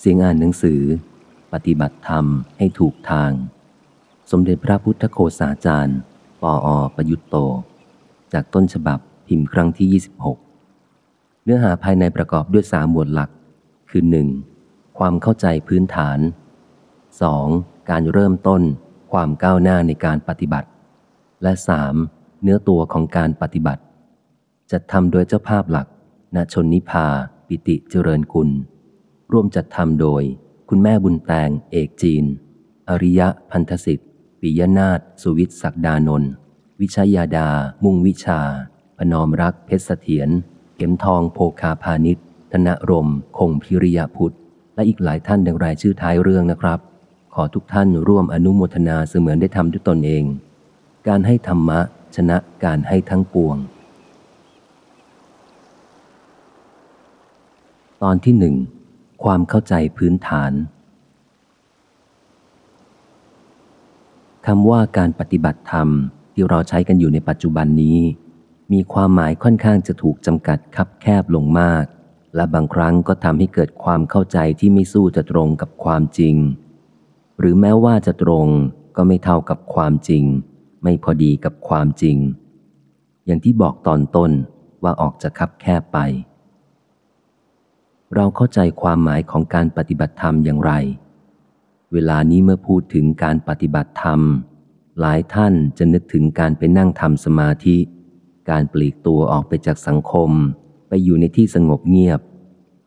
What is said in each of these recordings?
เสียงอ่านหนังสือ ปฏิบัติธรรมให้ถูกทาง สมเด็จพระพุทธโฆษาจารย์ปออประยุตโต จากต้นฉบับพิมพ์ครั้งที่ 26 เนื้อหาภายในประกอบด้วยสามหมวดหลัก คือ 1. ความเข้าใจพื้นฐาน 2. การเริ่มต้น ความก้าวหน้าในการปฏิบัติ และ 3. เนื้อตัวของการปฏิบัติ จัดทำโดยเจ้าภาพหลักณชนนิพา ปิติเจริญกุล ร่วมจัดทำโดย คุณแม่บุญแตง เอกจีน อริยะพันธสิทธิ์ปิยนาถสุวิทย์ศักดานนท์วิชยาดา มุ่งวิชา พนอมรักเพชรเสถียรเข็มทองโภคาพาณิชธนรม คงพิริยพุทธ และอีกหลายท่านดังรายชื่อท้ายเรื่องนะครับ ขอทุกท่านร่วมอนุโมทนาเสมือนได้ทำด้วยตนเอง การให้ธรรมะ ชนะการให้ทั้งปวง ตอนที่หนึ่ง ความเข้าใจพื้นฐานคำว่าการปฏิบัติธรรมที่เราใช้กันอยู่ในปัจจุบันนี้ มีความหมายค่อนข้างจะถูกจำกัดคับแคบลงมาก และบางครั้งก็ทำให้เกิดความเข้าใจที่ไม่สู้จะตรงกับความจริง หรือแม้ว่าจะตรงก็ไม่เท่ากับความจริง ไม่พอดีกับความจริง อย่างที่บอกตอนต้นว่าออกจะคับแคบไป เราเข้าใจความหมายของการปฏิบัติธรรมอย่างไร เวลานี้เมื่อพูดถึงการปฏิบัติธรรม หลายท่านจะนึกถึงการไปนั่งทำสมาธิ การปลีกตัวออกไปจากสังคม ไปอยู่ในที่สงบเงียบ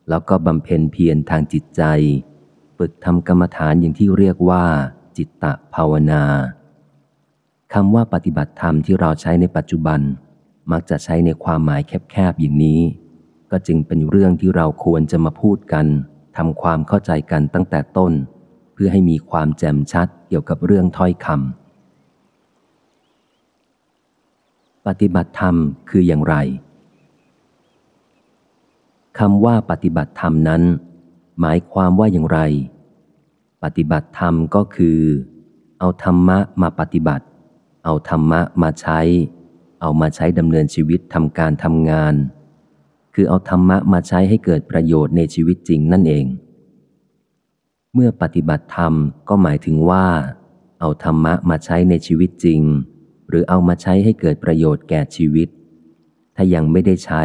แล้วก็บำเพ็ญเพียรทางจิตใจ ฝึกทำกรรมฐานอย่างที่เรียกว่า จิตตะภาวนาคำว่าปฏิบัติธรรมที่เราใช้ในปัจจุบัน มักจะใช้ในความหมายแคบๆอย่างนี้ ก็จึงเป็นเรื่องที่เราควรจะมาพูดกันทำความเข้าใจกันตั้งแต่ต้น เพื่อให้มีความแจ่มชัดเกี่ยวกับเรื่องถ้อยคำปฏิบัติธรรมคืออย่างไรคำว่าปฏิบัติธรรมนั้น หมายความว่าอย่างไร ปฏิบัติธรรมก็คือ เอาธรรมะมาปฏิบัติ เอาธรรมะมาใช้ เอามาใช้ดำเนินชีวิตทำการทำงาน คือเอาธรรมะมาใช้ให้เกิดประโยชน์ในชีวิตจริงนั่นเอง เมื่อปฏิบัติธรรมก็หมายถึงว่า เอาธรรมะมาใช้ในชีวิตจริง หรือเอามาใช้ให้เกิดประโยชน์แก่ชีวิต ถ้ายังไม่ได้ใช้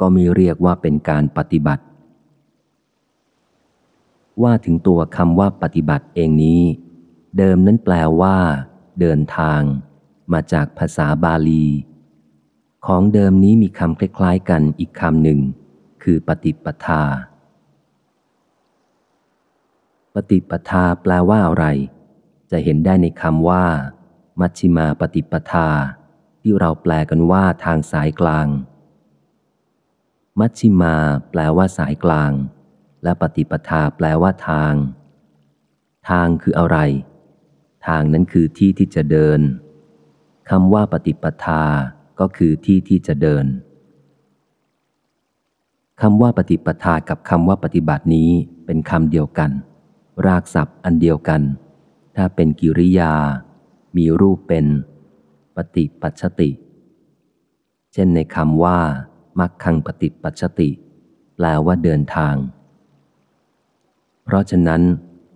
ก็ม่เรียกว่าเป็นการปฏิบัติ ว่าถึงตัวคำว่าปฏิบัติเองนี้ เดิมนั้นแปลว่า เดินทาง มาจากภาษาบาลี ของเดิมนี้มีคำคล้ายๆกันอีกคำหนึ่ง คือปฏิปทา ปฏิปทาแปลว่าอะไร จะเห็นได้ในคำว่า มัชชิมาปฏิปทา ที่เราแปลกันว่าทางสายกลาง มัชชิมา แปลว่าสายกลาง และปฏิปทาแปลว่าทาง ทางคืออะไร ทางนั้นคือที่ที่จะเดินคำว่าปฏิปทา ก็คือที่ที่จะเดินคำว่าปฏิปทากับคำว่าปฏิบัตินี้เป็นคำเดียวกัน รากศัพท์อันเดียวกัน ถ้าเป็นกิริยา มีรูปเป็น ปฏิปัชติ เช่นในคำว่ามักคังปฏิปัชติ แปลว่าเดินทาง เพราะฉะนั้น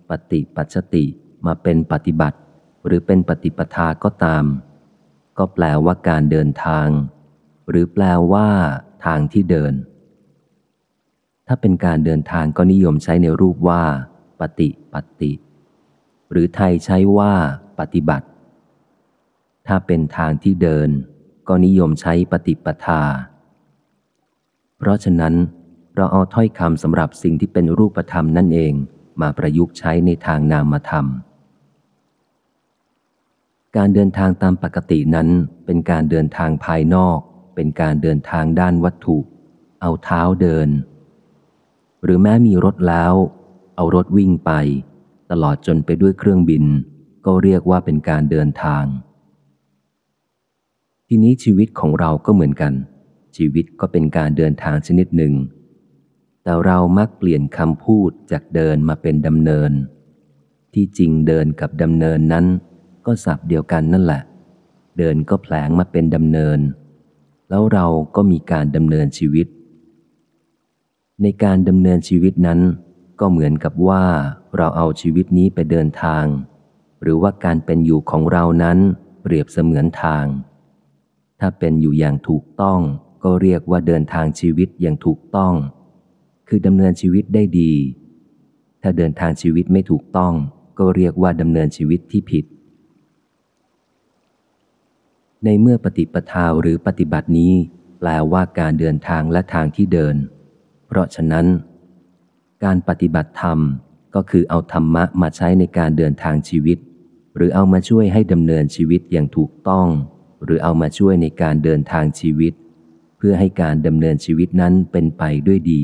ปฏิปัชติมาเป็นปฏิบัติ หรือเป็นปฏิปทาก็ตาม ก็แปลว่าการเดินทาง หรือแปลว่า ทางที่เดิน ถ้าเป็นการเดินทางก็นิยมใช้ในรูปว่า ปฏิปัติหรือไทยใช้ว่า ปฏิบัติ ถ้าเป็นทางที่เดิน ก็นิยมใช้ปฏิปทา เพราะฉะนั้น เราเอาถ้อยคำสำหรับสิ่งที่เป็นรูปธรรมนั่นเอง มาประยุกต์ใช้ในทางนามธรรม การเดินทางตามปกตินั้น เป็นการเดินทางภายนอก เป็นการเดินทางด้านวัตถุ เอาเท้าเดิน หรือแม้มีรถแล้ว เอารถวิ่งไป ตลอดจนไปด้วยเครื่องบิน ก็เรียกว่าเป็นการเดินทาง ทีนี้ชีวิตของเราก็เหมือนกัน ชีวิตก็เป็นการเดินทางชนิดหนึ่ง แต่เรามักเปลี่ยนคำพูดจากเดินมาเป็นดำเนิน ที่จริงเดินกับดำเนินนั้น ก็สับเดียวกันนั่นแหละ เดินก็แผลงมาเป็นดำเนิน แล้วเราก็มีการดำเนินชีวิต ในการดำเนินชีวิตนั้น ก็เหมือนกับว่าเราเอาชีวิตนี้ไปเดินทาง หรือว่าการเป็นอยู่ของเรานั้นเปรียบเสมือนทาง ถ้าเป็นอยู่อย่างถูกต้องก็เรียกว่าเดินทางชีวิตอย่างถูกต้อง คือดำเนินชีวิตได้ดี ถ้าเดินทางชีวิตไม่ถูกต้อง ก็เรียกว่าดำเนินชีวิตที่ผิด ในเมื่อปฏิปทาหรือปฏิบัตินี้แปลว่าการเดินทางและทางที่เดิน เพราะฉะนั้น การปฏิบัติธรรมก็คือเอาธรรมะมาใช้ในการเดินทางชีวิต หรือเอามาช่วยให้ดำเนินชีวิตอย่างถูกต้อง หรือเอามาช่วยในการเดินทางชีวิต เพื่อให้การดำเนินชีวิตนั้นเป็นไปด้วยดี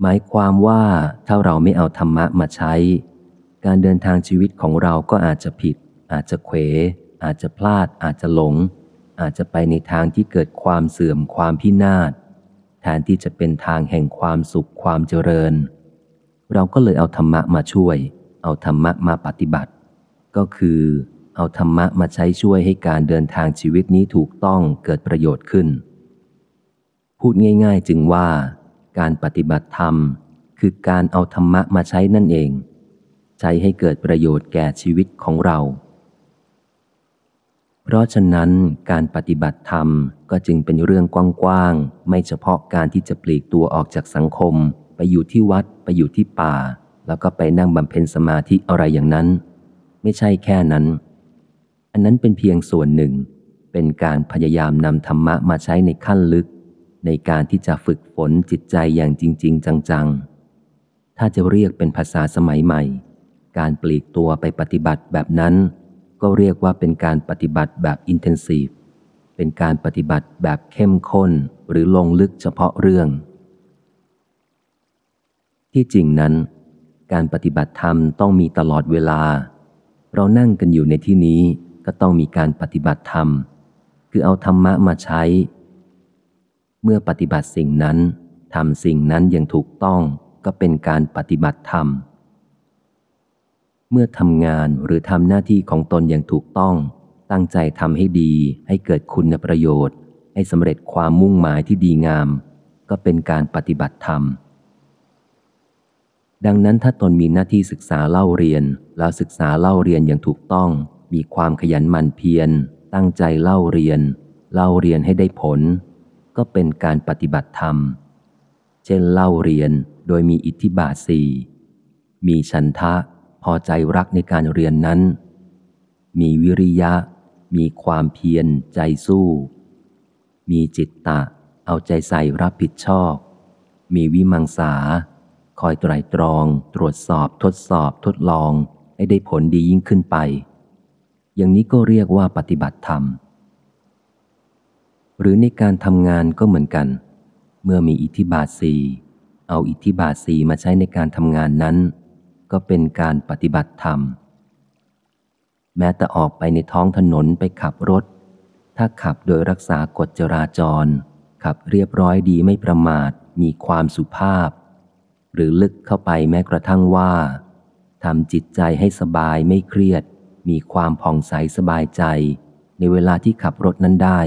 หมายความว่าถ้าเราไม่เอาธรรมะมาใช้ การเดินทางชีวิตของเราก็อาจจะผิด อาจจะเขวอาจจะพลาด อาจจะหลง อาจจะไปในทางที่เกิดความเสื่อมความพินาศแทนที่จะเป็นทางแห่งความสุขความเจริญ เราก็เลยเอาธรรมะมาช่วย เอาธรรมะมาปฏิบัติ ก็คือ เอาธรรมะมาใช้ช่วยให้การเดินทางชีวิตนี้ถูกต้องเกิดประโยชน์ขึ้น พูดง่าย ๆ จึงว่า การปฏิบัติธรรม คือการเอาธรรมะมาใช้นั่นเอง ใช้ให้เกิดประโยชน์แก่ชีวิตของเรา เพราะฉะนั้นการปฏิบัติธรรมก็จึงเป็นเรื่องกว้างๆ ไม่เฉพาะการที่จะปลีกตัวออกจากสังคม ไปอยู่ที่วัดไปอยู่ที่ป่า แล้วก็ไปนั่งบำเพ็ญสมาธิอะไรอย่างนั้น ไม่ใช่แค่นั้น อันนั้นเป็นเพียงส่วนหนึ่ง เป็นการพยายามนำธรรมะมาใช้ในขั้นลึก ในการที่จะฝึกฝนจิตใจอย่างจริง ๆ จังๆ ถ้าจะเรียกเป็นภาษาสมัยใหม่ การปลีกตัวไปปฏิบัติแบบนั้น ก็เรียกว่าเป็นการปฏิบัติแบบอินเทนซีฟ เป็นการปฏิบัติแบบเข้มข้นหรือลงลึกเฉพาะเรื่อง ที่จริงนั้น การปฏิบัติธรรมต้องมีตลอดเวลา เรานั่งกันอยู่ในที่นี้ก็ต้องมีการปฏิบัติธรรม คือเอาธรรมะมาใช้ เมื่อปฏิบัติสิ่งนั้นทำสิ่งนั้นอย่างถูกต้องก็เป็นการปฏิบัติธรรม เมื่อทำงานหรือทำหน้าที่ของตนอย่างถูกต้อง ตั้งใจทำให้ดี ให้เกิดคุณประโยชน์ ให้สำเร็จความมุ่งหมายที่ดีงาม ก็เป็นการปฏิบัติธรรม ดังนั้นถ้าตนมีหน้าที่ศึกษาเล่าเรียน แล้วศึกษาเล่าเรียนอย่างถูกต้อง มีความขยันหมั่นเพียร ตั้งใจเล่าเรียน เล่าเรียนให้ได้ผล ก็เป็นการปฏิบัติธรรม เช่นเล่าเรียนโดยมีอิทธิบาทสี่มีฉันทะ พอใจรักในการเรียนนั้น มีวิริยะ มีความเพียรใจสู้ มีจิตตะ เอาใจใส่รับผิดชอบ มีวิมังสา คอยไตรตรอง ตรวจสอบทดสอบทดลอง ให้ได้ผลดียิ่งขึ้นไป อย่างนี้ก็เรียกว่าปฏิบัติธรรม หรือในการทำงานก็เหมือนกัน เมื่อมีอิทธิบาทสีเอาอิทธิบาทสีมาใช้ในการทำงานนั้น ก็เป็นการปฏิบัติธรรม แม้แต่ออกไปในท้องถนนไปขับรถ ถ้าขับโดยรักษากฎจราจร ขับเรียบร้อยดีไม่ประมาทมีความสุภาพ หรือลึกเข้าไปแม้กระทั่งว่าทำจิตใจให้สบายไม่เครียด มีความผ่องใสสบายใจ ในเวลาที่ขับรถนั้นได้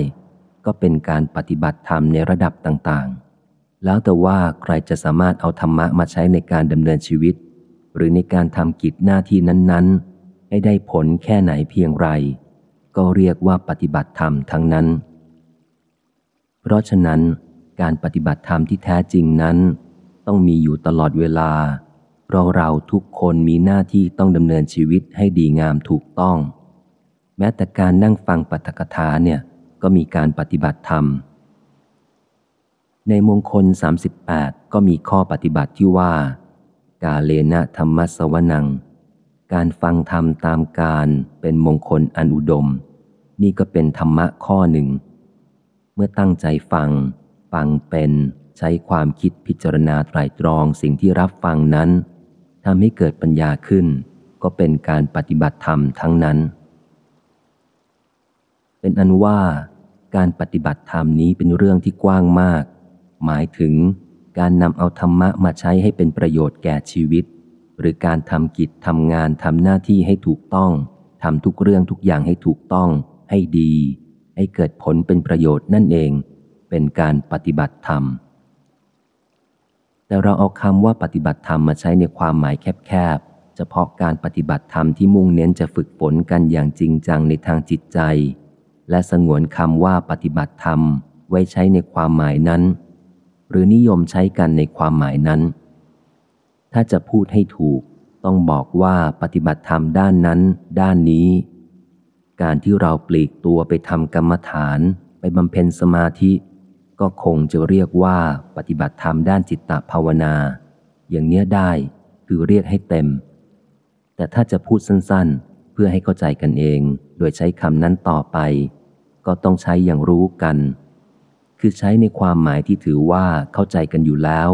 ก็เป็นการปฏิบัติธรรมในระดับต่างๆ แล้วแต่ว่าใครจะสามารถเอาธรรมะมาใช้ในการดำเนินชีวิต หรือในการทำกิจหน้าที่นั้นๆ ให้ได้ผลแค่ไหนเพียงไร ก็เรียกว่าปฏิบัติธรรมทั้งนั้น เพราะฉะนั้น การปฏิบัติธรรมที่แท้จริงนั้น ต้องมีอยู่ตลอดเวลา เพราะเราทุกคนมีหน้าที่ต้องดำเนินชีวิตให้ดีงามถูกต้อง แม้แต่การนั่งฟังปัตกถาเนี่ยก็มีการปฏิบัติธรรม ในมงคล 38 ก็มีข้อปฏิบัติที่ว่า กาเลนะธรรมสวนัง การฟังธรรมตามการเป็นมงคลอันอุดม นี่ก็เป็นธรรมะข้อหนึ่ง เมื่อตั้งใจฟัง ฟังเป็นใช้ความคิดพิจารณาไตรตรองสิ่งที่รับฟังนั้นทำให้เกิดปัญญาขึ้น ก็เป็นการปฏิบัติธรรมทั้งนั้น เป็นอันว่า การปฏิบัติธรรมนี้เป็นเรื่องที่กว้างมาก หมายถึง การนำเอาธรรมะมาใช้ให้เป็นประโยชน์แก่ชีวิต หรือการทำกิจทำงานทำหน้าที่ให้ถูกต้องทำทุกเรื่องทุกอย่างให้ถูกต้อง ให้ดี ให้เกิดผลเป็นประโยชน์นั่นเอง เป็นการปฏิบัติธรรม แต่เราเอาคำว่าปฏิบัติธรรมมาใช้ในความหมายแคบๆเฉพาะการปฏิบัติธรรมที่มุ่งเน้นจะฝึกฝนกันอย่างจริงจังในทางจิตใจ และสงวนคำว่าปฏิบัติธรรมไว้ใช้ในความหมายนั้น หรือนิยมใช้กันในความหมายนั้น ถ้าจะพูดให้ถูก ต้องบอกว่าปฏิบัติธรรมด้านนั้น ด้านนี้ การที่เราปลีกตัวไปทำกรรมฐาน ไปบำเพ็ญสมาธิ ก็คงจะเรียกว่าปฏิบัติธรรมด้านจิตตภาวนา อย่างเนี้ยได้คือเรียกให้เต็ม แต่ถ้าจะพูดสั้นๆ เพื่อให้เข้าใจกันเอง โดยใช้คำนั้นต่อไป ก็ต้องใช้อย่างรู้กัน คือใช้ในความหมายที่ถือว่าเข้าใจกันอยู่แล้ว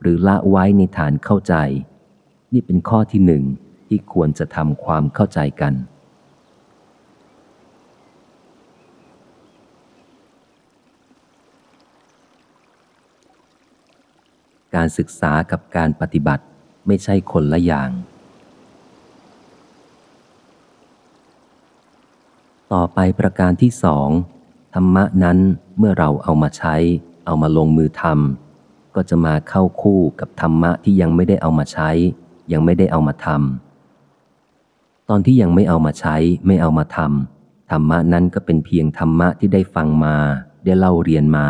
หรือละไว้ในฐานเข้าใจ นี่เป็นข้อที่หนึ่งที่ควรจะทำความเข้าใจกัน การศึกษากับการปฏิบัติไม่ใช่คนละอย่าง ต่อไปประการที่สองธรรมะนั้น เมื่อเราเอามาใช้ เอามาลงมือทำก็จะมาเข้าคู่กับธรรมะที่ยังไม่ได้เอามาใช้ ยังไม่ได้เอามาทำตอนที่ยังไม่เอามาใช้ ไม่เอามาทำธรรมะนั้นก็เป็นเพียงธรรมะที่ได้ฟังมา ได้เล่าเรียนมา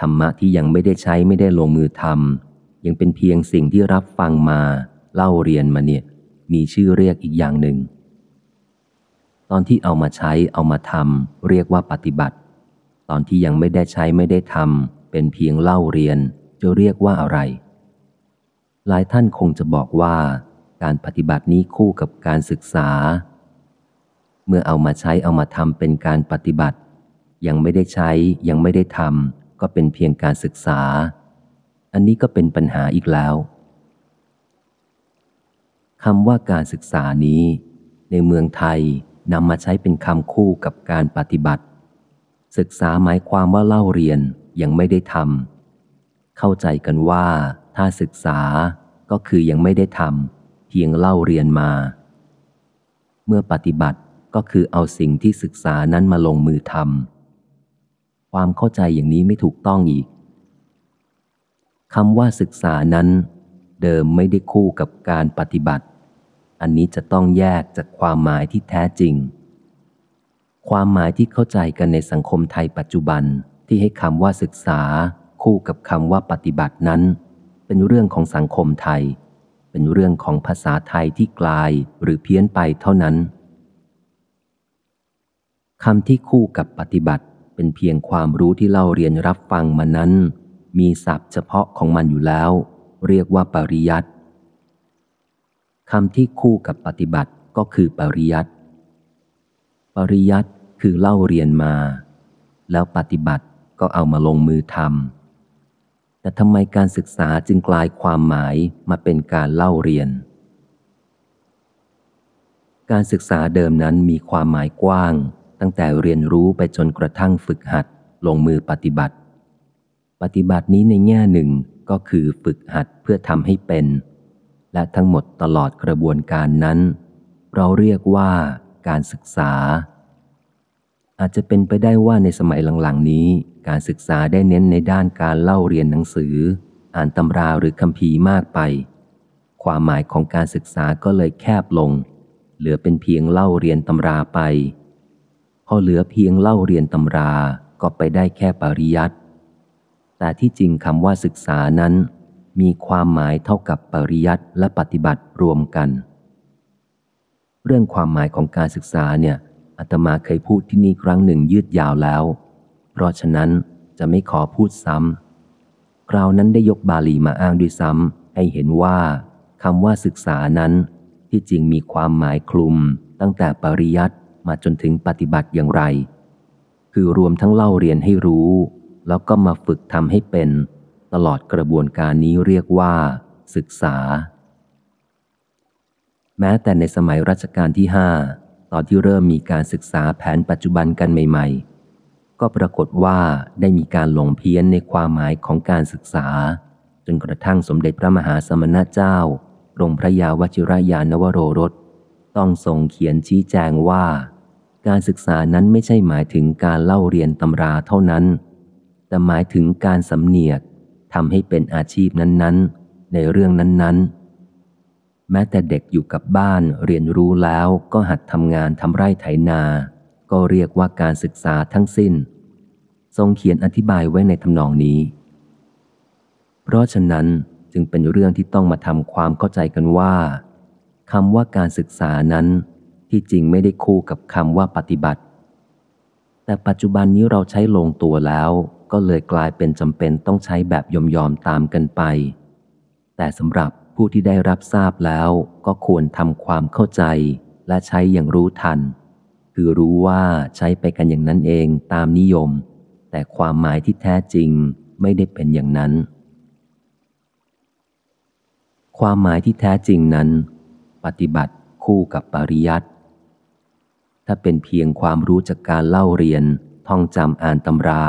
ธรรมะที่ยังไม่ได้ใช้ไม่ได้ลงมือทำยังเป็นเพียงสิ่งที่รับฟังมา เล่าเรียนมาเนี่ย มีชื่อเรียกอีกอย่างหนึ่ง ตอนที่เอามาใช้เอามาทำเรียกว่าปฏิบัติ ตอนที่ยังไม่ได้ใช้ไม่ได้ทำเป็นเพียงเล่าเรียนจะเรียกว่าอะไร หลายท่านคงจะบอกว่า การปฏิบัตินี้คู่กับการศึกษา เมื่อเอามาใช้เอามาทำเป็นการปฏิบัติ ยังไม่ได้ใช้ยังไม่ได้ทำก็เป็นเพียงการศึกษา อันนี้ก็เป็นปัญหาอีกแล้วคำว่าการศึกษานี้ ในเมืองไทยนำมาใช้เป็นคำคู่กับการปฏิบัติ ศึกษาหมายความว่าเล่าเรียนยังไม่ได้ทำเข้าใจกันว่าถ้าศึกษาก็คือยังไม่ได้ทำเพียงเล่าเรียนมา เมื่อปฏิบัติก็คือเอาสิ่งที่ศึกษานั้นมาลงมือทำความเข้าใจอย่างนี้ไม่ถูกต้องอีกคำว่าศึกษานั้น เดิมไม่ได้คู่กับการปฏิบัติ อันนี้จะต้องแยกจากความหมายที่แท้จริง ความหมายที่เข้าใจกันในสังคมไทยปัจจุบันที่ให้คำว่าศึกษา คู่กับคำว่าปฏิบัตินั้น เป็นเรื่องของสังคมไทย เป็นเรื่องของภาษาไทยที่กลายหรือเพี้ยนไปเท่านั้นคำที่คู่กับปฏิบัติเป็นเพียงความรู้ที่เล่าเรียนรับฟังมานั้น มีศัพท์เฉพาะของมันอยู่แล้ว เรียกว่าปริยัติคำที่คู่กับปฏิบัติก็คือปริยัติปริยัติ คือเล่าเรียนมา แล้วปฏิบัติก็เอามาลงมือทำแต่ทำไมการศึกษาจึงกลายความหมายมาเป็นการเล่าเรียน การศึกษาเดิมนั้นมีความหมายกว้าง ตั้งแต่เรียนรู้ไปจนกระทั่งฝึกหัดลงมือปฏิบัติ ปฏิบัตินี้ในแง่หนึ่งก็คือฝึกหัดเพื่อทำให้เป็น และทั้งหมดตลอดกระบวนการนั้น เราเรียกว่าการศึกษา อาจจะเป็นไปได้ว่าในสมัยหลังๆนี้ การศึกษาได้เน้นในด้านการเล่าเรียนหนังสือ อ่านตำราหรือคำพีมากไป ความหมายของการศึกษาก็เลยแคบลง เหลือเป็นเพียงเล่าเรียนตำราไป พอเหลือเพียงเล่าเรียนตำราก็ไปได้แค่ปริยัติแต่ที่จริงคำว่าศึกษานั้น มีความหมายเท่ากับปริยัติและปฏิบัติรวมกัน เรื่องความหมายของการศึกษาเนี่ย อาตมาเคยพูดที่นี่ครั้งหนึ่งยืดยาวแล้ว เพราะฉะนั้นจะไม่ขอพูดซ้ำคราวนั้นได้ยกบาลีมาอ้างด้วยซ้ำให้เห็นว่าคำว่าศึกษานั้น ที่จริงมีความหมายคลุมตั้งแต่ปริยัติมาจนถึงปฏิบัติอย่างไร คือรวมทั้งเล่าเรียนให้รู้ แล้วก็มาฝึกทำให้เป็น ตลอดกระบวนการนี้เรียกว่า ศึกษา แม้แต่ในสมัยรัชกาลที่ห้า ตอนที่เริ่มมีการศึกษาแผนปัจจุบันกันใหม่ ๆ ก็ปรากฏว่าได้มีการหลงเพี้ยนในความหมายของการศึกษา จนกระทั่งสมเด็จพระมหาสมณเจ้ารงพระยาวชิรยานวโรรสต้องทรงเขียนชี้แจงว่า การศึกษานั้นไม่ใช่หมายถึงการเล่าเรียนตำราเท่านั้น แต่หมายถึงการสำเนียกทำให้เป็นอาชีพนั้นๆ ในเรื่องนั้นๆ แม้แต่เด็กอยู่กับบ้านเรียนรู้แล้วก็หัดทำงานทำไร่ไถนา ก็เรียกว่าการศึกษาทั้งสิ้น ทรงเขียนอธิบายไว้ในทำนองนี้ เพราะฉะนั้นจึงเป็นเรื่องที่ต้องมาทำความเข้าใจกันว่าคำว่าการศึกษานั้นที่จริงไม่ได้คู่กับคำว่าปฏิบัติ แต่ปัจจุบันนี้เราใช้ลงตัวแล้ว ก็เลยกลายเป็นจำเป็นต้องใช้แบบยอมยอมตามกันไป แต่สำหรับ ผู้ที่ได้รับทราบแล้วก็ควรทำความเข้าใจและใช้อย่างรู้ทัน คือรู้ว่าใช้ไปกันอย่างนั้นเองตามนิยม แต่ความหมายที่แท้จริงไม่ได้เป็นอย่างนั้น ความหมายที่แท้จริงนั้น ปฏิบัติคู่กับปริยัติถ้าเป็นเพียงความรู้จากการเล่าเรียน ท่องจำอ่านตำรา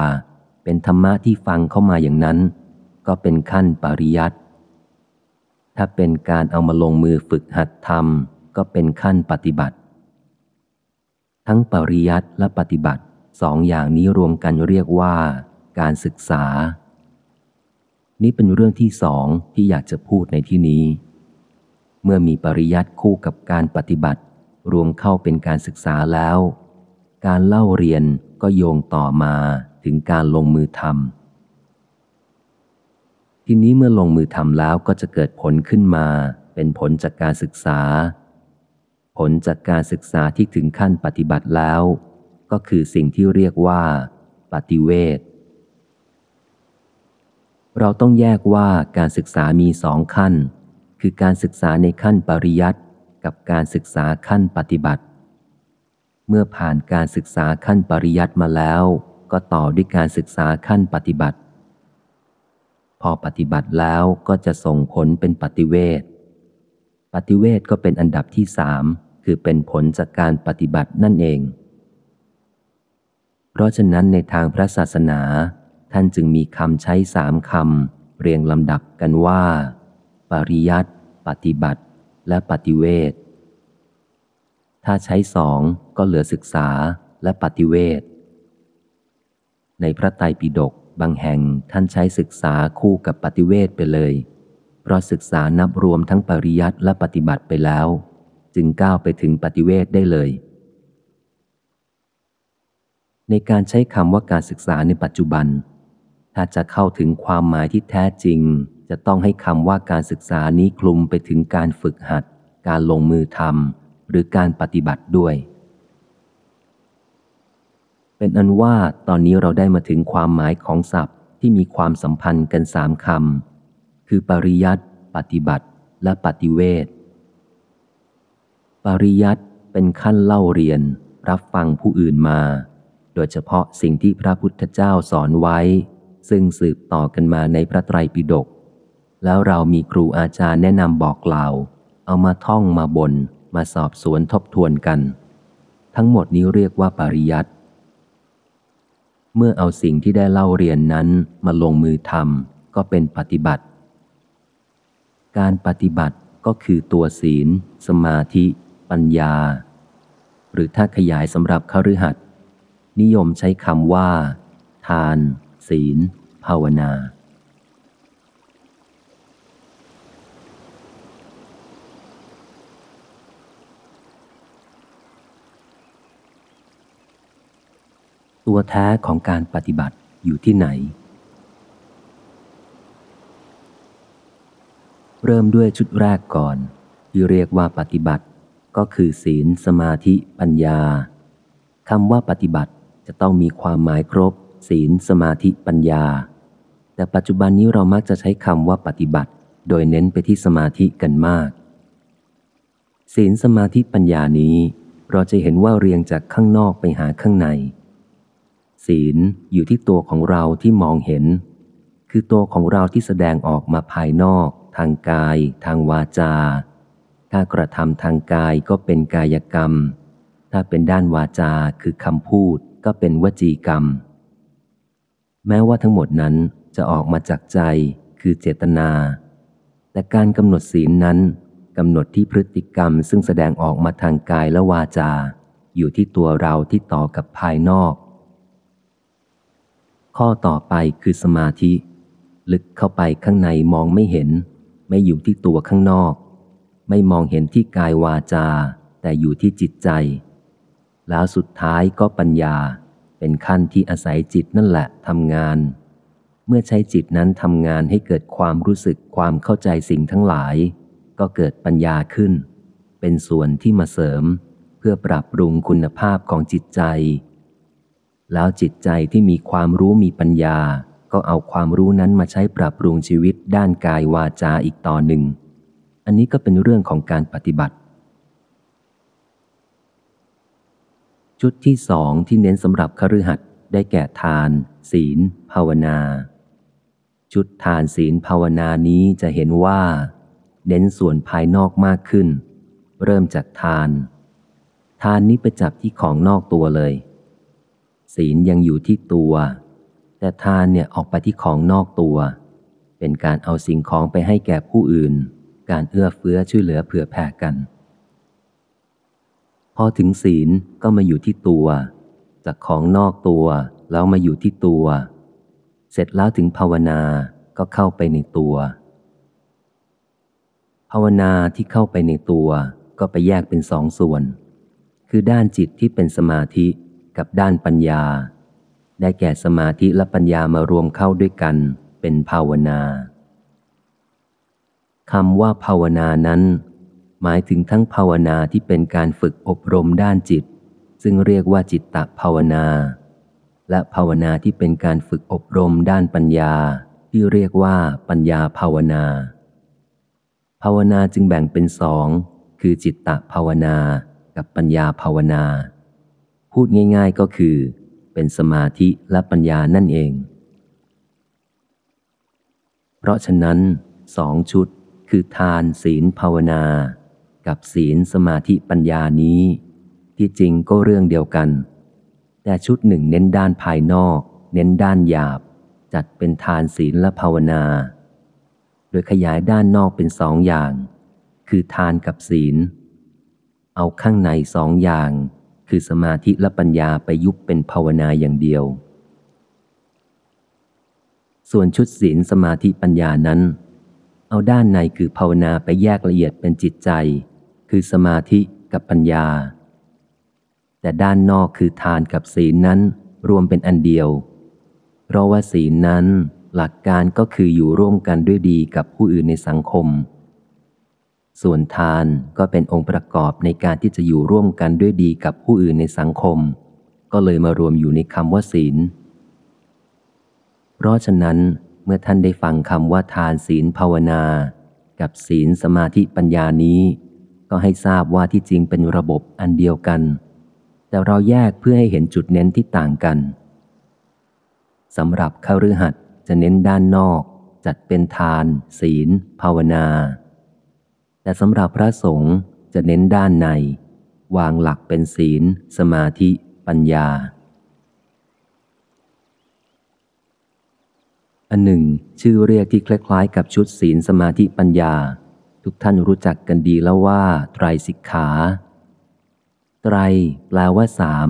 เป็นธรรมะที่ฟังเข้ามาอย่างนั้น ก็เป็นขั้นปริยัติ ถ้าเป็นการเอามาลงมือฝึกหัดทำก็เป็นขั้นปฏิบัติ ทั้งปริยัติและปฏิบัติสองอย่างนี้รวมกันเรียกว่าการศึกษา นี่เป็นเรื่องที่สองที่อยากจะพูดในที่นี้ เมื่อมีปริยัติคู่กับการปฏิบัติ รวมเข้าเป็นการศึกษาแล้ว การเล่าเรียนก็โยงต่อมาถึงการลงมือทำ ทีนี้เมื่อลงมือทำแล้วก็จะเกิดผลขึ้นมา เป็นผลจากการศึกษา ผลจากการศึกษาที่ถึงขั้นปฏิบัติแล้ว ก็คือสิ่งที่เรียกว่า ปฏิเวทเราต้องแยกว่าการศึกษามีสองขั้น คือการศึกษาในขั้นปริยัติกับการศึกษาขั้นปฏิบัติ เมื่อผ่านการศึกษาขั้นปริยัติมาแล้ว ก็ต่อด้วยการศึกษาขั้นปฏิบัติ พอปฏิบัติแล้วก็จะส่งผลเป็นปฏิเวทปฏิเวทก็เป็นอันดับที่สามคือเป็นผลจากการปฏิบัตินั่นเอง เพราะฉะนั้นในทางพระศาสนา ท่านจึงมีคำใช้สามคำเรียงลำดับกันว่า ปริยัติปฏิบัติ และปฏิเวทถ้าใช้สองก็เหลือศึกษาและปฏิเวทในพระไตรปิฎก บางแห่งท่านใช้ศึกษาคู่กับปฏิเวทไปเลย เพราะศึกษานับรวมทั้งปริยัติและปฏิบัติไปแล้ว จึงก้าวไปถึงปฏิเวทได้เลย ในการใช้คำว่าการศึกษาในปัจจุบัน ถ้าจะเข้าถึงความหมายที่แท้จริง จะต้องให้คำว่าการศึกษานี้คลุมไปถึงการฝึกหัด การลงมือทำหรือการปฏิบัติด้วย เป็นอันว่าตอนนี้เราได้มาถึงความหมายของศัพท์ที่มีความสัมพันธ์กันสามคำ คือปริยัติปฏิบัติ และปฏิเวทปริยัติเป็นขั้นเล่าเรียน รับฟังผู้อื่นมา โดยเฉพาะสิ่งที่พระพุทธเจ้าสอนไว้ ซึ่งสืบต่อกันมาในพระไตรปิฎกแล้วเรามีครูอาจารย์แนะนำบอกกล่าว เอามาท่องมาบน มาสอบสวนทบทวนกัน ทั้งหมดนี้เรียกว่าปริยัติ เมื่อเอาสิ่งที่ได้เล่าเรียนนั้นมาลงมือทำก็เป็นปฏิบัติ การปฏิบัติก็คือตัวศีล สมาธิ ปัญญา หรือถ้าขยายสำหรับขรือหัดนิยมใช้คำว่า ทาน ศีล ภาวนา ตัวแท้ของการปฏิบัติอยู่ที่ไหน เริ่มด้วยชุดแรกก่อนที่เรียกว่าปฏิบัติ ก็คือศีลสมาธิปัญญาคำว่าปฏิบัติจะต้องมีความหมายครบ ศีลสมาธิปัญญา แต่ปัจจุบันนี้เรามักจะใช้คำว่าปฏิบัติ โดยเน้นไปที่สมาธิกันมาก ศีลสมาธิปัญญานี้ เราจะเห็นว่าเรียงจากข้างนอกไปหาข้างใน ศีลอยู่ที่ตัวของเราที่มองเห็น คือตัวของเราที่แสดงออกมาภายนอก ทางกาย ทางวาจา ถ้ากระทำทางกายก็เป็นกายกรรม ถ้าเป็นด้านวาจาคือคำพูดก็เป็นวจีกรรม แม้ว่าทั้งหมดนั้นจะออกมาจากใจคือเจตนา แต่การกำหนดศีลนั้นกำหนดที่พฤติกรรมซึ่งแสดงออกมาทางกายและวาจา อยู่ที่ตัวเราที่ต่อกับภายนอก ข้อต่อไปคือสมาธิ ลึกเข้าไปข้างในมองไม่เห็น ไม่อยู่ที่ตัวข้างนอก ไม่มองเห็นที่กายวาจา แต่อยู่ที่จิตใจ แล้วสุดท้ายก็ปัญญา เป็นขั้นที่อาศัยจิตนั่นแหละทำงาน เมื่อใช้จิตนั้นทำงานให้เกิดความรู้สึกความเข้าใจสิ่งทั้งหลาย ก็เกิดปัญญาขึ้น เป็นส่วนที่มาเสริม เพื่อปรับปรุงคุณภาพของจิตใจ แล้วจิตใจที่มีความรู้มีปัญญา ก็เอาความรู้นั้นมาใช้ปรับปรุงชีวิตด้านกายวาจาอีกต่อหนึ่ง อันนี้ก็เป็นเรื่องของการปฏิบัติชุดที่สองที่เน้นสำหรับคฤหัสถ์ได้แก่ทาน ศีล ภาวนาชุดทานศีลภาวนานี้จะเห็นว่า เน้นส่วนภายนอกมากขึ้น เริ่มจากทาน ทานนี้ไปจับที่ของนอกตัวเลย ศีลยังอยู่ที่ตัว แต่ทานเนี่ยออกไปที่ของนอกตัว เป็นการเอาสิ่งของไปให้แก่ผู้อื่น การเอื้อเฟื้อช่วยเหลือเผื่อแผ่กัน พอถึงศีลก็มาอยู่ที่ตัว จากของนอกตัวแล้วมาอยู่ที่ตัว เสร็จแล้วถึงภาวนาก็เข้าไปในตัว ภาวนาที่เข้าไปในตัวก็ไปแยกเป็นสองส่วน คือด้านจิตที่เป็นสมาธิ กับด้านปัญญา ได้แก่สมาธิและปัญญามารวมเข้าด้วยกันเป็นภาวนาคำว่าภาวนานั้น หมายถึงทั้งภาวนาที่เป็นการฝึกอบรมด้านจิต ซึ่งเรียกว่าจิตตภาวนา และภาวนาที่เป็นการฝึกอบรมด้านปัญญา ที่เรียกว่าปัญญาภาวนา ภาวนาจึงแบ่งเป็นสองคือจิตตภาวนากับปัญญาภาวนา พูดง่าย ๆก็คือ เป็นสมาธิและปัญญานั่นเอง เพราะฉะนั้นสองชุดคือทานศีลภาวนา กับศีลสมาธิปัญญานี้ ที่จริงก็เรื่องเดียวกัน แต่ชุดหนึ่งเน้นด้านภายนอก เน้นด้านหยาบ จัดเป็นทานศีลและภาวนา โดยขยายด้านนอกเป็นสองอย่าง คือทานกับศีล เอาข้างในสองอย่าง คือสมาธิและปัญญาไปยุบเป็นภาวนาอย่างเดียว ส่วนชุดศีลสมาธิปัญญานั้น เอาด้านในคือภาวนาไปแยกละเอียดเป็นจิตใจ คือสมาธิกับปัญญา แต่ด้านนอกคือทานกับศีลนั้นรวมเป็นอันเดียว เพราะว่าศีลนั้นหลักการก็คืออยู่ร่วมกันด้วยดีกับผู้อื่นในสังคม ส่วนทานก็เป็นองค์ประกอบในการที่จะอยู่ร่วมกันด้วยดีกับผู้อื่นในสังคม ก็เลยมารวมอยู่ในคำว่าศีล เพราะฉะนั้นเมื่อท่านได้ฟังคำว่าทานศีลภาวนา กับศีลสมาธิปัญญานี้ ก็ให้ทราบว่าที่จริงเป็นระบบอันเดียวกัน แต่เราแยกเพื่อให้เห็นจุดเน้นที่ต่างกันสำหรับข้ารือหัดจะเน้นด้านนอก จัดเป็นทาน ศีล ภาวนา แต่สำหรับพระสงฆ์จะเน้นด้านใน วางหลักเป็นศีล สมาธิ ปัญญา อันหนึ่ง ชื่อเรียกที่คล้ายๆ กับชุดศีลสมาธิปัญญา ทุกท่านรู้จักกันดีแล้วว่า ไตรสิกขา ไตร แปลว่าสาม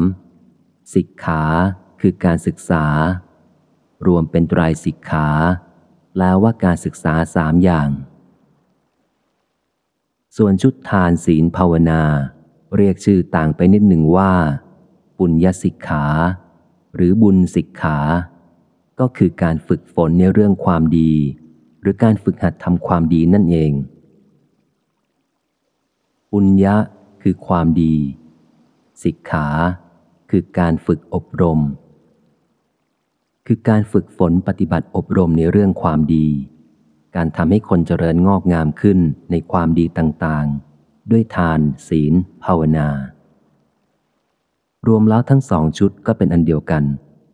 สิกขาคือการศึกษา รวมเป็นไตรสิกขาแปลว่าการศึกษาสามอย่าง ส่วนชุดทานศีลภาวนา เรียกชื่อต่างไปนิดหนึ่งว่า ปุญญสิกขา หรือบุญสิกขา ก็คือการฝึกฝนในเรื่องความดี หรือการฝึกหัดทำความดีนั่นเอง ปุญญะคือความดี สิกขา คือการฝึกอบรม คือการฝึกฝนปฏิบัติอบรมในเรื่องความดี การทำให้คนเจริญงอกงามขึ้นในความดีต่างๆ ด้วยทาน ศีล ภาวนา รวมแล้วทั้งสองชุดก็เป็นอันเดียวกัน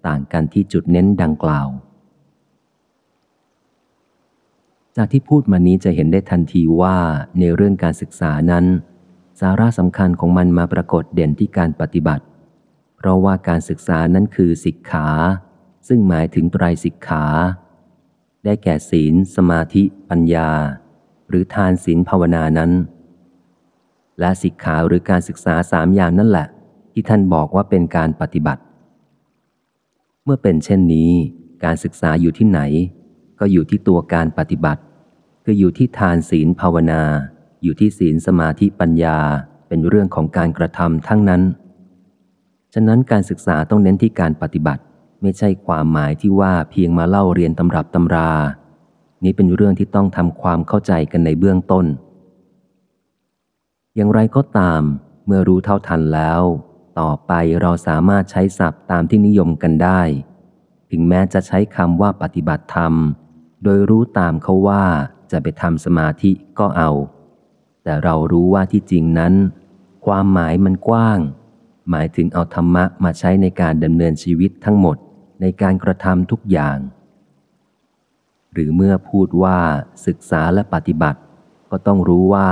ต่างกันที่จุดเน้นดังกล่าว จากที่พูดมานี้จะเห็นได้ทันทีว่าในเรื่องการศึกษานั้น สาระสำคัญของมันมาปรากฏเด่นที่การปฏิบัติ เพราะว่าการศึกษานั้นคือสิกขา ซึ่งหมายถึงไตรสิกขา ได้แก่ศีล สมาธิ ปัญญา หรือทานศีลภาวนานั้น และสิกขาหรือการศึกษาสามอย่างนั่นแหละ ที่ท่านบอกว่าเป็นการปฏิบัติ เมื่อเป็นเช่นนี้ การศึกษาอยู่ที่ไหน ก็อยู่ที่ตัวการปฏิบัติ คืออยู่ที่ทานศีลภาวนา อยู่ที่ศีลสมาธิปัญญาเป็นเรื่องของการกระทำทั้งนั้น ฉะนั้นการศึกษาต้องเน้นที่การปฏิบัติ ไม่ใช่ความหมายที่ว่าเพียงมาเล่าเรียนตำรับตำรา นี้เป็นเรื่องที่ต้องทำความเข้าใจกันในเบื้องต้น อย่างไรก็ตาม เมื่อรู้เท่าทันแล้ว ต่อไปเราสามารถใช้ศัพท์ตามที่นิยมกันได้ ถึงแม้จะใช้คำว่าปฏิบัติธรรม โดยรู้ตามเขาว่าจะไปทำสมาธิก็เอา แต่เรารู้ว่าที่จริงนั้น ความหมายมันกว้าง หมายถึงเอาธรรมะมาใช้ในการดำเนินชีวิตทั้งหมด ในการกระทำทุกอย่าง หรือเมื่อพูดว่าศึกษาและปฏิบัติ ก็ต้องรู้ว่า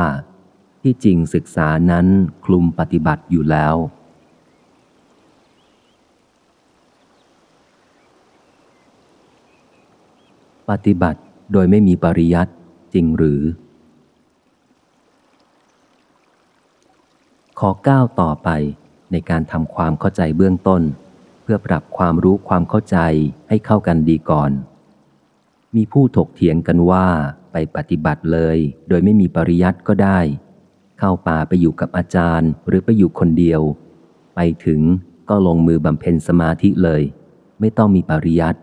ที่จริงศึกษานั้นคลุมปฏิบัติอยู่แล้ว ปฏิบัติโดยไม่มีปริยัติจริงหรือ ขอก้าวต่อไปในการทำความเข้าใจเบื้องต้น เพื่อปรับความรู้ความเข้าใจให้เข้ากันดีก่อน มีผู้ถกเถียงกันว่าไปปฏิบัติเลย โดยไม่มีปริยัติก็ได้ เข้าป่าไปอยู่กับอาจารย์หรือไปอยู่คนเดียว ไปถึงก็ลงมือบำเพ็ญสมาธิเลย ไม่ต้องมีปริยัติ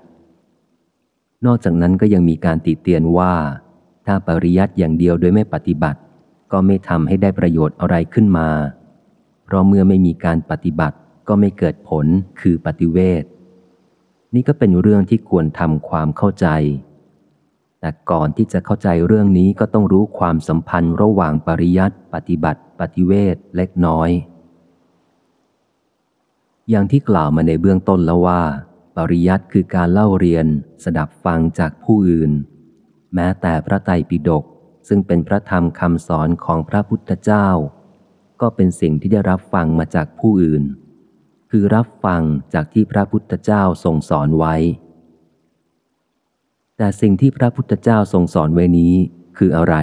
นอกจากนั้นก็ยังมีการติเตียนว่า ถ้าปริยัติอย่างเดียวโดยไม่ปฏิบัติ ก็ไม่ทำให้ได้ประโยชน์อะไรขึ้นมา เพราะเมื่อไม่มีการปฏิบัติ ก็ไม่เกิดผลคือปฏิเวทนี่ก็เป็นเรื่องที่ควรทำความเข้าใจ แต่ก่อนที่จะเข้าใจเรื่องนี้ก็ต้องรู้ความสัมพันธ์ระหว่างปริยัติปฏิบัติ ปฏิเวทเล็กน้อย อย่างที่กล่าวมาในเบื้องต้นแล้วว่า ปริยัติคือการเล่าเรียน สดับฟังจากผู้อื่น แม้แต่พระไตรปิฎกซึ่งเป็นพระธรรมคำสอนของพระพุทธเจ้า ก็เป็นสิ่งที่ได้รับฟังมาจากผู้อื่น คือรับฟังจากที่พระพุทธเจ้าทรงสอนไว้ แต่สิ่งที่พระพุทธเจ้าทรงสอนไว้นี้คืออะไร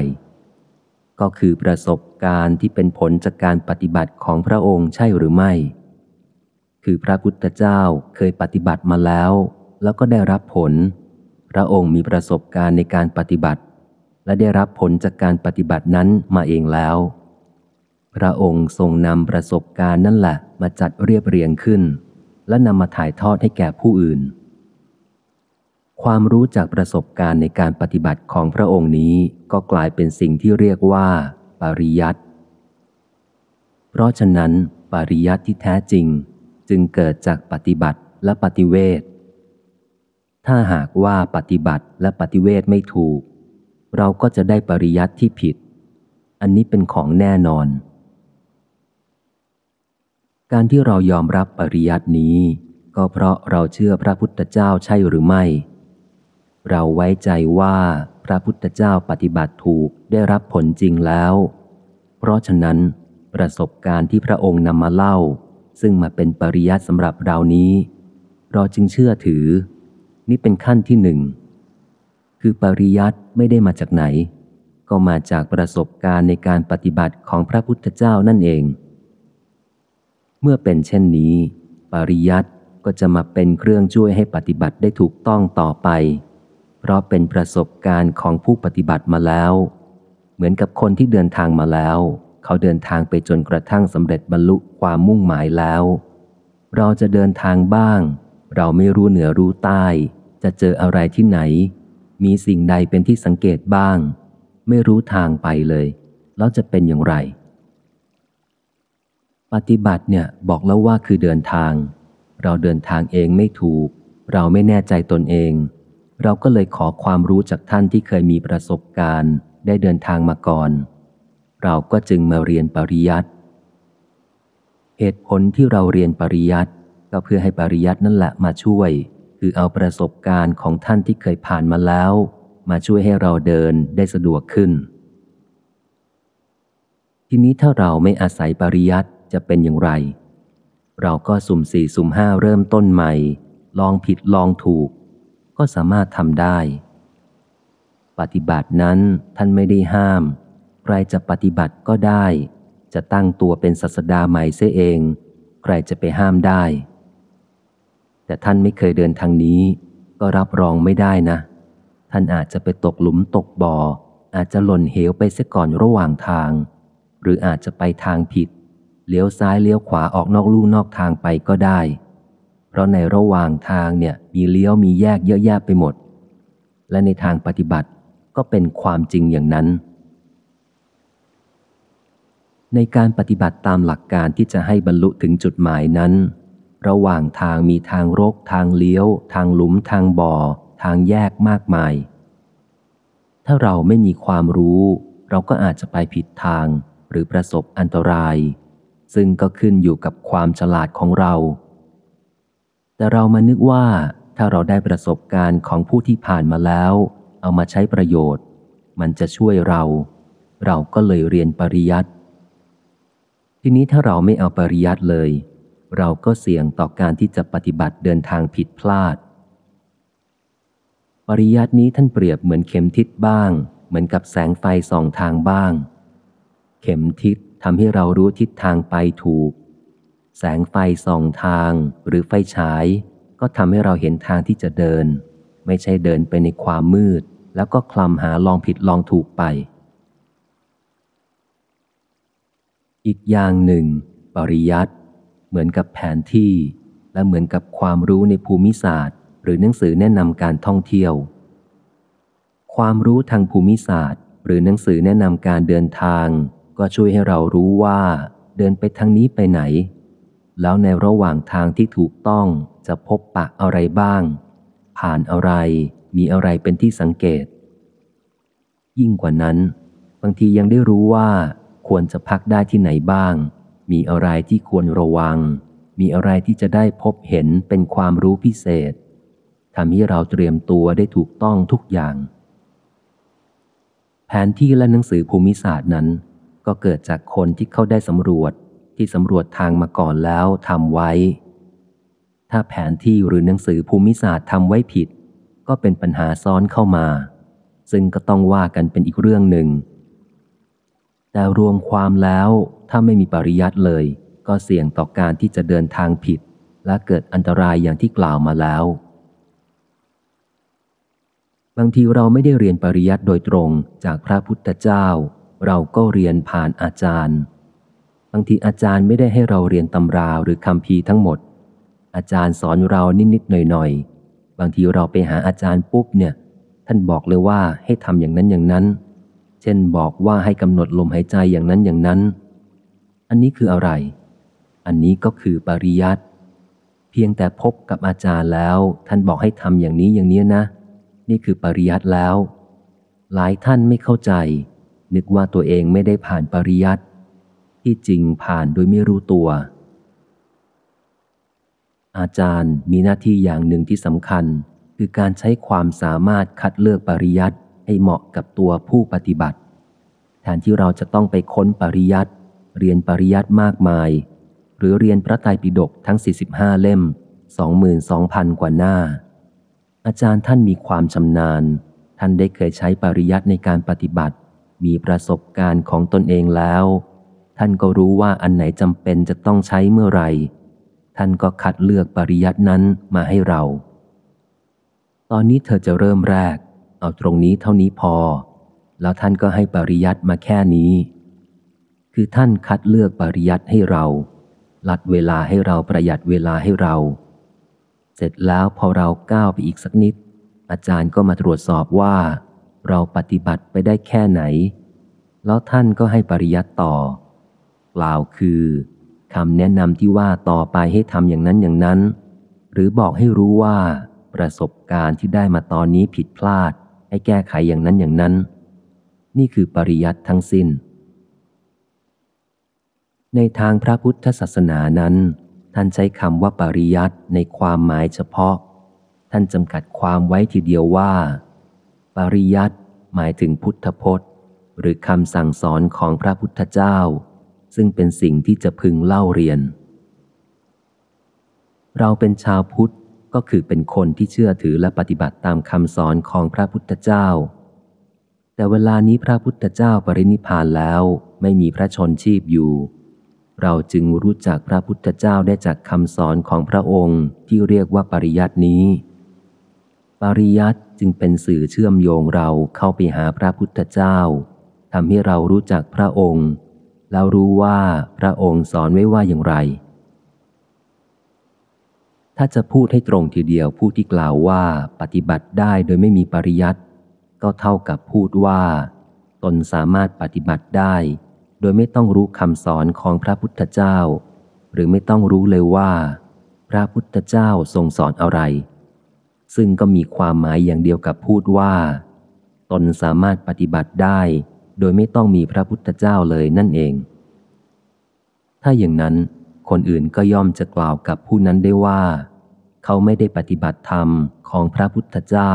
ก็คือประสบการณ์ที่เป็นผลจากการปฏิบัติของพระองค์ใช่หรือไม่ คือพระพุทธเจ้าเคยปฏิบัติมาแล้ว แล้วก็ได้รับผล พระองค์มีประสบการณ์ในการปฏิบัติ และได้รับผลจากการปฏิบัตินั้นมาเองแล้ว พระองค์ทรงนำประสบการณ์นั่นแหละมาจัดเรียบเรียงขึ้น และนำมาถ่ายทอดให้แก่ผู้อื่น ความรู้จากประสบการณ์ในการปฏิบัติของพระองค์นี้ก็กลายเป็นสิ่งที่เรียกว่า ปริยัติเพราะฉะนั้น ปริยัติที่แท้จริงจึงเกิดจากปฏิบัติและปฏิเวทถ้าหากว่าปฏิบัติและปฏิเวทไม่ถูก เราก็จะได้ปริยัติที่ผิด อันนี้เป็นของแน่นอน การที่เรายอมรับปริยัตินี้ ก็เพราะเราเชื่อพระพุทธเจ้าใช่หรือไม่ เราไว้ใจว่าพระพุทธเจ้าปฏิบัติถูกได้รับผลจริงแล้ว เพราะฉะนั้น ประสบการณ์ที่พระองค์นำมาเล่า ซึ่งมาเป็นปริยัติสำหรับเรานี้ เราจึงเชื่อถือ นี่เป็นขั้นที่หนึ่งคือปริยัติไม่ได้มาจากไหน ก็มาจากประสบการณ์ในการปฏิบัติของพระพุทธเจ้านั่นเอง เมื่อเป็นเช่นนี้ ปริยัติก็จะมาเป็นเครื่องช่วยให้ปฏิบัติได้ถูกต้องต่อไป เพราะเป็นประสบการณ์ของผู้ปฏิบัติมาแล้ว เหมือนกับคนที่เดินทางมาแล้ว เขาเดินทางไปจนกระทั่งสำเร็จบรรลุความมุ่งหมายแล้ว เราจะเดินทางบ้าง เราไม่รู้เหนือรู้ใต้ จะเจออะไรที่ไหน มีสิ่งใดเป็นที่สังเกตบ้าง ไม่รู้ทางไปเลย แล้วจะเป็นอย่างไร ปฏิบัติเนี่ยบอกแล้วว่าคือเดินทาง เราเดินทางเองไม่ถูก เราไม่แน่ใจตนเอง เราก็เลยขอความรู้จากท่านที่เคยมีประสบการณ์ ได้เดินทางมาก่อน เราก็จึงมาเรียนปริยัติเหตุผลที่เราเรียนปริยัติก็เพื่อให้ปริยัตินั่นแหละมาช่วย คือเอาประสบการณ์ของท่านที่เคยผ่านมาแล้ว มาช่วยให้เราเดินได้สะดวกขึ้น ทีนี้ถ้าเราไม่อาศัยปริยัติ จะเป็นอย่างไร เราก็สุ่มสี่สุ่มห้าเริ่มต้นใหม่ ลองผิดลองถูก ก็สามารถทำได้ ปฏิบัตินั้นท่านไม่ได้ห้าม ใครจะปฏิบัติก็ได้ จะตั้งตัวเป็นศาสดาใหม่เสียเอง ใครจะไปห้ามได้ แต่ท่านไม่เคยเดินทางนี้ ก็รับรองไม่ได้นะ ท่านอาจจะไปตกหลุมตกบ่ออาจจะหล่นเหวไปเสียก่อนระหว่างทาง หรืออาจจะไปทางผิด เลี้ยวซ้ายเลี้ยวขวาออกนอกลู่นอกทางไปก็ได้ เพราะในระหว่างทางเนี่ยมีเลี้ยวมีแยกเยอะแยะไปหมด และในทางปฏิบัติก็เป็นความจริงอย่างนั้น ในการปฏิบัติตามหลักการที่จะให้บรรลุถึงจุดหมายนั้น ระหว่างทางมีทางรก ทางเลี้ยว ทางหลุม ทางบ่อ ทางแยกมากมาย ถ้าเราไม่มีความรู้ เราก็อาจจะไปผิดทางหรือประสบอันตราย ซึ่งก็ขึ้นอยู่กับความฉลาดของเรา แต่เรามานึกว่าถ้าเราได้ประสบการณ์ของผู้ที่ผ่านมาแล้ว เอามาใช้ประโยชน์ มันจะช่วยเรา เราก็เลยเรียนปริยัติทีนี้ถ้าเราไม่เอาปริยัติเลย เราก็เสี่ยงต่อการที่จะปฏิบัติเดินทางผิดพลาด ปริยัตินี้ท่านเปรียบเหมือนเข็มทิศบ้าง เหมือนกับแสงไฟส่องทางบ้าง เข็มทิศ ทำให้เรารู้ทิศทางไปถูก แสงไฟส่องทางหรือไฟฉาย ก็ทำให้เราเห็นทางที่จะเดิน ไม่ใช่เดินไปในความมืด แล้วก็คลำหาลองผิดลองถูกไป อีกอย่างหนึ่ง ปริยัติเหมือนกับแผนที่ และเหมือนกับความรู้ในภูมิศาสตร์ หรือหนังสือแนะนำการท่องเที่ยว ความรู้ทางภูมิศาสตร์ หรือหนังสือแนะนำการเดินทาง ก็ช่วยให้เรารู้ว่าเดินไปทางนี้ไปไหน แล้วในระหว่างทางที่ถูกต้องจะพบปะอะไรบ้าง ผ่านอะไรมีอะไรเป็นที่สังเกต ยิ่งกว่านั้น บางทียังได้รู้ว่าควรจะพักได้ที่ไหนบ้าง มีอะไรที่ควรระวัง มีอะไรที่จะได้พบเห็นเป็นความรู้พิเศษทำให้เราเตรียมตัวได้ถูกต้องทุกอย่าง แผนที่และหนังสือภูมิศาสตร์นั้น ก็เกิดจากคนที่เขาได้สำรวจที่สำรวจทางมาก่อนแล้วทำไว้ ถ้าแผนที่หรือหนังสือภูมิศาสตร์ทำไว้ผิด ก็เป็นปัญหาซ้อนเข้ามา ซึ่งก็ต้องว่ากันเป็นอีกเรื่องหนึ่ง แต่รวมความแล้วถ้าไม่มีปริยัติเลย ก็เสี่ยงต่อการที่จะเดินทางผิด และเกิดอันตรายอย่างที่กล่าวมาแล้ว บางทีเราไม่ได้เรียนปริยัติโดยตรงจากพระพุทธเจ้า เราก็เรียนผ่านอาจารย์ บางทีอาจารย์ไม่ได้ให้เราเรียนตำราหรือคำพีทั้งหมด อาจารย์สอนเรานิดๆหน่อยๆ บางทีเราไปหาอาจารย์ปุ๊บเนี่ย ท่านบอกเลยว่าให้ทำอย่างนั้นอย่างนั้น เช่นบอกว่าให้กำหนดลมหายใจอย่างนั้นอย่างนั้น อันนี้คืออะไร อันนี้ก็คือปริยัติเพียงแต่พบกับอาจารย์แล้ว ท่านบอกให้ทำอย่างนี้อย่างนี้นะ นี่คือปริยัติแล้ว หลายท่านไม่เข้าใจ นึกว่าตัวเองไม่ได้ผ่านปริยัติที่จริงผ่านโดยไม่รู้ตัว อาจารย์มีหน้าที่อย่างหนึ่งที่สำคัญ คือการใช้ความสามารถคัดเลือกปริยัติให้เหมาะกับตัวผู้ปฏิบัติ แทนที่เราจะต้องไปค้นปริยัติเรียนปริยัติมากมาย หรือเรียนพระไตรปิฎกทั้ง 45 เล่ม 22,000 กว่าหน้า อาจารย์ท่านมีความชำนาญ ท่านได้เคยใช้ปริยัติในการปฏิบัติ มีประสบการณ์ของตนเองแล้ว ท่านก็รู้ว่าอันไหนจำเป็นจะต้องใช้เมื่อไหร่ ท่านก็คัดเลือกปริยัตินั้นมาให้เรา ตอนนี้เธอจะเริ่มแรก เอาตรงนี้เท่านี้พอ แล้วท่านก็ให้ปริยัติมาแค่นี้ คือท่านคัดเลือกปริยัติให้เรา ลัดเวลาให้เราประหยัดเวลาให้เรา เสร็จแล้วพอเราก้าวไปอีกสักนิด อาจารย์ก็มาตรวจสอบว่า เราปฏิบัติไปได้แค่ไหน แล้วท่านก็ให้ปริยัติต่อ กล่าวคือคำแนะนำที่ว่าต่อไปให้ทำอย่างนั้นอย่างนั้น หรือบอกให้รู้ว่า ประสบการณ์ที่ได้มาตอนนี้ผิดพลาด ให้แก้ไขอย่างนั้นอย่างนั้น นี่คือปริยัติทั้งสิน้น ในทางพระพุทธศาสนานั้น ท่านใช้คำว่าปริยัติในความหมายเฉพาะ ท่านจำกัดความไว้ทีเดียวว่า ปริยัติหมายถึงพุทธพจน์ หรือคำสั่งสอนของพระพุทธเจ้า ซึ่งเป็นสิ่งที่จะพึงเล่าเรียน เราเป็นชาวพุทธก็คือเป็นคนที่เชื่อถือและปฏิบัติตามคำสอนของพระพุทธเจ้า แต่เวลานี้พระพุทธเจ้าปรินิพานแล้วไม่มีพระชนชีพอยู่ เราจึงรู้จักพระพุทธเจ้าได้จากคำสอนของพระองค์ที่เรียกว่าปริยัตินี้ ปริยัติจึงเป็นสื่อเชื่อมโยงเราเข้าไปหาพระพุทธเจ้าทำให้เรารู้จักพระองค์ แล้วรู้ว่าพระองค์สอนไว้ว่าอย่างไร ถ้าจะพูดให้ตรงทีเดียวผู้ที่กล่าวว่าปฏิบัติได้โดยไม่มีปริยัติก็เท่ากับพูดว่า ตนสามารถปฏิบัติได้ โดยไม่ต้องรู้คำสอนของพระพุทธเจ้า หรือไม่ต้องรู้เลยว่า พระพุทธเจ้าทรงสอนอะไร ซึ่งก็มีความหมายอย่างเดียวกับพูดว่า ตนสามารถปฏิบัติได้ โดยไม่ต้องมีพระพุทธเจ้าเลยนั่นเอง ถ้าอย่างนั้น คนอื่นก็ย่อมจะกล่าวกับผู้นั้นได้ว่า เขาไม่ได้ปฏิบัติธรรมของพระพุทธเจ้า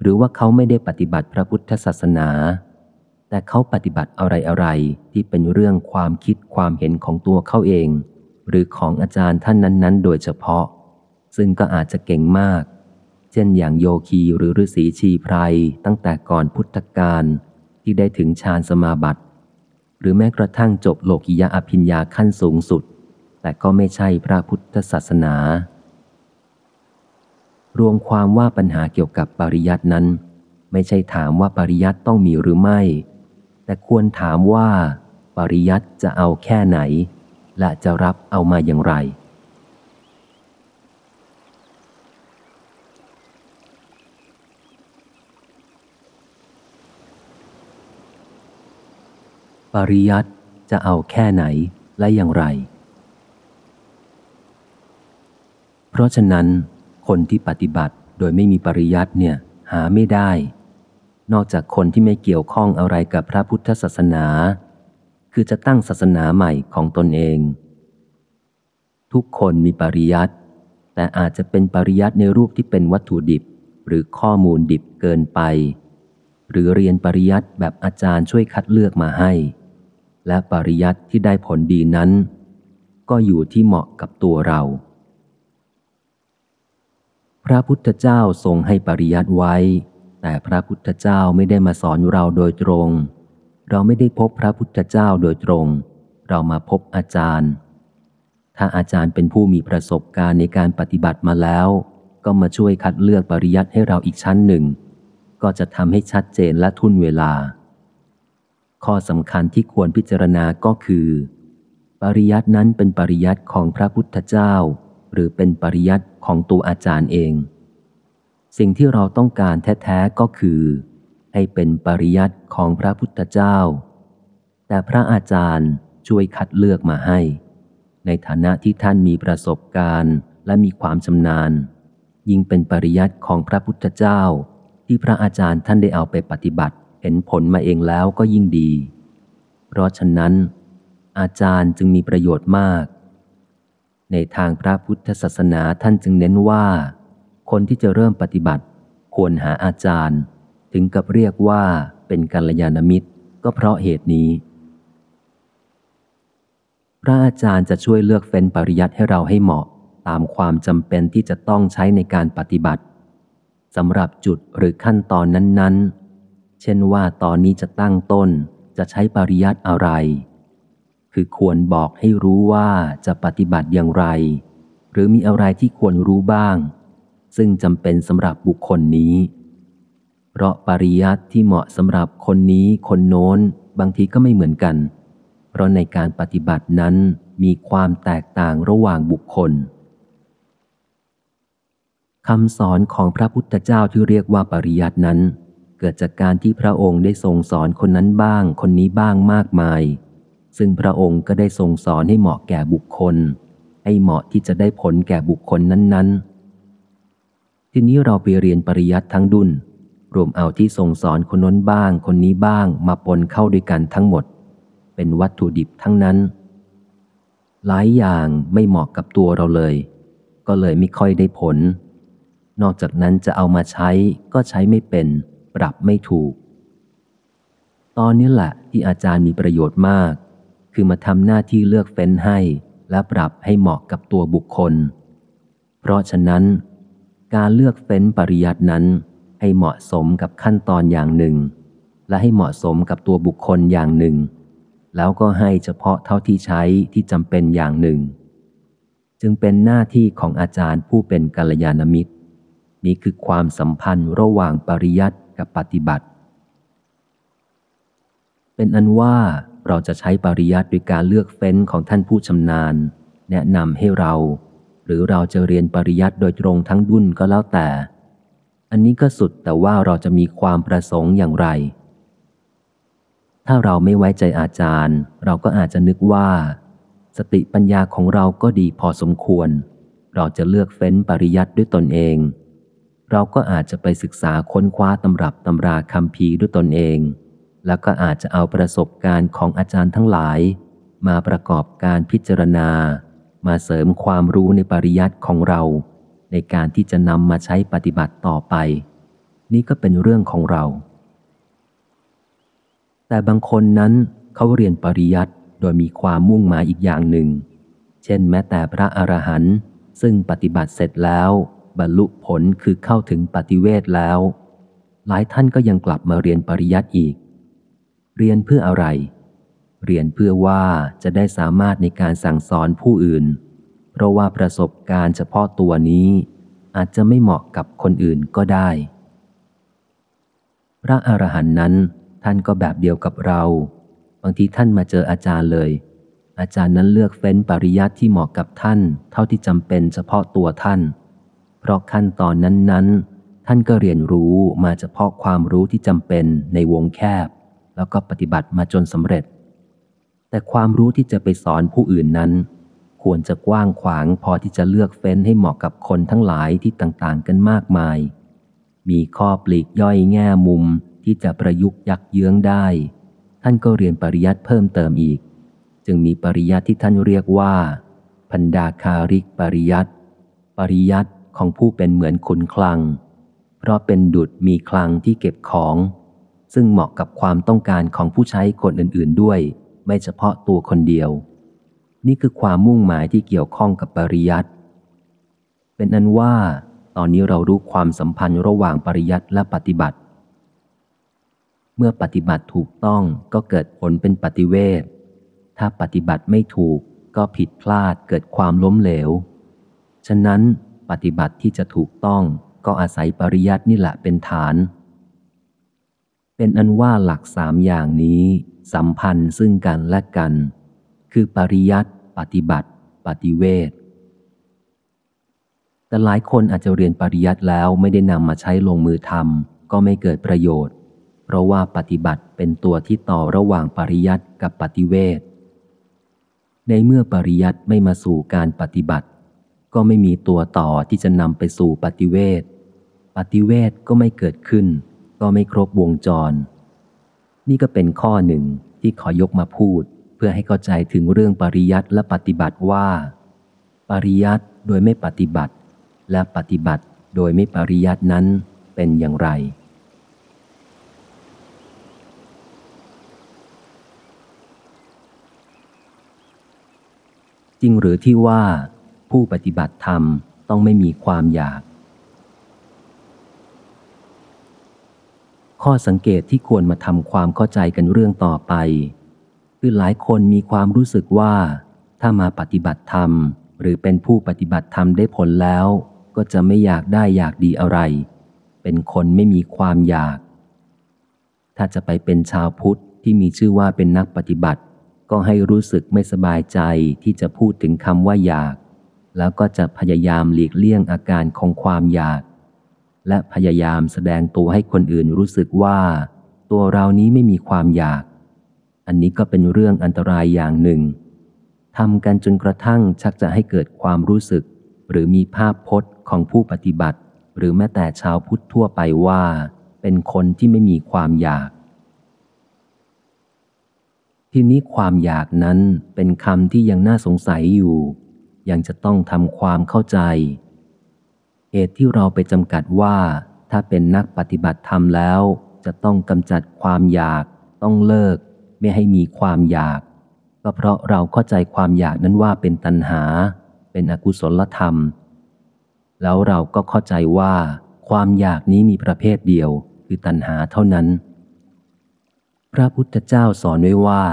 หรือว่าเขาไม่ได้ปฏิบัติพระพุทธศาสนา แต่เขาปฏิบัติอะไรอะไรที่เป็นเรื่องความคิดความเห็นของตัวเขาเอง หรือของอาจารย์ท่านนั้น ๆ โดยเฉพาะ ซึ่งก็อาจจะเก่งมาก เช่นอย่างโยคีหรือฤาษีชีไพรตั้งแต่ก่อนพุทธกาลที่ได้ถึงฌานสมาบัติ หรือแม้กระทั่งจบโลกิยาอภิญญาขั้นสูงสุด แต่ก็ไม่ใช่พระพุทธศาสนา รวมความว่าปัญหาเกี่ยวกับปริยัตินั้น ไม่ใช่ถามว่าปริยัติต้องมีหรือไม่ แต่ควรถามว่า ปริยัติจะเอาแค่ไหน และจะรับเอามาอย่างไร ปริยัติจะเอาแค่ไหนและอย่างไร เพราะฉะนั้น คนที่ปฏิบัติโดยไม่มีปริยัติเนี่ยหาไม่ได้ นอกจากคนที่ไม่เกี่ยวข้องอะไรกับพระพุทธศาสนา คือจะตั้งศาสนาใหม่ของตนเอง ทุกคนมีปริยัติ แต่อาจจะเป็นปริยัติในรูปที่เป็นวัตถุดิบ หรือข้อมูลดิบเกินไป หรือเรียนปริยัติแบบอาจารย์ช่วยคัดเลือกมาให้ และปริยัติที่ได้ผลดีนั้น ก็อยู่ที่เหมาะกับตัวเรา พระพุทธเจ้าทรงให้ปริยัติไว้ แต่พระพุทธเจ้าไม่ได้มาสอนเราโดยตรง เราไม่ได้พบพระพุทธเจ้าโดยตรง เรามาพบอาจารย์ ถ้าอาจารย์เป็นผู้มีประสบการณ์ในการปฏิบัติมาแล้ว ก็มาช่วยคัดเลือกปริยัติให้เราอีกชั้นหนึ่ง ก็จะทำให้ชัดเจนและทุ่นเวลา ข้อสำคัญที่ควรพิจารณาก็คือ ปริยัตินั้นเป็นปริยัติของพระพุทธเจ้า หรือเป็นปริยัติของตัวอาจารย์เอง สิ่งที่เราต้องการแท้ๆก็คือ ให้เป็นปริยัติของพระพุทธเจ้า แต่พระอาจารย์ช่วยคัดเลือกมาให้ ในฐานะที่ท่านมีประสบการณ์และมีความชำนาญ ยิ่งเป็นปริยัติของพระพุทธเจ้า ที่พระอาจารย์ท่านได้เอาไปปฏิบัติ เห็นผลมาเองแล้วก็ยิ่งดี เพราะฉะนั้น อาจารย์จึงมีประโยชน์มาก ในทางพระพุทธศาสนาท่านจึงเน้นว่า คนที่จะเริ่มปฏิบัติ ควรหาอาจารย์ ถึงกับเรียกว่าเป็นกัลยาณมิตร ก็เพราะเหตุนี้ พระอาจารย์จะช่วยเลือกเฟ้นปริยัติให้เราให้เหมาะตามความจำเป็นที่จะต้องใช้ในการปฏิบัติสำหรับจุดหรือขั้นตอนนั้น ๆ เช่นว่าตอนนี้จะตั้งต้นจะใช้ปริยัติอะไร คือควรบอกให้รู้ว่าจะปฏิบัติอย่างไร หรือมีอะไรที่ควรรู้บ้าง ซึ่งจำเป็นสำหรับบุคคลนี้ เพราะปริยัติที่เหมาะสำหรับคนนี้คนโน้นบางทีก็ไม่เหมือนกัน เพราะในการปฏิบัตินั้นมีความแตกต่างระหว่างบุคคลคำสอนของพระพุทธเจ้าที่เรียกว่าปริยัตินั้น กิดจากการที่พระองค์ได้ทรงสอนคนนั้นบ้าง คนนี้บ้างมากมาย ซึ่งพระองค์ก็ได้ทรงสอนให้เหมาะแก่บุคคล ให้เหมาะที่จะได้ผลแก่บุคคลนั้น ๆ ทีนี้เราไปเรียนปริยัติทั้งดุนรวมเอาที่ทรงสอนคนน้นบ้าง คนนี้บ้างมาปนเข้าด้วยกันทั้งหมด เป็นวัตถุดิบทั้งนั้น หลายอย่างไม่เหมาะกับตัวเราเลย ก็เลยไม่ค่อยได้ผล นอกจากนั้นจะเอามาใช้ก็ใช้ไม่เป็น ปรับไม่ถูก ตอนนี้แหละที่อาจารย์มีประโยชน์มาก คือมาทำหน้าที่เลือกเฟ้นให้ และปรับให้เหมาะกับตัวบุคคล เพราะฉะนั้น การเลือกเฟ้นปริยัตินั้น ให้เหมาะสมกับขั้นตอนอย่างหนึ่ง และให้เหมาะสมกับตัวบุคคลอย่างหนึ่ง แล้วก็ให้เฉพาะเท่าที่ใช้ที่จำเป็นอย่างหนึ่ง จึงเป็นหน้าที่ของอาจารย์ผู้เป็นกัลยาณมิตรนี่คือความสัมพันธ์ระหว่างปริยัติ กับปฏิบัติ เป็นอันว่าเราจะใช้ปริยัติด้วยการเลือกเฟ้นของท่านผู้ชำนาญ แนะนำให้เรา หรือเราจะเรียนปริยัติโดยตรงทั้งดุนก็แล้วแต่ อันนี้ก็สุดแต่ว่าเราจะมีความประสงค์อย่างไร ถ้าเราไม่ไว้ใจอาจารย์ เราก็อาจจะนึกว่า สติปัญญาของเราก็ดีพอสมควร เราจะเลือกเฟ้นปริยัติด้วยตนเอง เราก็อาจจะไปศึกษาค้นคว้าตำรับตำราคำพีด้วยตนเอง แล้วก็อาจจะเอาประสบการณ์ของอาจารย์ทั้งหลาย มาประกอบการพิจารณา มาเสริมความรู้ในปริยัติของเรา ในการที่จะนำมาใช้ปฏิบัติต่อไป นี่ก็เป็นเรื่องของเรา แต่บางคนนั้นเขาเรียนปริยัติโดยมีความมุ่งหมายอีกอย่างหนึ่ง เช่น แม้แต่พระอรหันต์ซึ่งปฏิบัติเสร็จแล้ว บรรลุผลคือเข้าถึงปฏิเวทแล้ว หลายท่านก็ยังกลับมาเรียนปริยัติอีก เรียนเพื่ออะไร เรียนเพื่อว่าจะได้สามารถในการสั่งสอนผู้อื่น เพราะว่าประสบการณ์เฉพาะตัวนี้ อาจจะไม่เหมาะกับคนอื่นก็ได้ พระอรหันต์นั้นท่านก็แบบเดียวกับเรา บางทีท่านมาเจออาจารย์เลยอาจารย์นั้นเลือกเฟ้นปริยัติที่เหมาะกับท่าน เท่าที่จำเป็นเฉพาะตัวท่าน เพราะขั้นตอนนั้นๆ ท่านก็เรียนรู้มาเฉพาะความรู้ที่จำเป็นในวงแคบ แล้วก็ปฏิบัติมาจนสำเร็จ แต่ความรู้ที่จะไปสอนผู้อื่นนั้น ควรจะกว้างขวางพอที่จะเลือกเฟ้นให้เหมาะกับคนทั้งหลายที่ต่างๆ กันมากมาย มีข้อปลีกย่อยแง่มุมที่จะประยุกต์ยักเยื้องได้ ท่านก็เรียนปริยัติเพิ่มเติมอีก จึงมีปริยัติที่ท่านเรียกว่าพันดาคาริกปริยัติปริยัติ ของผู้เป็นเหมือนขุนคลัง เพราะเป็นดุดมีคลังที่เก็บของ ซึ่งเหมาะกับความต้องการของผู้ใช้คนอื่นๆด้วย ไม่เฉพาะตัวคนเดียว นี่คือความมุ่งหมายที่เกี่ยวข้องกับปริยัติเป็นอันว่า ตอนนี้เรารู้ความสัมพันธ์ระหว่างปริยัติและปฏิบัติ เมื่อปฏิบัติถูกต้องก็เกิดผลเป็นปฏิเวทถ้าปฏิบัติไม่ถูกก็ผิดพลาดเกิดความล้มเหลว ฉะนั้น ปฏิบัติที่จะถูกต้องก็อาศัยปริยัตินี่แหละเป็นฐาน เป็นอันว่าหลักสามอย่างนี้ สัมพันธ์ซึ่งกันและกัน คือปริยัติปฏิบัติ ปฏิเวทแต่หลายคนอาจจะเรียนปริยัติแล้วไม่ได้นำมาใช้ลงมือทำก็ไม่เกิดประโยชน์ เพราะว่าปฏิบัติเป็นตัวที่ต่อระหว่างปริยัติกับปฏิเวทในเมื่อปริยัติไม่มาสู่การปฏิบัติ ก็ไม่มีตัวต่อที่จะนำไปสู่ปฏิเวทปฏิเวทก็ไม่เกิดขึ้น ก็ไม่ครบวงจร นี่ก็เป็นข้อหนึ่งที่ขอยกมาพูด เพื่อให้เข้าใจถึงเรื่องปริยัติและปฏิบัติว่า ปริยัติโดยไม่ปฏิบัติ และปฏิบัติโดยไม่ปริยัตินั้นเป็นอย่างไร จริงหรือที่ว่า ผู้ปฏิบัติธรรมต้องไม่มีความอยาก ข้อสังเกตที่ควรมาทำความเข้าใจกันเรื่องต่อไป คือหลายคนมีความรู้สึกว่า ถ้ามาปฏิบัติธรรม หรือเป็นผู้ปฏิบัติธรรมได้ผลแล้ว ก็จะไม่อยากได้อยากดีอะไร เป็นคนไม่มีความอยาก ถ้าจะไปเป็นชาวพุทธที่มีชื่อว่าเป็นนักปฏิบัติ ก็ให้รู้สึกไม่สบายใจที่จะพูดถึงคำว่าอยาก แล้วก็จะพยายามหลีกเลี่ยงอาการของความอยาก และพยายามแสดงตัวให้คนอื่นรู้สึกว่า ตัวเรานี้ไม่มีความอยาก อันนี้ก็เป็นเรื่องอันตรายอย่างหนึ่งทำกันจนกระทั่งชักจะให้เกิดความรู้สึก หรือมีภาพพจน์ของผู้ปฏิบัติ หรือแม้แต่ชาวพุทธทั่วไปว่า เป็นคนที่ไม่มีความอยาก ทีนี้ความอยากนั้นเป็นคำที่ยังน่าสงสัยอยู่ ยังจะต้องทำความเข้าใจ เหตุที่เราไปจำกัดว่าถ้าเป็นนักปฏิบัติธรรมแล้ว จะต้องกำจัดความอยาก ต้องเลิก ไม่ให้มีความอยาก ก็เพราะเราเข้าใจความอยากนั้นว่าเป็นตัณหา เป็นอกุศลธรรม แล้วเราก็เข้าใจว่า ความอยากนี้มีประเภทเดียว คือตัณหาเท่านั้น พระพุทธเจ้าสอนไว้ว่า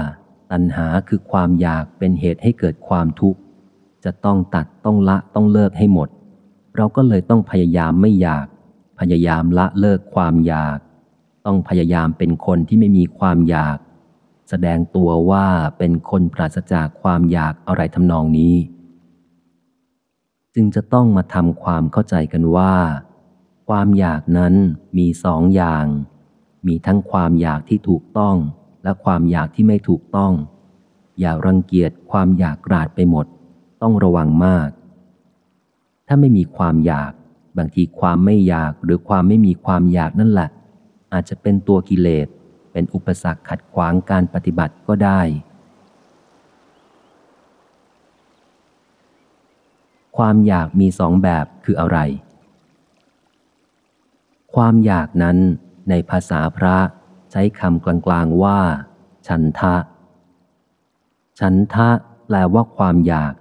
ตัณหาคือความอยากเป็นเหตุให้เกิดความทุกข์ จะต้องตัดต้องละต้องเลิกให้หมด เราก็เลยต้องพยายามไม่อยาก พยายามละเลิกความอยาก ต้องพยายามเป็นคนที่ไม่มีความอยาก แสดงตัวว่าเป็นคนปราศจากความอยากอะไรทำนองนี้ จึงจะต้องมาทำความเข้าใจกันว่า ความอยากนั้นมีสองอย่าง มีทั้งความอยากที่ถูกต้องและความอยากที่ไม่ถูกต้อง อย่ารังเกียจความอยากกราดไปหมด ต้องระวังมาก ถ้าไม่มีความอยาก บางทีความไม่อยากหรือความไม่มีความอยากนั่นแหละ อาจจะเป็นตัวกิเลส เป็นอุปสรรคขัดขวางการปฏิบัติก็ได้ ความอยากมีสองแบบคืออะไร ความอยากนั้นในภาษาพระใช้คำกลางๆว่า ฉันทะ ฉันทะแปลว่าความอยาก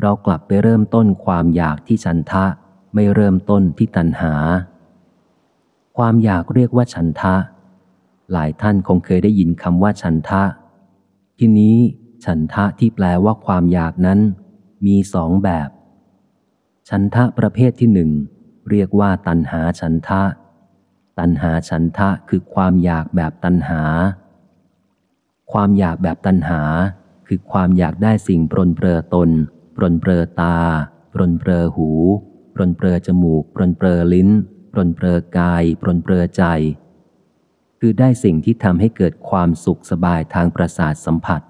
เรากลับไปเริ่มต้นความอยากที่ฉันทะ ไม่เริ่มต้นที่ตัณหา ความอยากเรียกว่าฉันทะ หลายท่านคงเคยได้ยินคำว่าฉันทะ ทีนี้ฉันทะที่แปลว่าความอยากนั้น มีสองแบบ ฉันทะประเภทที่หนึ่งเรียกว่าตัณหาฉันทะ ตัณหาฉันทะคือความอยากแบบตัณหา ความอยากแบบตัณหา คือความอยากได้สิ่งปรนเปรอตน ปรนเปรอตา ปรนเปรอหู ปรนเปรอจมูก ปรนเปรอลิ้น ปรนเปรอกาย ปรนเปรอใจ คือได้สิ่งที่ทำให้เกิดความสุขสบายทางประสาทสัมผัส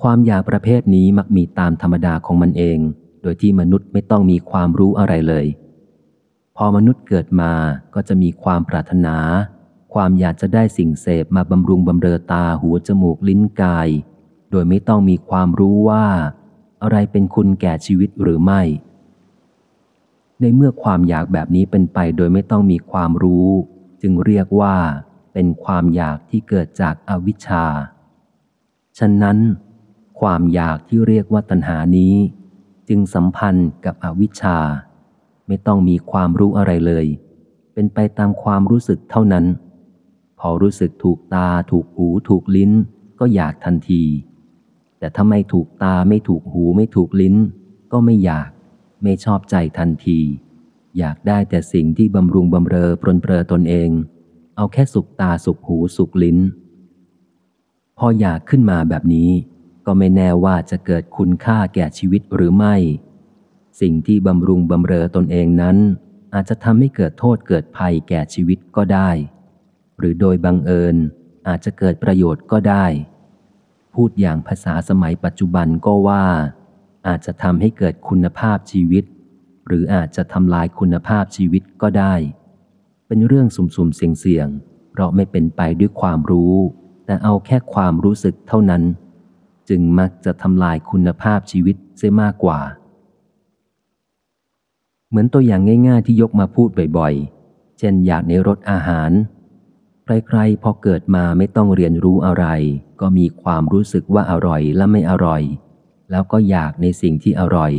ความอยากประเภทนี้มักมีตามธรรมดาของมันเอง โดยที่มนุษย์ไม่ต้องมีความรู้อะไรเลย พอมนุษย์เกิดมาก็จะมีความปรารถนา ความอยากจะได้สิ่งเสพมาบำรุงบำเรอตาหูจมูกลิ้นกาย โดยไม่ต้องมีความรู้ว่า อะไรเป็นคุณแก่ชีวิตหรือไม่ ในเมื่อความอยากแบบนี้เป็นไปโดยไม่ต้องมีความรู้ จึงเรียกว่า เป็นความอยากที่เกิดจากอวิชชา ฉะนั้น ความอยากที่เรียกว่าตัณหานี้ จึงสัมพันธ์กับอวิชชา ไม่ต้องมีความรู้อะไรเลย เป็นไปตามความรู้สึกเท่านั้น พอรู้สึกถูกตาถูกหูถูกลิ้น ก็อยากทันที แต่ถ้าไม่ถูกตาไม่ถูกหูไม่ถูกลิ้น ก็ไม่อยาก ไม่ชอบใจทันที อยากได้แต่สิ่งที่บำรุงบำเรอปรนเปรอตนเอง เอาแค่สุกตาสุกหูสุกลิ้น พออยากขึ้นมาแบบนี้ ก็ไม่แน่ว่าจะเกิดคุณค่าแก่ชีวิตหรือไม่ สิ่งที่บำรุงบำเรอตนเองนั้น อาจจะทำให้เกิดโทษเกิดภัยแก่ชีวิตก็ได้ หรือโดยบังเอิญอาจจะเกิดประโยชน์ก็ได้ พูดอย่างภาษาสมัยปัจจุบันก็ว่า อาจจะทำให้เกิดคุณภาพชีวิต หรืออาจจะทำลายคุณภาพชีวิตก็ได้ เป็นเรื่องสุ่มๆเสี่ยงๆเพราะไม่เป็นไปด้วยความรู้ แต่เอาแค่ความรู้สึกเท่านั้น จึงมักจะทำลายคุณภาพชีวิตเสียมากกว่า เหมือนตัวอย่างง่าย ๆ ที่ยกมาพูดบ่อยๆ เช่นอยากในรสอาหาร ใครๆพอเกิดมาไม่ต้องเรียนรู้อะไร ก็มีความรู้สึกว่าอร่อยและไม่อร่อย แล้วก็อยากในสิ่งที่อร่อย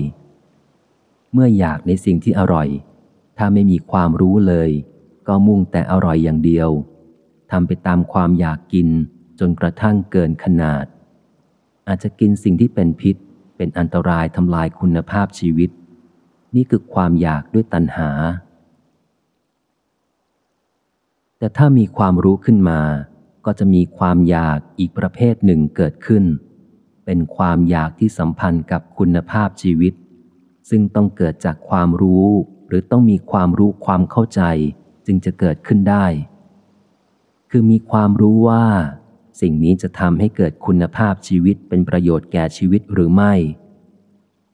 เมื่ออยากในสิ่งที่อร่อย ถ้าไม่มีความรู้เลย ก็มุ่งแต่อร่อยอย่างเดียวทำไปตามความอยากกินจนกระทั่งเกินขนาด อาจจะกินสิ่งที่เป็นพิษ เป็นอันตรายทำลายคุณภาพชีวิต นี่คือความอยากด้วยตัณหา แต่ถ้ามีความรู้ขึ้นมา ก็จะมีความอยากอีกประเภทหนึ่งเกิดขึ้น เป็นความอยากที่สัมพันธ์กับคุณภาพชีวิต ซึ่งต้องเกิดจากความรู้ หรือต้องมีความรู้ความเข้าใจจึงจะเกิดขึ้นได้ คือมีความรู้ว่า สิ่งนี้จะทำให้เกิดคุณภาพชีวิตเป็นประโยชน์แก่ชีวิตหรือไม่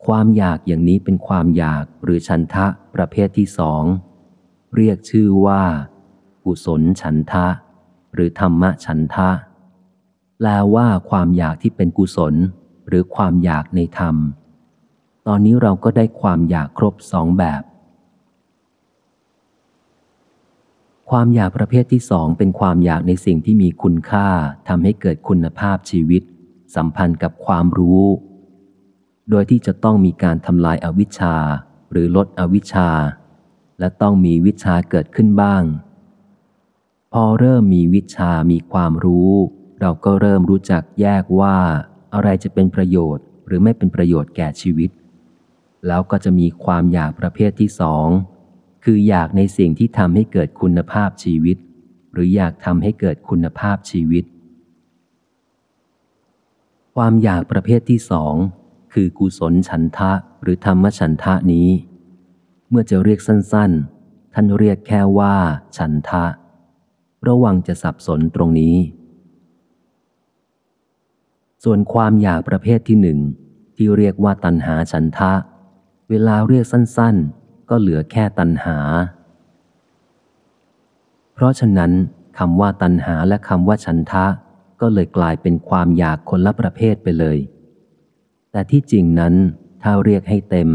ความอยากอย่างนี้เป็นความอยากหรือฉันทะประเภทที่สองเรียกชื่อว่า กุศลฉันทะ หรือธรรมะฉันทะ แปลว่าความอยากที่เป็นกุศล หรือความอยากในธรรม ตอนนี้เราก็ได้ความอยากครบสองแบบ ความอยากประเภทที่สองเป็นความอยากในสิ่งที่มีคุณค่าทำให้เกิดคุณภาพชีวิต สัมพันธ์กับความรู้ โดยที่จะต้องมีการทำลายอาวิชชา หรือลดอวิชชาและต้องมีวิชาเกิดขึ้นบ้าง พอเริ่มมีวิชามีความรู้ เราก็เริ่มรู้จักแยกว่า อะไรจะเป็นประโยชน์ หรือไม่เป็นประโยชน์แก่ชีวิต แล้วก็จะมีความอยากประเภทที่สองคืออยากในสิ่งที่ทำให้เกิดคุณภาพชีวิต หรืออยากทำให้เกิดคุณภาพชีวิต ความอยากประเภทที่สองคือกุศลฉันทะหรือธรรมฉันทะนี้ เมื่อจะเรียกสั้นๆ ท่านเรียกแค่ว่า ฉันทะ ระวังจะสับสนตรงนี้ ส่วนความอยากประเภทที่หนึ่ง ที่เรียกว่าตัณหาฉันทะ เวลาเรียกสั้นๆ ก็เหลือแค่ตัณหา เพราะฉะนั้นคำว่าตัณหาและคำว่าฉันทะ ก็เลยกลายเป็นความอยากคนละประเภทไปเลย แต่ที่จริงนั้นถ้าเรียกให้เต็ม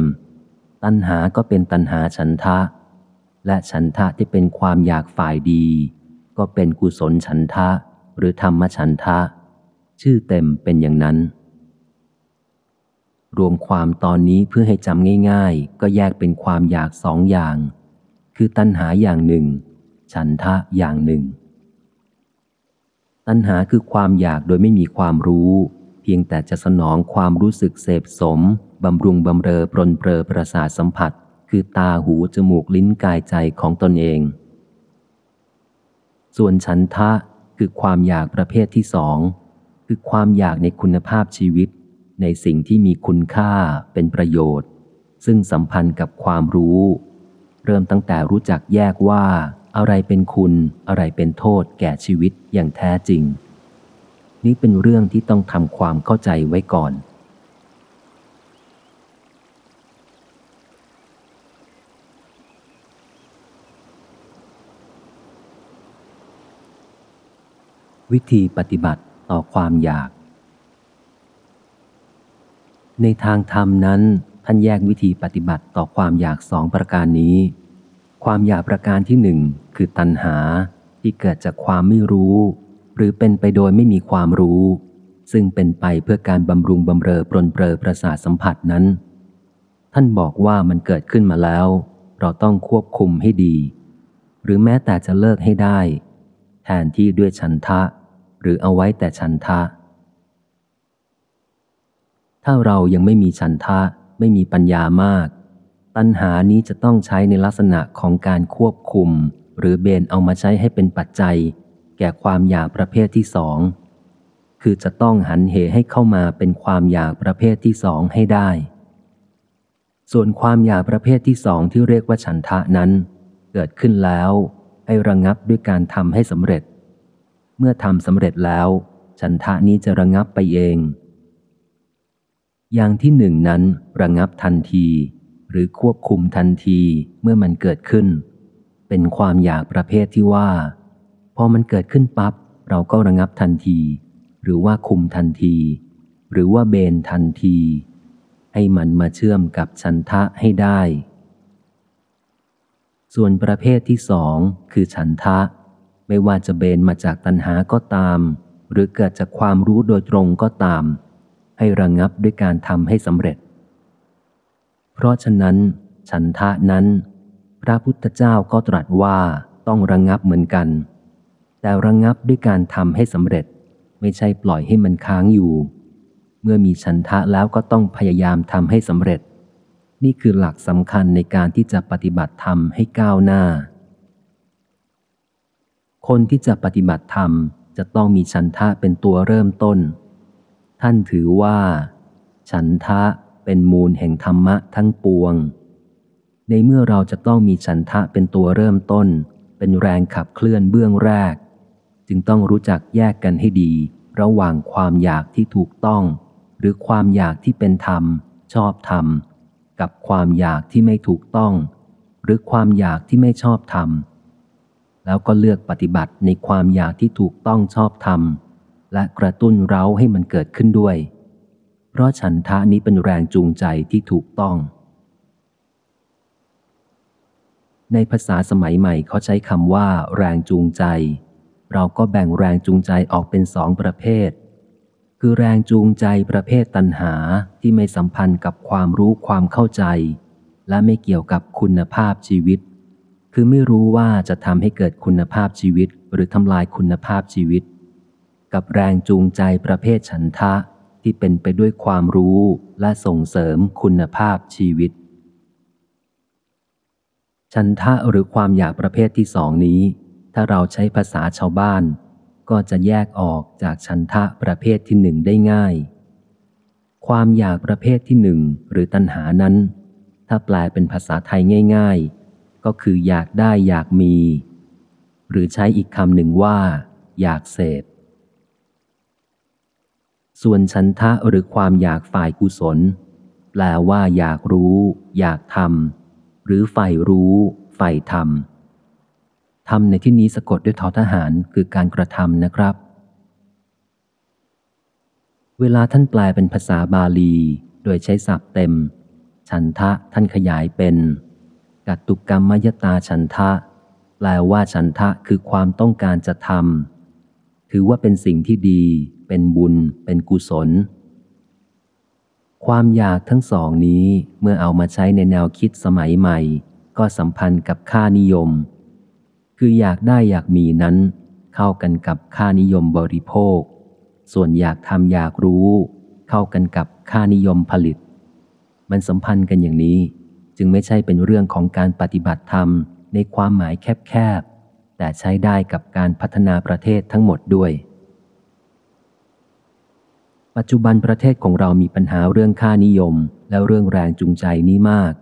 ตัณหาก็เป็นตัณหาฉันทะ และฉันทะที่เป็นความอยากฝ่ายดี ก็เป็นกุศลฉันทะหรือธรรมฉันทะ ชื่อเต็มเป็นอย่างนั้น รวมความตอนนี้เพื่อให้จำง่าย ๆ ก็แยกเป็นความอยากสองอย่าง คือตัณหาอย่างหนึ่ง ฉันทะอย่างหนึ่ง ตัณหาคือความอยากโดยไม่มีความรู้ เพียงแต่จะสนองความรู้สึกเสพสมบำรุงบำเรอปรนเปรอประสาทสัมผัส คือตาหูจมูกลิ้นกายใจของตนเอง ส่วนฉันทะคือความอยากประเภทที่สอง คือความอยากในคุณภาพชีวิต ในสิ่งที่มีคุณค่าเป็นประโยชน์ ซึ่งสัมพันธ์กับความรู้ เริ่มตั้งแต่รู้จักแยกว่า อะไรเป็นคุณอะไรเป็นโทษแก่ชีวิตอย่างแท้จริง นี่เป็นเรื่องที่ต้องทำความเข้าใจไว้ก่อน วิธีปฏิบัติต่อความอยาก ในทางธรรมนั้น ท่านแยกวิธีปฏิบัติต่อความอยากสองประการนี้ ความอยากประการที่หนึ่งคือตัณหาที่เกิดจากความไม่รู้ หรือเป็นไปโดยไม่มีความรู้ ซึ่งเป็นไปเพื่อการบำรุงบำเรอปรนเปรอประสาทสัมผัสนั้น ท่านบอกว่ามันเกิดขึ้นมาแล้ว เราต้องควบคุมให้ดี หรือแม้แต่จะเลิกให้ได้ แทนที่ด้วยฉันทะ หรือเอาไว้แต่ฉันทะ ถ้าเรายังไม่มีฉันทะ ไม่มีปัญญามาก ตัณหานี้จะต้องใช้ในลักษณะของการควบคุม หรือเบนเอามาใช้ให้เป็นปัจจัย แก่ความอยากประเภทที่สองคือจะต้องหันเหให้เข้ามาเป็นความอยากประเภทที่สองให้ได้ ส่วนความอยากประเภทที่สองที่เรียกว่าฉันทะนั้น เกิดขึ้นแล้ว ให้ระงงับด้วยการทำให้สำเร็จ เมื่อทำสำเร็จแล้ว ฉันทะนี้จะระงับไปเอง อย่างที่หนึ่งนั้นระงับทันที หรือควบคุมทันทีเมื่อมันเกิดขึ้น เป็นความอยากประเภทที่ว่า พอมันเกิดขึ้นปับ๊บเราก็ระงงับทันที หรือว่าคุมทันที หรือว่าเบนทันที ให้มันมาเชื่อมกับฉันทะให้ได้ ส่วนประเภทที่สองคือฉันทะ ไม่ว่าจะเบนมาจากตัณหาก็ตาม หรือเกิดจากความรู้โดยตรงก็ตาม ให้ระงงับด้วยการทำให้สำเร็จ เพราะฉะนั้น ฉันทะนั้น พระพุทธเจ้าก็ตรัสว่าต้องระงงับเหมือนกัน แต่ระงงับด้วยการทำให้สำเร็จ ไม่ใช่ปล่อยให้มันค้างอยู่ เมื่อมีฉันทะแล้วก็ต้องพยายามทำให้สำเร็จ นี่คือหลักสำคัญในการที่จะปฏิบัติธรรมให้ก้าวหน้า คนที่จะปฏิบัติธรรมจะต้องมีฉันทะเป็นตัวเริ่มต้น ท่านถือว่า ฉันทะเป็นมูลแห่งธรรมะทั้งปวง ในเมื่อเราจะต้องมีฉันทะเป็นตัวเริ่มต้น เป็นแรงขับเคลื่อนเบื้องแรก จึงต้องรู้จักแยกกันให้ดี ระหว่างความอยากที่ถูกต้อง หรือความอยากที่เป็นธรรม ชอบธรรม กับความอยากที่ไม่ถูกต้อง หรือความอยากที่ไม่ชอบธรรม แล้วก็เลือกปฏิบัติในความอยากที่ถูกต้องชอบธรรม และกระตุ้นเร้าให้มันเกิดขึ้นด้วย เพราะฉันทะนี้เป็นแรงจูงใจที่ถูกต้อง ในภาษาสมัยใหม่เขาใช้คำว่า แรงจูงใจ เราก็แบ่งแรงจูงใจออกเป็นสองประเภท คือแรงจูงใจประเภทตัณหาที่ไม่สัมพันธ์กับความรู้ความเข้าใจ และไม่เกี่ยวกับคุณภาพชีวิต คือไม่รู้ว่าจะทำให้เกิดคุณภาพชีวิต หรือทำลายคุณภาพชีวิต กับแรงจูงใจประเภทฉันทะที่เป็นไปด้วยความรู้และส่งเสริมคุณภาพชีวิต ฉันทะหรือความอยากประเภทที่สองนี้ ถ้าเราใช้ภาษาชาวบ้าน ก็จะแยกออกจากฉันทะประเภทที่หนึ่งได้ง่าย ความอยากประเภทที่หนึ่งหรือตัณหานั้น ถ้าแปลเป็นภาษาไทยง่าย ๆ ก็คืออยากได้อยากมี หรือใช้อีกคำหนึ่งว่า อยากเสพ ส่วนฉันทะหรือความอยากฝ่ายกุศล แปลว่าอยากรู้ อยากทำหรือใฝ่รู้ใฝ่ทำทำในที่นี้สะกดด้วยทอทหารคือการกระทำนะครับ เวลาท่านแปลเป็นภาษาบาลี โดยใช้ศัพท์เต็มฉันทะท่านขยายเป็น กัตตุกรรมมยตาฉันทะ แปลว่าฉันทะคือความต้องการจะทำถือว่าเป็นสิ่งที่ดี เป็นบุญ เป็นกุศล ความอยากทั้งสองนี้เมื่อเอามาใช้ในแนวคิดสมัยใหม่ ก็สัมพันธ์กับค่านิยม คืออยากได้อยากมีนั้น เข้ากันกับค่านิยมบริโภค ส่วนอยากทำอยากรู้ เข้ากันกับค่านิยมผลิต มันสัมพันธ์กันอย่างนี้ จึงไม่ใช่เป็นเรื่องของการปฏิบัติธรรมในความหมายแคบๆ แต่ใช้ได้กับการพัฒนาประเทศทั้งหมดด้วย ปัจจุบันประเทศของเรามีปัญหาเรื่องค่านิยม และเรื่องแรงจูงใจนี้มาก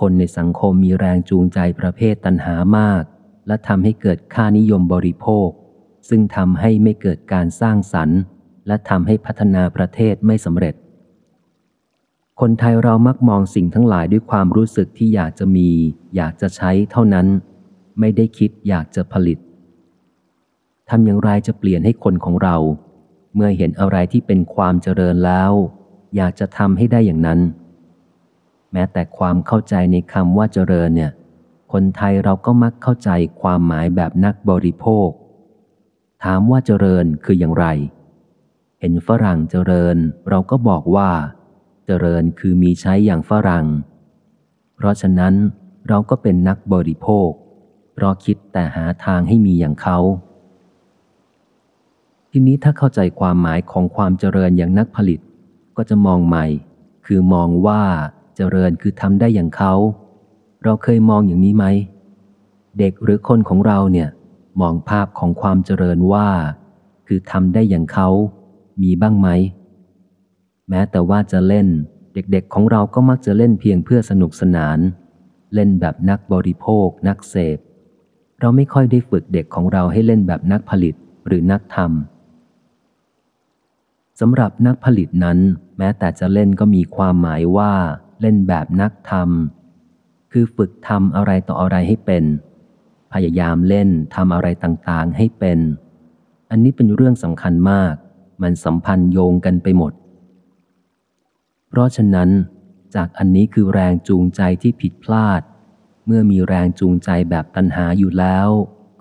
คนในสังคมมีแรงจูงใจประเภทตัณหามาก และทำให้เกิดค่านิยมบริโภค ซึ่งทำให้ไม่เกิดการสร้างสรรค์ และทำให้พัฒนาประเทศไม่สำเร็จ คนไทยเรามักมองสิ่งทั้งหลายด้วยความรู้สึกที่อยากจะมี อยากจะใช้เท่านั้น ไม่ได้คิดอยากจะผลิตทำอย่างไรจะเปลี่ยนให้คนของเรา เมื่อเห็นอะไรที่เป็นความเจริญแล้ว อยากจะทำให้ได้อย่างนั้น แม้แต่ความเข้าใจในคำว่าเจริญเนี่ย คนไทยเราก็มักเข้าใจความหมายแบบนักบริโภค ถามว่าเจริญคืออย่างไร เห็นฝรั่งเจริญ เราก็บอกว่า เจริญคือมีใช้อย่างฝรั่ง เพราะฉะนั้นเราก็เป็นนักบริโภค เพราะคิดแต่หาทางให้มีอย่างเขา ทีนี้ถ้าเข้าใจความหมายของความเจริญอย่างนักผลิต ก็จะมองใหม่ คือมองว่าเจริญคือทำได้อย่างเขา เราเคยมองอย่างนี้ไหม เด็กหรือคนของเราเนี่ยมองภาพของความเจริญว่า คือทำได้อย่างเขา มีบ้างไหม แม้แต่ว่าจะเล่น เด็กๆของเราก็มักจะเล่นเพียงเพื่อสนุกสนาน เล่นแบบนักบริโภค นักเสพ เราไม่ค่อยได้ฝึกเด็กของเราให้เล่นแบบนักผลิตหรือนักทำสำหรับนักผลิตนั้น แม้แต่จะเล่นก็มีความหมายว่า เล่นแบบนักทำคือฝึกทำอะไรต่ออะไรให้เป็น พยายามเล่นทำอะไรต่างๆให้เป็น อันนี้เป็นเรื่องสำคัญมาก มันสัมพันธ์โยงกันไปหมด เพราะฉะนั้น จากอันนี้คือแรงจูงใจที่ผิดพลาด เมื่อมีแรงจูงใจแบบตัณหาอยู่แล้ว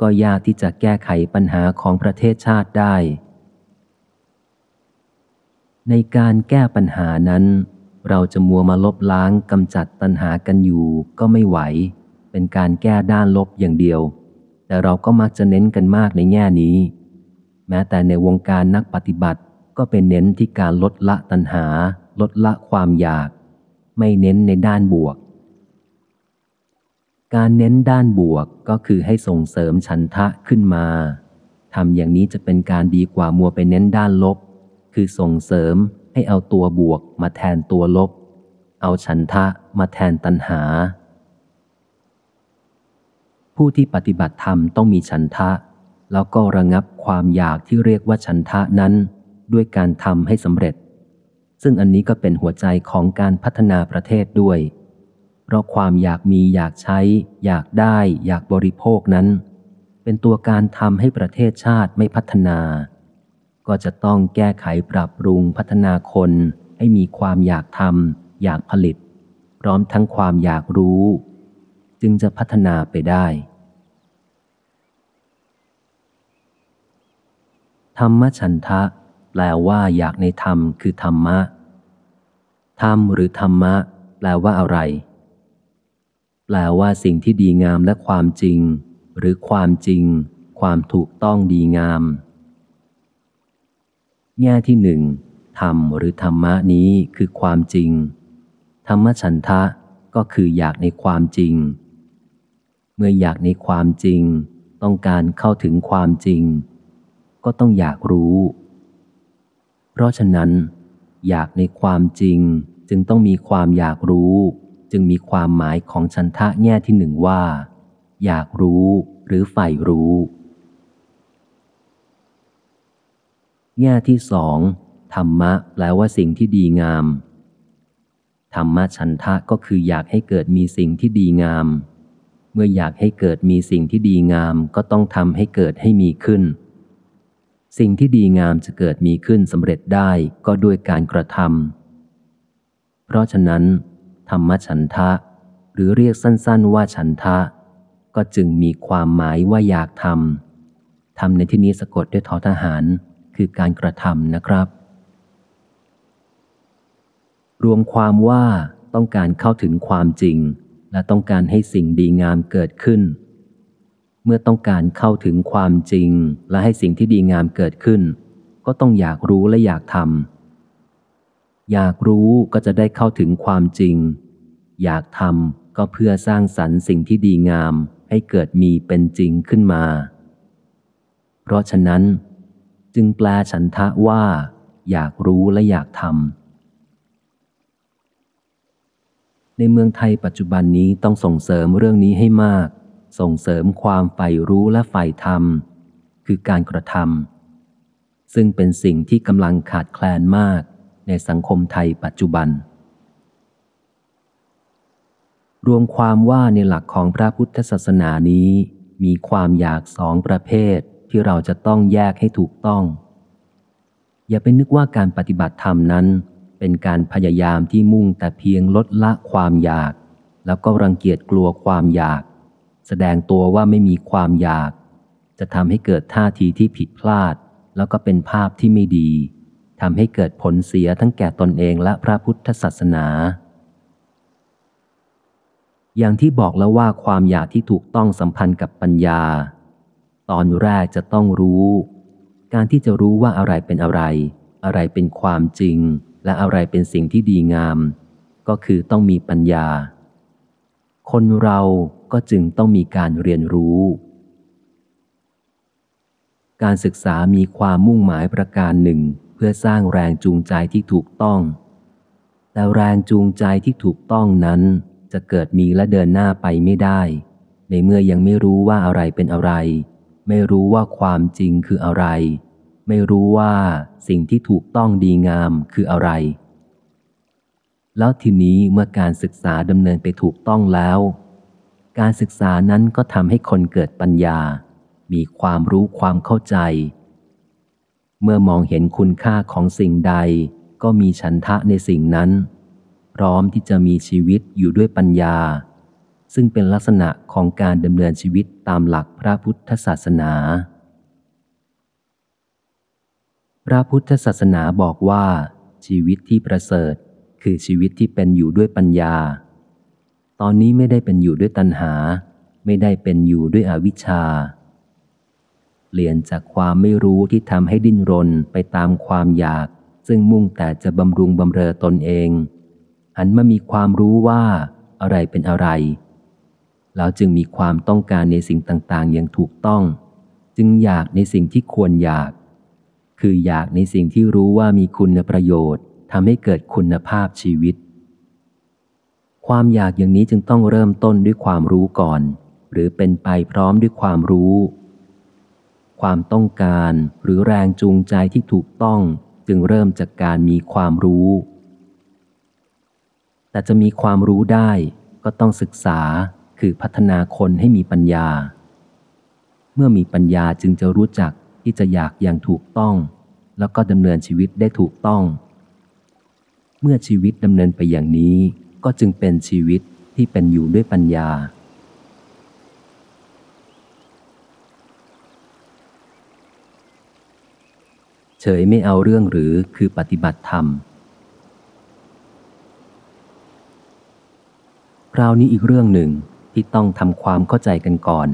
ก็ยากที่จะแก้ไขปัญหาของประเทศชาติได้ ในการแก้ปัญหานั้น เราจะมัวมาลบล้างกำจัดตัณหากันอยู่ก็ไม่ไหว เป็นการแก้ด้านลบอย่างเดียว แต่เราก็มักจะเน้นกันมากในแง่นี้ แม้แต่ในวงการนักปฏิบัติก็เป็นเน้นที่การลดละตัณหา ลดละความอยาก ไม่เน้นในด้านบวก การเน้นด้านบวกก็คือให้ส่งเสริมฉันทะขึ้นมาทำอย่างนี้จะเป็นการดีกว่ามัวไปเน้นด้านลบ คือส่งเสริมให้เอาตัวบวกมาแทนตัวลบ เอาฉันทะมาแทนตัณหา ผู้ที่ปฏิบัติธรรมต้องมีฉันทะ แล้วก็ระงับความอยากที่เรียกว่าฉันทะนั้น ด้วยการทำให้สำเร็จ ซึ่งอันนี้ก็เป็นหัวใจของการพัฒนาประเทศด้วย เพราะความอยากมีอยากใช้ อยากได้ อยากบริโภคนั้น เป็นตัวการทำให้ประเทศชาติไม่พัฒนา ก็จะต้องแก้ไขปรับปรุงพัฒนาคนให้มีความอยากทำอยากผลิต พร้อมทั้งความอยากรู้ จึงจะพัฒนาไปได้ธรรมฉันทะ แปลว่าอยากในธรรมคือธรรมะ ธรรมหรือธรรมะ แปลว่าอะไร แปลว่าสิ่งที่ดีงามและความจริง หรือความจริง ความถูกต้องดีงาม แง่ที่หนึ่งธรรมหรือธรรมะนี้คือความจริง ธรรมฉันทะก็คืออยากในความจริง เมื่ออยากในความจริง ต้องการเข้าถึงความจริง ก็ต้องอยากรู้ เพราะฉะนั้น อยากในความจริง จึงต้องมีความอยากรู้ จึงมีความหมายของชันทะแง่ที่หนึ่งว่า อยากรู้หรือใฝ่รู้ แง่ที่สองธรรมะแปลว่าสิ่งที่ดีงาม ธรรมะชันทะก็คืออยากให้เกิดมีสิ่งที่ดีงาม เมื่ออยากให้เกิดมีสิ่งที่ดีงาม ก็ต้องทำให้เกิดให้มีขึ้น สิ่งที่ดีงามจะเกิดมีขึ้นสำเร็จได้ก็ด้วยการกระทำ เพราะฉะนั้น ธรรมชันทะ หรือเรียกสั้นๆว่าฉันทะ ก็จึงมีความหมายว่าอยากทำทำในที่นี้สะกดด้วยทอทหาร คือการกระทำนะครับ รวมความว่าต้องการเข้าถึงความจริง และต้องการให้สิ่งดีงามเกิดขึ้น เมื่อต้องการเข้าถึงความจริง และให้สิ่งที่ดีงามเกิดขึ้น ก็ต้องอยากรู้และอยากทำอยากรู้ก็จะได้เข้าถึงความจริง อยากทำก็เพื่อสร้างสรรค์สิ่งที่ดีงามให้เกิดมีเป็นจริงขึ้นมา เพราะฉะนั้น จึงแปลฉันทะว่า อยากรู้และอยากทำในเมืองไทยปัจจุบันนี้ต้องส่งเสริมเรื่องนี้ให้มาก ส่งเสริมความใฝ่รู้และใฝ่ธรรม คือการกระทำซึ่งเป็นสิ่งที่กำลังขาดแคลนมากในสังคมไทยปัจจุบัน รวมความว่าในหลักของพระพุทธศาสนานี้มีความอยากสองประเภทที่เราจะต้องแยกให้ถูกต้อง อย่าไปนึกว่าการปฏิบัติธรรมนั้น เป็นการพยายามที่มุ่งแต่เพียงลดละความอยาก แล้วก็รังเกียจกลัวความอยาก แสดงตัวว่าไม่มีความอยาก จะทำให้เกิดท่าทีที่ผิดพลาด แล้วก็เป็นภาพที่ไม่ดีทำให้เกิดผลเสียทั้งแก่ตนเองและพระพุทธศาสนา อย่างที่บอกแล้วว่าความอยากที่ถูกต้องสัมพันธ์กับปัญญา ตอนแรกจะต้องรู้ การที่จะรู้ว่าอะไรเป็นอะไร อะไรเป็นความจริง และอะไรเป็นสิ่งที่ดีงาม ก็คือต้องมีปัญญา คนเรา ก็จึงต้องมีการเรียนรู้ การศึกษามีความมุ่งหมายประการหนึ่ง เพื่อสร้างแรงจูงใจที่ถูกต้อง แต่แรงจูงใจที่ถูกต้องนั้น จะเกิดมีและเดินหน้าไปไม่ได้ ในเมื่อยังไม่รู้ว่าอะไรเป็นอะไร ไม่รู้ว่าความจริงคืออะไร ไม่รู้ว่าสิ่งที่ถูกต้องดีงามคืออะไรแล้วทีนี้เมื่อการศึกษาดำเนินไปถูกต้องแล้ว การศึกษานั้นก็ทำให้คนเกิดปัญญา มีความรู้ความเข้าใจ เมื่อมองเห็นคุณค่าของสิ่งใด ก็มีฉันทะในสิ่งนั้น พร้อมที่จะมีชีวิตอยู่ด้วยปัญญา ซึ่งเป็นลักษณะของการดำเนินชีวิตตามหลักพระพุทธศาสนา พระพุทธศาสนาบอกว่า ชีวิตที่ประเสริฐ คือชีวิตที่เป็นอยู่ด้วยปัญญา ตอนนี้ไม่ได้เป็นอยู่ด้วยตัณหา ไม่ได้เป็นอยู่ด้วยอวิชชา เปลี่ยนจากความไม่รู้ที่ทำให้ดิ้นรนไปตามความอยาก ซึ่งมุ่งแต่จะบำรุงบำเรอตนเองหันมามีความรู้ว่าอะไรเป็นอะไร แล้วจึงมีความต้องการในสิ่งต่างๆ อย่างถูกต้อง จึงอยากในสิ่งที่ควรอยาก คืออยากในสิ่งที่รู้ว่ามีคุณประโยชน์ทำให้เกิดคุณภาพชีวิต ความอยากอย่างนี้จึงต้องเริ่มต้นด้วยความรู้ก่อน หรือเป็นไปพร้อมด้วยความรู้ ความต้องการหรือแรงจูงใจที่ถูกต้องจึงเริ่มจากการมีความรู้ แต่จะมีความรู้ได้ก็ต้องศึกษาคือพัฒนาคนให้มีปัญญา เมื่อมีปัญญาจึงจะรู้จักที่จะอยากอย่างถูกต้อง แล้วก็ดำเนินชีวิตได้ถูกต้อง เมื่อชีวิตดำเนินไปอย่างนี้ ก็จึงเป็นชีวิตที่เป็นอยู่ด้วยปัญญา เฉยไม่เอาเรื่องหรือคือปฏิบัติธรรม คราวนี้อีกเรื่องหนึ่งที่ต้องทำความเข้าใจกันก่อน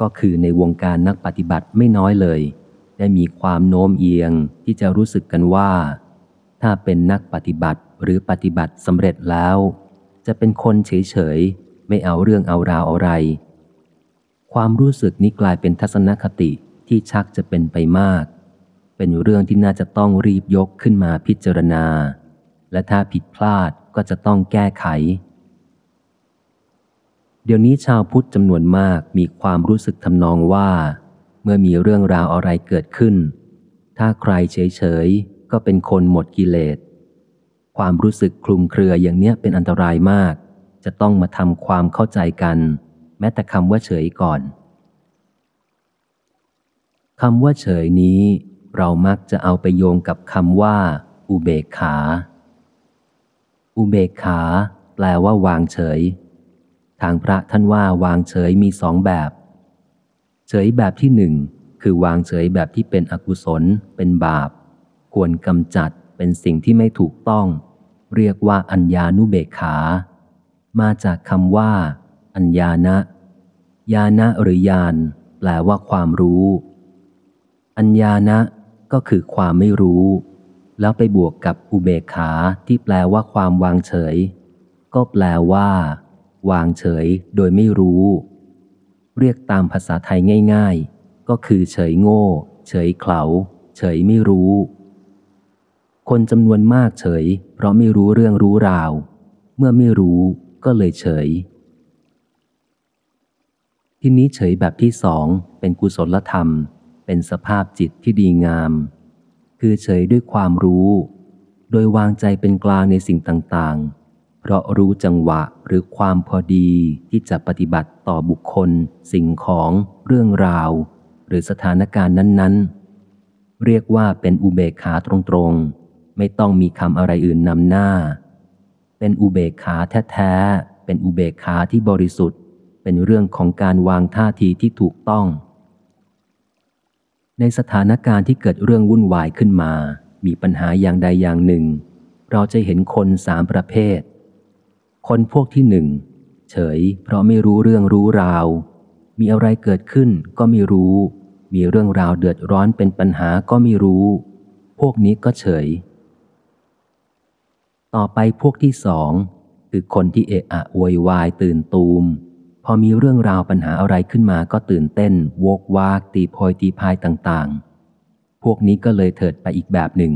ก็คือในวงการนักปฏิบัติไม่น้อยเลย ได้มีความโน้มเอียงที่จะรู้สึกกันว่า ถ้าเป็นนักปฏิบัติ หรือปฏิบัติสำเร็จแล้ว จะเป็นคนเฉยๆ ไม่เอาเรื่องเอาราวอะไร ความรู้สึกนี้กลายเป็นทัศนคติที่ชักจะเป็นไปมาก เป็นเรื่องที่น่าจะต้องรีบยกขึ้นมาพิจารณา และถ้าผิดพลาดก็จะต้องแก้ไข เดี๋ยวนี้ชาวพุทธจำนวนมากมีความรู้สึกทำนองว่า เมื่อมีเรื่องราวอะไรเกิดขึ้น ถ้าใครเฉยๆ ก็เป็นคนหมดกิเลส ความรู้สึกคลุมเครืออย่างเนี้ยเป็นอันตรายมาก จะต้องมาทำความเข้าใจกัน แม้แต่คำว่าเฉยก่อนคำว่าเฉยนี้ เรามักจะเอาไปโยงกับคำว่า อุเบกขา อุเบกขา แปลว่าวางเฉย ทางพระท่านว่าวางเฉยมีสองแบบ เฉยแบบที่หนึ่งคือวางเฉยแบบที่เป็นอกุศล เป็นบาป ควรกำจัด เป็นสิ่งที่ไม่ถูกต้อง เรียกว่าอัญญานุเบกขา มาจากคำว่า อัญญานะ ญาณะหรือญาณแปลว่าความรู้ อัญญานะก็คือความไม่รู้ แล้วไปบวกกับอุเบกขาที่แปลว่าความวางเฉย ก็แปลว่า วางเฉยโดยไม่รู้ เรียกตามภาษาไทยง่าย ๆ ก็คือเฉยโง่ เฉยเขลาเฉยไม่รู้ คนจำนวนมากเฉย เพราะไม่รู้เรื่องรู้ราว เมื่อไม่รู้ก็เลยเฉย ทีนี้เฉยแบบที่สองเป็นกุศลธรรม เป็นสภาพจิตที่ดีงาม คือเฉยด้วยความรู้ โดยวางใจเป็นกลางในสิ่งต่างๆ เพราะรู้จังหวะหรือความพอดีที่จะปฏิบัติต่อบุคคล สิ่งของ เรื่องราว หรือสถานการณ์นั้นๆ เรียกว่าเป็นอุเบกขาตรงๆ ไม่ต้องมีคำอะไรอื่นนำหน้า เป็นอุเบกขาแท้ๆ เป็นอุเบกขาที่บริสุทธิ์ เป็นเรื่องของการวางท่าทีที่ถูกต้อง ในสถานการณ์ที่เกิดเรื่องวุ่นวายขึ้นมา มีปัญหาอย่างใดอย่างหนึ่ง เราจะเห็นคนสามประเภท คนพวกที่หนึ่งเฉย เพราะไม่รู้เรื่องรู้ราว มีอะไรเกิดขึ้นก็ไม่รู้ มีเรื่องราวเดือดร้อนเป็นปัญหาก็ไม่รู้ พวกนี้ก็เฉย ต่อไปพวกที่สอง คือคนที่เอะอะโวยวายตื่นตูม พอมีเรื่องราวปัญหาอะไรขึ้นมาก็ตื่นเต้น โวกวาก ตีโพยตีพายต่างๆ พวกนี้ก็เลยเถิดไปอีกแบบหนึ่ง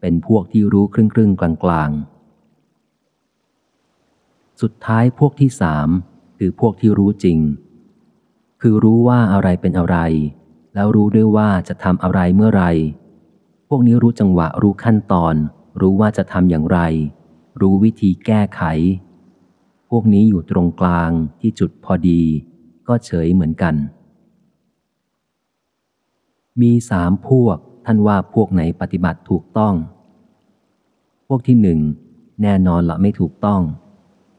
เป็นพวกที่รู้ครึ่งครึ่งกลางกลางๆสุดท้ายพวกที่สามคือพวกที่รู้จริง คือรู้ว่าอะไรเป็นอะไร แล้วรู้ด้วยว่าจะทำอะไรเมื่อไร พวกนี้รู้จังหวะรู้ขั้นตอน รู้ว่าจะทำอย่างไร รู้วิธีแก้ไข พวกนี้อยู่ตรงกลางที่จุดพอดี ก็เฉยเหมือนกัน มีสามพวกท่านว่าพวกไหนปฏิบัติถูกต้อง พวกที่หนึ่งแน่นอนละไม่ถูกต้อง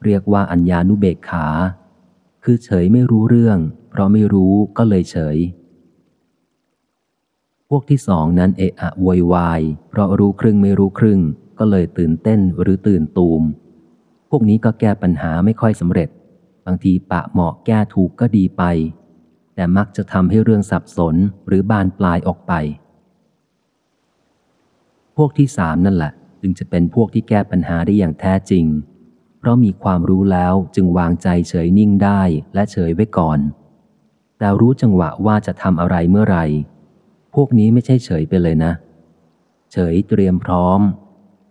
เรียกว่าอัญญานุเบกขา คือเฉยไม่รู้เรื่อง เพราะไม่รู้ก็เลยเฉย พวกที่สองนั้นเอะอะโวยวาย เพราะรู้ครึ่งไม่รู้ครึ่ง ก็เลยตื่นเต้นหรือตื่นตูม พวกนี้ก็แก้ปัญหาไม่ค่อยสำเร็จ บางทีปะเหมาะแก้ถูกก็ดีไป แต่มักจะทำให้เรื่องสับสนหรือบานปลายออกไป พวกที่สามนั่นแหละ จึงจะเป็นพวกที่แก้ปัญหาได้อย่างแท้จริง เพราะมีความรู้แล้วจึงวางใจเฉยนิ่งได้และเฉยไว้ก่อน แต่รู้จังหวะว่าจะทำอะไรเมื่อไหร่ พวกนี้ไม่ใช่เฉยไปเลยนะ เฉยเตรียมพร้อม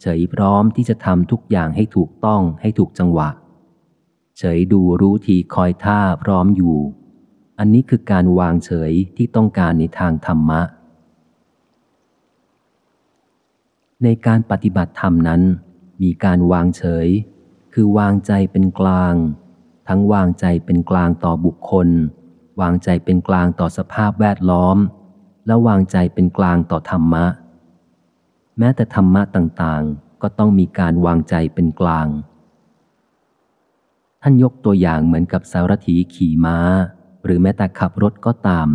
เฉยพร้อมที่จะทำทุกอย่างให้ถูกต้องให้ถูกจังหวะ เฉยดูรู้ทีคอยท่าพร้อมอยู่ อันนี้คือการวางเฉยที่ต้องการในทางธรรมะ ในการปฏิบัติธรรมนั้น มีการวางเฉย คือวางใจเป็นกลาง ทั้งวางใจเป็นกลางต่อบุคคล วางใจเป็นกลางต่อสภาพแวดล้อม และวางใจเป็นกลางต่อธรรมะ แม้แต่ธรรมะต่างๆ ก็ต้องมีการวางใจเป็นกลาง ท่านยกตัวอย่างเหมือนกับสารถีขี่ม้า หรือแม้แต่ขับรถก็ตาม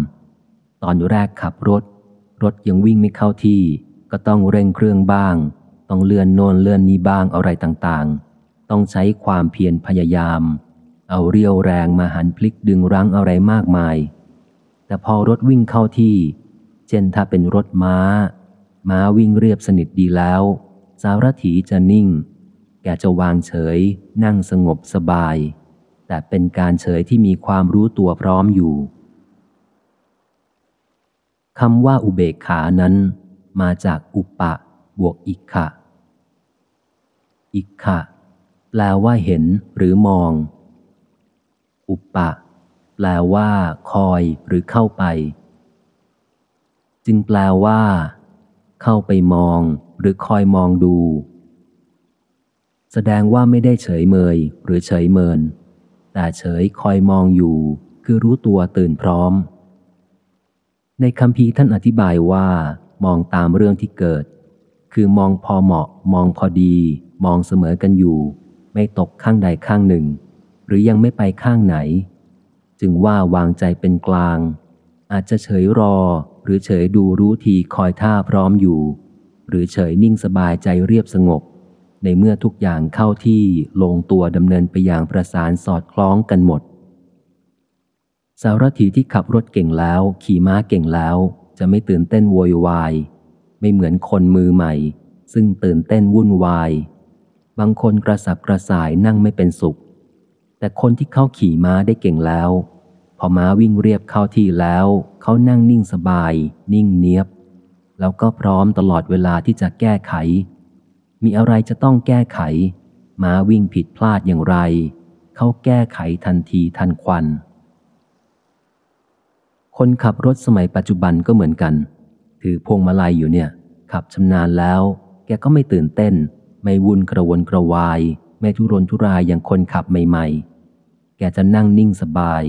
ตอนแรกขับรถ รถยังวิ่งไม่เข้าที่ ก็ต้องเร่งเครื่องบ้าง ต้องเลื่อนโน่นเลื่อนนี้บ้างอะไรต่างๆ ต้องใช้ความเพียรพยายาม เอาเรียวแรงมาหันพลิกดึงรั้งอะไรมากมาย แต่พอรถวิ่งเข้าที่ ช่นถ้าเป็นรถม้า ม้าวิ่งเรียบสนิทดีแล้ว สารถีจะนิ่ง แกจะวางเฉย นั่งสงบสบาย แต่เป็นการเฉยที่มีความรู้ตัวพร้อมอยู่คำว่าอุเบกขานั้น มาจากอุปะบวกอิกขะ อิกขะแปลว่าเห็นหรือมอง อุปะแปลว่า คอยหรือเข้าไป จึงแปลว่า เข้าไปมองหรือคอยมองดู แสดงว่าไม่ได้เฉยเมยหรือเฉยเมิน แต่เฉยคอยมองอยู่ คือรู้ตัวตื่นพร้อม ในคำพีท่านอธิบายว่า มองตามเรื่องที่เกิด คือมองพอเหมาะ มองพอดี มองเสมอกันอยู่ ไม่ตกข้างใดข้างหนึ่ง หรือยังไม่ไปข้างไหน จึงว่าวางใจเป็นกลาง อาจจะเฉยรอ หรือเฉยดูรู้ทีคอยท่าพร้อมอยู่ หรือเฉยนิ่งสบายใจเรียบสงบ ในเมื่อทุกอย่างเข้าที่ลงตัวดำเนินไปอย่างประสานสอดคล้องกันหมด สารถีที่ขับรถเก่งแล้ว ขี่ม้าเก่งแล้ว จะไม่ตื่นเต้นโวยวาย ไม่เหมือนคนมือใหม่ ซึ่งตื่นเต้นวุ่นวาย บางคนกระสับกระส่ายนั่งไม่เป็นสุข แต่คนที่เข้าขี่ม้าได้เก่งแล้ว อม้าวิ่งเรียบเข้าที่แล้ว เขานั่งนิ่งสบาย นิ่งเนียบ แล้วก็พร้อมตลอดเวลาที่จะแก้ไข มีอะไรจะต้องแก้ไข ม้าวิ่งผิดพลาดอย่างไร เขาแก้ไขทันทีทันควัน คนขับรถสมัยปัจจุบันก็เหมือนกัน ถือพวงมาลัยอยู่เนี่ย ขับชำนาญแล้ว แกก็ไม่ตื่นเต้น ไม่วุ่นกระวนกระวาย ไม่ทุรนทุรายอย่างคนขับใหม่ ๆ แกจะนั่งนิ่งสบาย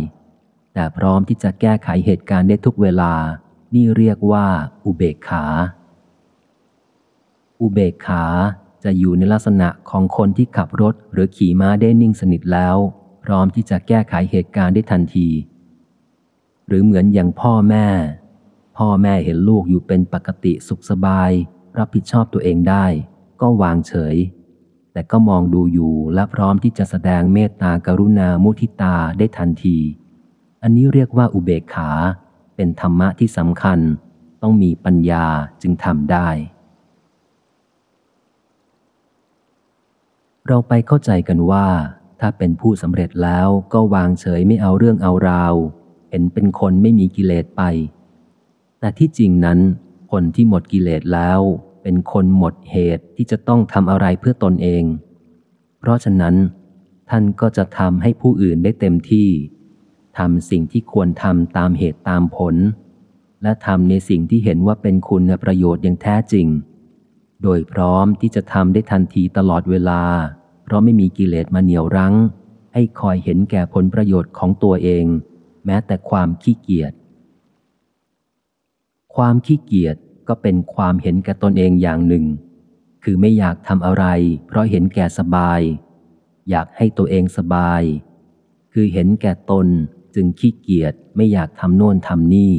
แต่พร้อมที่จะแก้ไขเหตุการณ์ได้ทุกเวลา นี่เรียกว่า อุเบกขา อุเบกขาจะอยู่ในลักษณะของคนที่ขับรถหรือขี่ม้าได้นิ่งสนิทแล้ว พร้อมที่จะแก้ไขเหตุการณ์ได้ทันที หรือเหมือนอย่างพ่อแม่ พ่อแม่เห็นลูกอยู่เป็นปกติสุขสบาย รับผิดชอบตัวเองได้ ก็วางเฉย แต่ก็มองดูอยู่และพร้อมที่จะแสดงเมตตากรุณามุทิตาได้ทันที อันนี้เรียกว่าอุเบกขา เป็นธรรมะที่สำคัญ ต้องมีปัญญาจึงทำได้ เราไปเข้าใจกันว่า ถ้าเป็นผู้สำเร็จแล้วก็วางเฉยไม่เอาเรื่องเอาราว เห็นเป็นคนไม่มีกิเลสไป แต่ที่จริงนั้น คนที่หมดกิเลสแล้ว เป็นคนหมดเหตุที่จะต้องทำอะไรเพื่อตนเอง เพราะฉะนั้น ท่านก็จะทำให้ผู้อื่นได้เต็มที่ ทำสิ่งที่ควรทำตามเหตุตามผล และทำในสิ่งที่เห็นว่าเป็นคุณประโยชน์อย่างแท้จริง โดยพร้อมที่จะทำได้ทันทีตลอดเวลา เพราะไม่มีกิเลสมาเหนี่ยวรั้ง ให้คอยเห็นแก่ผลประโยชน์ของตัวเอง แม้แต่ความขี้เกียจ ความขี้เกียจก็เป็นความเห็นแก่ตนเองอย่างหนึ่ง คือไม่อยากทำอะไร เพราะเห็นแก่สบาย อยากให้ตัวเองสบาย คือเห็นแก่ตน จึงขี้เกียจไม่อยากทำโน่นทำนี่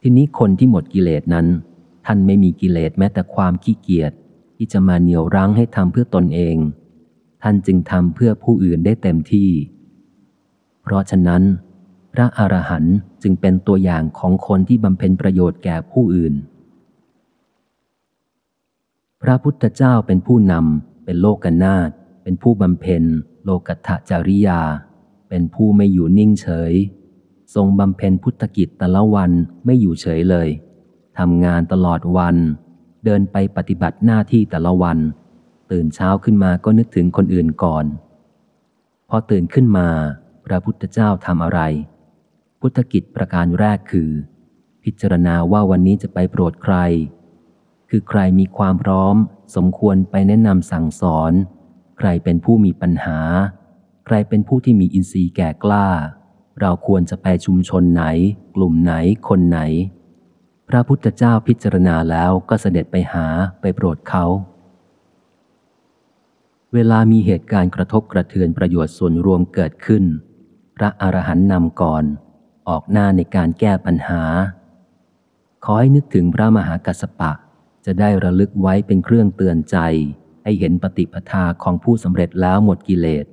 ทีนี้คนที่หมดกิเลสนั้น ท่านไม่มีกิเลสแม้แต่ความขี้เกียจที่จะมาเหนี่ยวรั้งให้ทำเพื่อตนเอง ท่านจึงทำเพื่อผู้อื่นได้เต็มที่ เพราะฉะนั้น พระอรหันต์จึงเป็นตัวอย่างของคนที่บำเพ็ญประโยชน์แก่ผู้อื่น พระพุทธเจ้าเป็นผู้นำเป็นโลกนาถเป็นผู้บำเพ็ญโลกัตถจริยา เป็นผู้ไม่อยู่นิ่งเฉย ทรงบำเพ็ญพุทธกิจแต่ละวันไม่อยู่เฉยเลยทำงานตลอดวัน เดินไปปฏิบัติหน้าที่แต่ละวัน ตื่นเช้าขึ้นมาก็นึกถึงคนอื่นก่อน พอตื่นขึ้นมา พระพุทธเจ้าทำอะไร พุทธกิจประการแรกคือ พิจารณาว่าวันนี้จะไปโปรดใคร คือใครมีความพร้อม สมควรไปแนะนำสั่งสอน ใครเป็นผู้มีปัญหา ใครเป็นผู้ที่มีอินทรีย์แก่กล้า เราควรจะไปชุมชนไหน กลุ่มไหน คนไหน พระพุทธเจ้าพิจารณาแล้วก็เสด็จไปหาไปโปรดเขา เวลามีเหตุการณ์กระทบกระเทือนประโยชน์ส่วนรวมเกิดขึ้น พระอรหันต์นำก่อน ออกหน้าในการแก้ปัญหา ขอให้นึกถึงพระมหากัสสปะ จะได้ระลึกไว้เป็นเครื่องเตือนใจ ให้เห็นปฏิปทาของผู้สำเร็จแล้วหมดกิเลส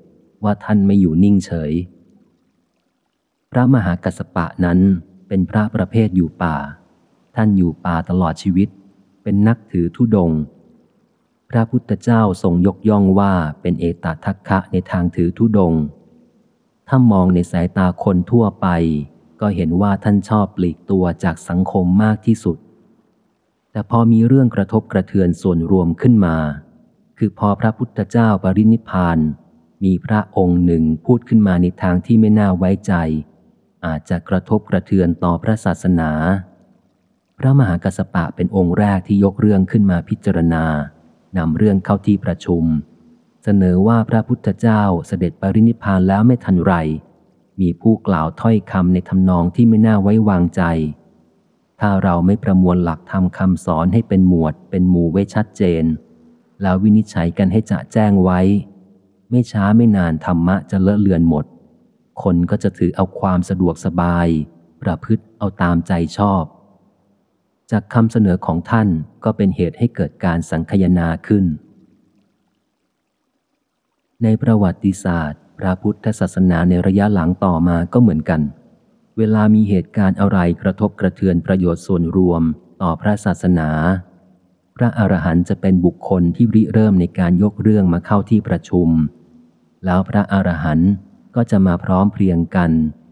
ว่าท่านไม่อยู่นิ่งเฉย พระมหากัสสปะนั้นเป็นพระประเภทอยู่ป่า ท่านอยู่ป่าตลอดชีวิต เป็นนักถือธุดง พระพุทธเจ้าทรงยกย่องว่าเป็นเอตทัคคะในทางถือธุดง ถ้ามองในสายตาคนทั่วไป ก็เห็นว่าท่านชอบปลีกตัวจากสังคมมากที่สุด แต่พอมีเรื่องกระทบกระเทือนส่วนรวมขึ้นมา คือพอพระพุทธเจ้าปรินิพพาน มีพระองค์หนึ่งพูดขึ้นมาในทางที่ไม่น่าไว้ใจ อาจจะกระทบกระเทือนต่อพระศาสนา พระมหากัสปะเป็นองค์แรกที่ยกเรื่องขึ้นมาพิจารณานำเรื่องเข้าที่ประชุม เสนอว่าพระพุทธเจ้าเสด็จปรินิพพานแล้วไม่ทันไร มีผู้กล่าวถ้อยคำในทำนองที่ไม่น่าไว้วางใจ ถ้าเราไม่ประมวลหลักธรรมคำสอนให้เป็นหมวดเป็นหมู่ไว้ชัดเจน แล้ววินิจฉัยกันให้จะแจ้งไว้ ไม่ช้าไม่นานธรรมะจะเลอะเลือนหมด คนก็จะถือเอาความสะดวกสบาย ประพฤติเอาตามใจชอบ จากคำเสนอของท่านก็เป็นเหตุให้เกิดการสังคยนาขึ้น ในประวัติศาสตร์ พระพุทธศาสนาในระยะหลังต่อมาก็เหมือนกัน เวลามีเหตุการณ์อะไรกระทบกระเทือนประโยชน์ส่วนรวมต่อพระศาสนา พระอรหันต์จะเป็นบุคคลที่ริเริ่มในการยกเรื่องมาเข้าที่ประชุม แล้วพระอรหันต์ก็จะมาพร้อมเพรียงกัน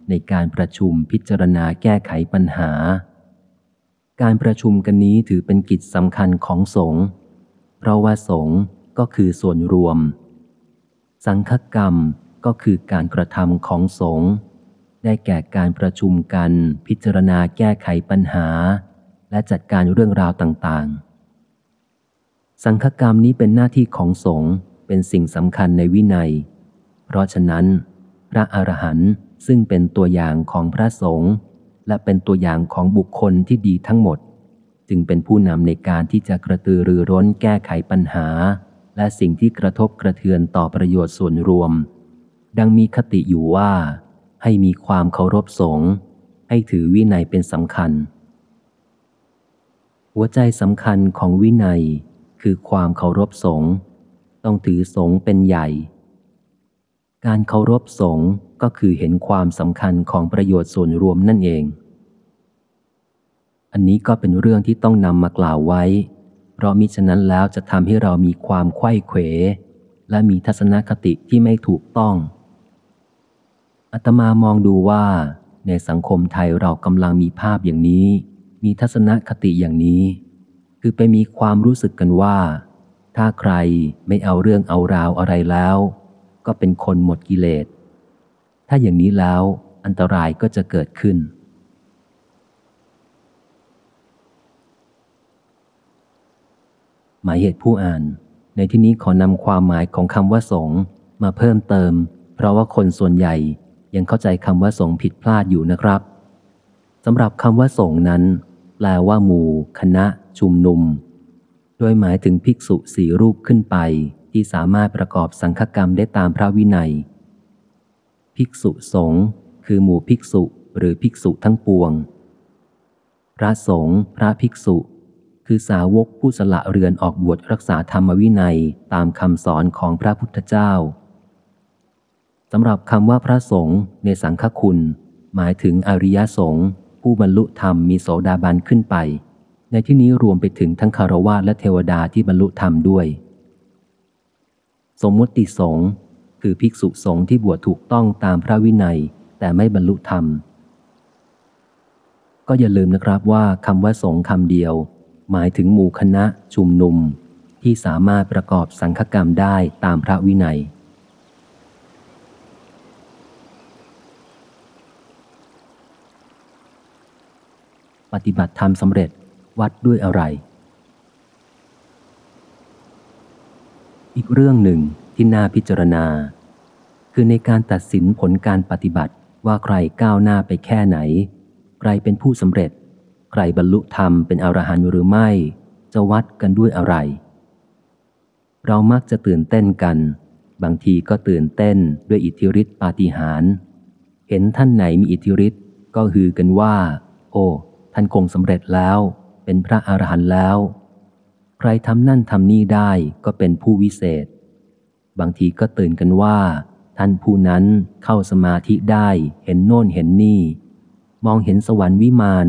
ในการประชุมพิจารณาแก้ไขปัญหา การประชุมกันนี้ถือเป็นกิจสำคัญของสงฆ์เพราะว่าสงฆ์ก็คือส่วนรวม สังฆกรรมก็คือการกระทำของสงฆ์ได้แก่การประชุมกันพิจารณาแก้ไขปัญหา และจัดการเรื่องราวต่างๆ สังฆกรรมนี้เป็นหน้าที่ของสงฆ์เป็นสิ่งสำคัญในวินัย เพราะฉะนั้น พระอรหันต์ซึ่งเป็นตัวอย่างของพระสงฆ์และเป็นตัวอย่างของบุคคลที่ดีทั้งหมด จึงเป็นผู้นำในการที่จะกระตือรือร้นแก้ไขปัญหา และสิ่งที่กระทบกระเทือนต่อประโยชน์ส่วนรวม ดังมีคติอยู่ว่า ให้มีความเคารพสงฆ์ให้ถือวินัยเป็นสำคัญ หัวใจสำคัญของวินัยคือความเคารพสงฆ์ต้องถือสงฆ์เป็นใหญ่ การเคารพสงฆ์ก็คือเห็นความสำคัญของประโยชน์ส่วนรวมนั่นเอง อันนี้ก็เป็นเรื่องที่ต้องนำมากล่าวไว้ เพราะมิฉะนั้นแล้วจะทำให้เรามีความไข้เขว และมีทัศนคติที่ไม่ถูกต้องอาตมามองดูว่า ในสังคมไทยเรากำลังมีภาพอย่างนี้ มีทัศนคติอย่างนี้ คือไปมีความรู้สึกกันว่า ถ้าใครไม่เอาเรื่องเอาราวอะไรแล้ว ก็เป็นคนหมดกิเลส ถ้าอย่างนี้แล้วอันตรายก็จะเกิดขึ้น หมายเหตุผู้อ่าน ในที่นี้ขอนำความหมายของคำว่าสงมาเพิ่มเติม เพราะว่าคนส่วนใหญ่ยังเข้าใจคำว่าสงผิดพลาดอยู่นะครับสำหรับคำว่าสงนั้น แปลว่าหมู่ คณะ ชุมนุม โดยหมายถึงภิกษุสี่รูปขึ้นไป ที่สามารถประกอบสังฆกรรมได้ตามพระวินัย ภิกษุสงฆ์คือหมู่ภิกษุหรือภิกษุทั้งปวง พระสงฆ์พระภิกษุ คือสาวกผู้สละเรือนออกบวชรักษาธรรมวินัยตามคำสอนของพระพุทธเจ้าสำหรับคำว่าพระสงฆ์ในสังฆคุณ หมายถึงอริยสงฆ์ผู้บรรลุธรรมมีโสดาบันขึ้นไป ในที่นี้รวมไปถึงทั้งคารวะและเทวดาที่บรรลุธรรมด้วย สมมติสงฆ์คือภิกษุสงฆ์ที่บวชถูกต้องตามพระวินัย แต่ไม่บรรลุธรรม ก็อย่าลืมนะครับว่าคำว่าสงฆ์คำเดียว หมายถึงหมู่คณะชุมนุม ที่สามารถประกอบสังฆกรรมได้ตามพระวินัย ปฏิบัติธรรมสำเร็จวัดด้วยอะไร อีกเรื่องหนึ่งที่น่าพิจารณา คือในการตัดสินผลการปฏิบัติว่าใครก้าวหน้าไปแค่ไหน ใครเป็นผู้สำเร็จ ใครบรรลุธรรมเป็นอรหันต์หรือไม่ จะวัดกันด้วยอะไร เรามักจะตื่นเต้นกัน บางทีก็ตื่นเต้นด้วยอิทธิฤทธิปาฏิหาริย์เห็นท่านไหนมีอิทธิฤทธิ์ก็ฮือกันว่า โอ้ ท่านคงสำเร็จแล้ว เป็นพระอรหันต์แล้ว ใครทำนั่นทำนี่ได้ก็เป็นผู้วิเศษ บางทีก็ตื่นกันว่า ท่านผู้นั้นเข้าสมาธิได้เห็นโน่นเห็นนี่ มองเห็นสวรรค์วิมาน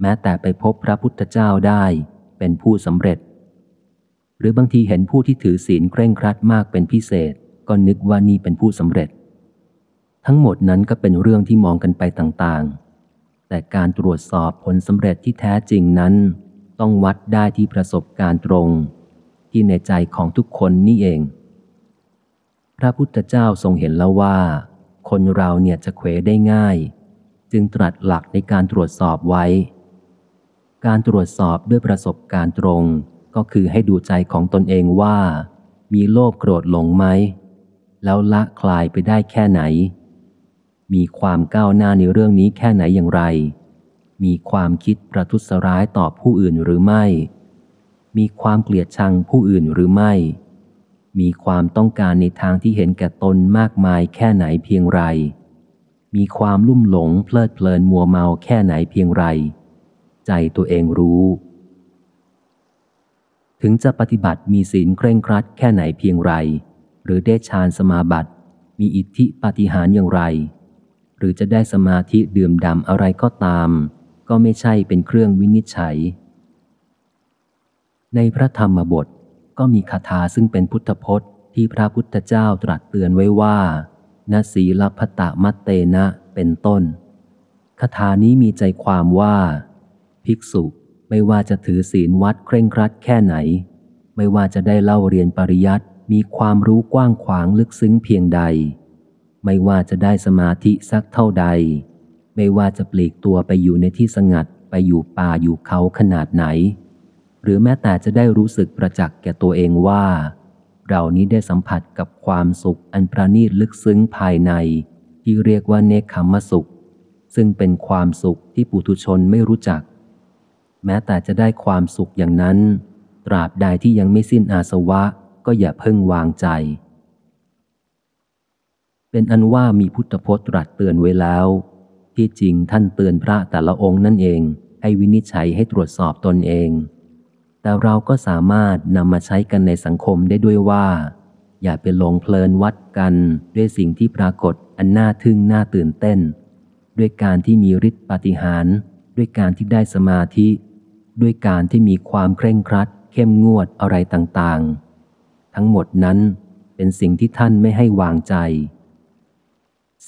แม้แต่ไปพบพระพุทธเจ้าได้ เป็นผู้สำเร็จ หรือบางทีเห็นผู้ที่ถือศีลเคร่งครัดมากเป็นพิเศษ ก็นึกว่านี่เป็นผู้สำเร็จ ทั้งหมดนั้นก็เป็นเรื่องที่มองกันไปต่างๆ แต่การตรวจสอบผลสำเร็จที่แท้จริงนั้น ต้องวัดได้ที่ประสบการณ์ตรง ที่ในใจของทุกคนนี่เอง พระพุทธเจ้าทรงเห็นแล้วว่า คนเราเนี่ยจะเขวได้ง่าย จึงตรัสหลักในการตรวจสอบไว้ การตรวจสอบด้วยประสบการณ์ตรง ก็คือให้ดูใจของตนเองว่า มีโลภโกรธหลงไหม แล้วละคลายไปได้แค่ไหน มีความก้าวหน้าในเรื่องนี้แค่ไหนอย่างไร มีความคิดประทุษร้ายต่อผู้อื่นหรือไม่ มีความเกลียดชังผู้อื่นหรือไม่ มีความต้องการในทางที่เห็นแก่ตนมากมายแค่ไหนเพียงไร มีความลุ่มหลงเพลิดเพลินมัวเมาแค่ไหนเพียงไร ใจตัวเองรู้ ถึงจะปฏิบัติมีศีลเคร่งครัดแค่ไหนเพียงไร หรือได้ฌานสมาบัติ มีอิทธิปาฏิหาริย์อย่างไร หรือจะได้สมาธิดื่มดำอะไรก็ตาม ก็ไม่ใช่เป็นเครื่องวินิจฉัย ในพระธรรมบทก็มีคาถาซึ่งเป็นพุทธพจน์ที่พระพุทธเจ้าตรัสเตือนไว้ว่านาสีลพตะมัตเตนะเป็นต้นคาถานี้มีใจความว่า ภิกษุไม่ว่าจะถือศีลวัดเคร่งครัดแค่ไหน ไม่ว่าจะได้เล่าเรียนปริยัติมีความรู้กว้างขวางลึกซึ้งเพียงใด ไม่ว่าจะได้สมาธิสักเท่าใด ไม่ว่าจะปลีกตัวไปอยู่ในที่สงัดไปอยู่ป่าอยู่เขาขนาดไหน หรือแม้แต่จะได้รู้สึกประจักษ์แก่ตัวเองว่า เรานี้ได้สัมผัสกับความสุขอันประณีตลึกซึ้งภายใน ที่เรียกว่าเนคขมสุข ซึ่งเป็นความสุขที่ปุถุชนไม่รู้จัก แม้แต่จะได้ความสุขอย่างนั้น ตราบใดที่ยังไม่สิ้นอาสวะก็อย่าเพิ่งวางใจ เป็นอันว่ามีพุทธพจน์ตรัสเตือนไว้แล้ว ที่จริงท่านเตือนพระแต่ละองค์นั่นเอง ให้วินิจฉัยให้ตรวจสอบตนเอง แต่เราก็สามารถนำมาใช้กันในสังคมได้ด้วยว่า อย่าไปหลงเพลินวัดกันด้วยสิ่งที่ปรากฏอันน่าทึ่งน่าตื่นเต้น ด้วยการที่มีฤทธิ์ปฏิหารด้วยการที่ได้สมาธิ ด้วยการที่มีความเคร่งครัด เข้มงวดอะไรต่างๆ ทั้งหมดนั้นเป็นสิ่งที่ท่านไม่ให้วางใจ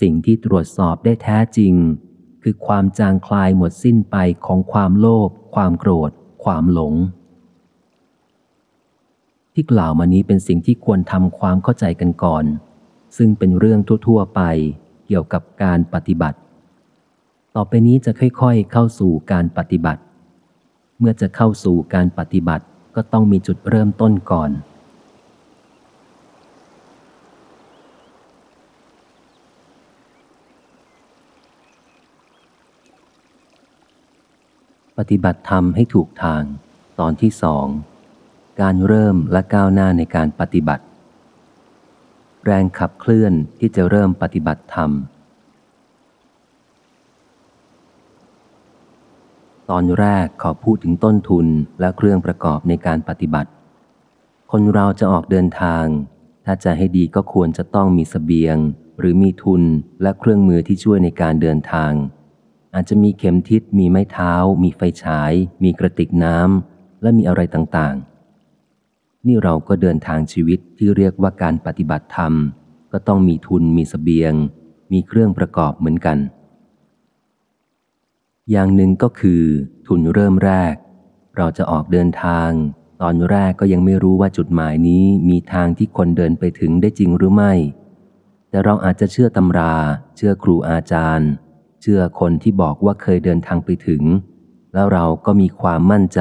สิ่งที่ตรวจสอบได้แท้จริง คือความจางคลายหมดสิ้นไปของความโลภความโกรธ ความหลง ที่กล่าวมานี้เป็นสิ่งที่ควรทำความเข้าใจกันก่อน ซึ่งเป็นเรื่องทั่ว ๆ ไปเกี่ยวกับการปฏิบัติ ต่อไปนี้จะค่อยๆ เข้าสู่การปฏิบัติ เมื่อจะเข้าสู่การปฏิบัติก็ต้องมีจุดเริ่มต้นก่อน ปฏิบัติธรรมให้ถูกทาง ตอนที่สอง การเริ่มและก้าวหน้าในการปฏิบัติ แรงขับเคลื่อนที่จะเริ่มปฏิบัติธรรม ตอนแรกขอพูดถึงต้นทุนและเครื่องประกอบในการปฏิบัติ คนเราจะออกเดินทาง ถ้าจะให้ดีก็ควรจะต้องมีสเสบียง หรือมีทุนและเครื่องมือที่ช่วยในการเดินทาง อาจจะมีเข็มทิศ มีไม้เท้า มีไฟฉาย มีกระติกน้ำ และมีอะไรต่างๆ นี่เราก็เดินทางชีวิตที่เรียกว่าการปฏิบัติธรรม ก็ต้องมีทุนมีสเสบียง มีเครื่องประกอบเหมือนกัน อย่างหนึ่งก็คือ ทุนเริ่มแรก เราจะออกเดินทาง ตอนแรกก็ยังไม่รู้ว่าจุดหมายนี้มีทางที่คนเดินไปถึงได้จริงหรือไม่ แต่เราอาจจะเชื่อตำรา เชื่อครูอาจารย์ เชื่อคนที่บอกว่าเคยเดินทางไปถึง แล้วเราก็มีความมั่นใจ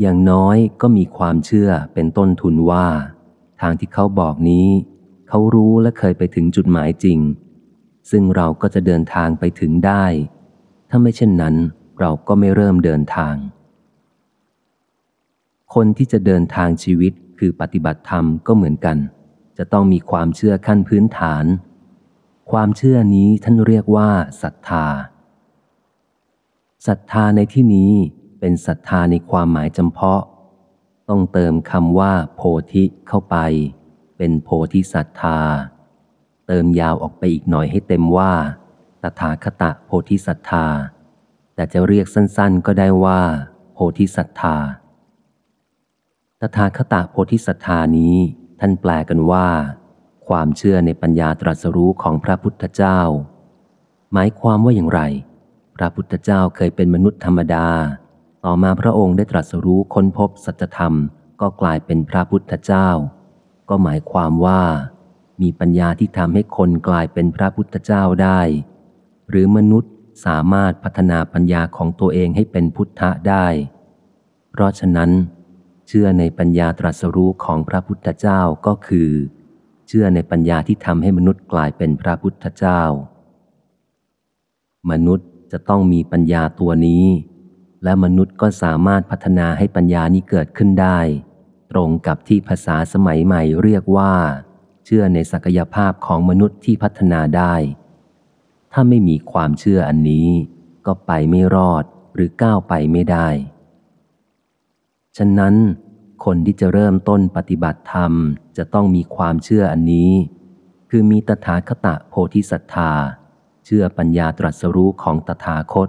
อย่างน้อยก็มีความเชื่อเป็นต้นทุนว่า ทางที่เขาบอกนี้ เขารู้และเคยไปถึงจุดหมายจริง ซึ่งเราก็จะเดินทางไปถึงได้ ถ้าไม่เช่นนั้น เราก็ไม่เริ่มเดินทาง คนที่จะเดินทางชีวิตคือปฏิบัติธรรมก็เหมือนกัน จะต้องมีความเชื่อขั้นพื้นฐาน ความเชื่อนี้ท่านเรียกว่าศรัทธา ศรัทธาในที่นี้เป็นศรัทธาในความหมายจำเพาะ ต้องเติมคำว่า โพธิเข้าไป เป็นโพธิศรัทธา เติมยาวออกไปอีกหน่อยให้เต็มว่า ตถาคตะโพธิศรัทธา แต่จะเรียกสั้นๆก็ได้ว่า โพธิศรัทธา ตถาคตะโพธิศรัทธานี้ท่านแปลกันว่า ความเชื่อในปัญญาตรัสรู้ของพระพุทธเจ้า หมายความว่าอย่างไร พระพุทธเจ้าเคยเป็นมนุษย์ธรรมดา ต่อมาพระองค์ได้ตรัสรู้ค้นพบสัจธรรม ก็กลายเป็นพระพุทธเจ้า ก็หมายความว่า มีปัญญาที่ทำให้คนกลายเป็นพระพุทธเจ้าได้ หรือมนุษย์สามารถพัฒนาปัญญาของตัวเองให้เป็นพุทธะได้ เพราะฉะนั้น เชื่อในปัญญาตรัสรู้ของพระพุทธเจ้าก็คือ เชื่อในปัญญาที่ทำให้มนุษย์กลายเป็นพระพุทธเจ้า มนุษย์จะต้องมีปัญญาตัวนี้ และมนุษย์ก็สามารถพัฒนาให้ปัญญานี้เกิดขึ้นได้ ตรงกับที่ภาษาสมัยใหม่เรียกว่า เชื่อในศักยภาพของมนุษย์ที่พัฒนาได้ ถ้าไม่มีความเชื่ออันนี้ ก็ไปไม่รอดหรือก้าวไปไม่ได้ ฉะนั้น คนที่จะเริ่มต้นปฏิบัติธรรมจะต้องมีความเชื่ออันนี้ คือมีตถาคตโพธิศรัทธาเชื่อปัญญาตรัสรู้ของตถาคต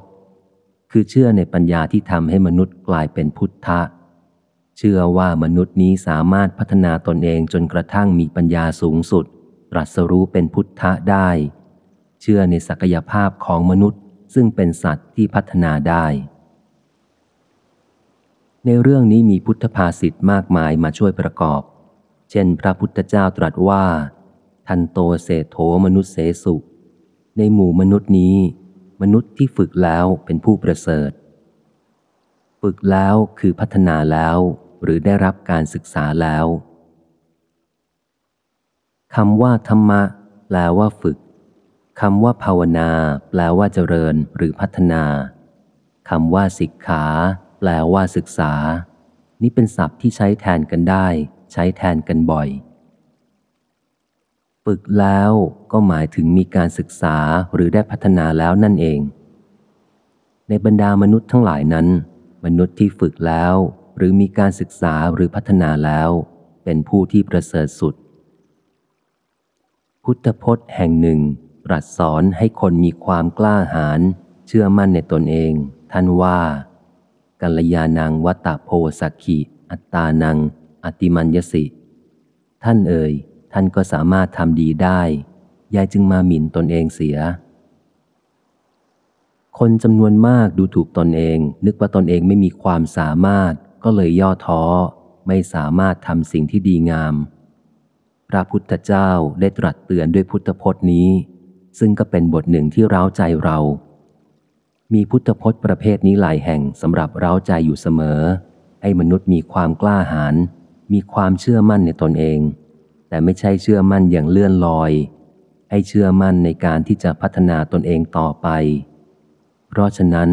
คือเชื่อในปัญญาที่ทำให้มนุษย์กลายเป็นพุทธะ เชื่อว่ามนุษย์นี้สามารถพัฒนาตนเองจนกระทั่งมีปัญญาสูงสุด ตรัสรู้เป็นพุทธะได้ เชื่อในศักยภาพของมนุษย์ซึ่งเป็นสัตว์ที่พัฒนาได้ ในเรื่องนี้มีพุทธภาษิตมากมายมาช่วยประกอบ เช่น พระพุทธเจ้าตรัสว่า ทันโตเศโธมนุษย์เสสุ ในหมู่มนุษย์นี้ มนุษย์ที่ฝึกแล้วเป็นผู้ประเสริฐ ฝึกแล้วคือพัฒนาแล้วหรือได้รับการศึกษาแล้วคำว่าธรรมะ แปลว่าฝึกคำว่าภาวนา แปลว่าเจริญหรือพัฒนาคำว่าสิกขา แปลว่าศึกษา นี่เป็นศัพท์ที่ใช้แทนกันได้ ใช้แทนกันบ่อย ฝึกแล้วก็หมายถึงมีการศึกษาหรือได้พัฒนาแล้วนั่นเอง ในบรรดามนุษย์ทั้งหลายนั้น มนุษย์ที่ฝึกแล้ว หรือมีการศึกษาหรือพัฒนาแล้ว เป็นผู้ที่ประเสริฐสุด พุทธพจน์แห่งหนึ่งตรัสสอนให้คนมีความกล้าหาญเชื่อมั่นในตนเอง ท่านว่า กัลยาณังวัตตโพสักขิอัตตานัง อติมัญญสิ ท่านเอ่ย ท่านก็สามารถทำดีได้ ยายจึงมาหมิ่นตนเองเสีย คนจำนวนมากดูถูกตนเอง นึกว่าตนเองไม่มีความสามารถ ก็เลยย่อท้อ ไม่สามารถทำสิ่งที่ดีงาม พระพุทธเจ้าได้ตรัสเตือนด้วยพุทธพจน์นี้ ซึ่งก็เป็นบทหนึ่งที่ร้าใจเรา มีพุทธพจน์ประเภทนี้หลายแห่งสำหรับเร้าใจอยู่เสมอ ให้มนุษย์มีความกล้าหาญมีความเชื่อมั่นในตนเอง แต่ไม่ใช่เชื่อมั่นอย่างเลื่อนลอย ให้เชื่อมั่นในการที่จะพัฒนาตนเองต่อไป เพราะฉะนั้น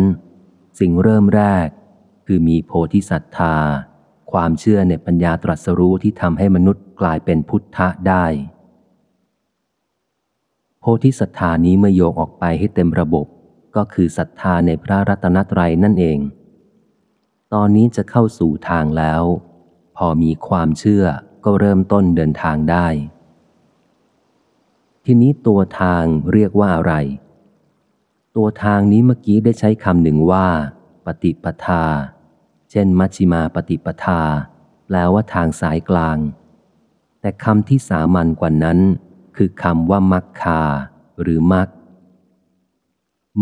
สิ่งเริ่มแรก คือมีโพธิศรัทธา ความเชื่อในปัญญาตรัสรู้ที่ทำให้มนุษย์กลายเป็นพุทธะได้ โพธิศรัทธานี้เมื่อโยงออกไปให้เต็มระบบ ก็คือศรัทธาในพระรัตนตรัยนั่นเอง ตอนนี้จะเข้าสู่ทางแล้ว พอมีความเชื่อก็เริ่มต้นเดินทางได้ ทีนี้ตัวทางเรียกว่าอะไร ตัวทางนี้เมื่อกี้ได้ใช้คำหนึ่งว่า ปฏิปทา เช่น มัชฌิมาปฏิปทา แปลว่าทางสายกลาง แต่คำที่สามัญกว่านั้น คือคำว่ามัคคา หรือมัก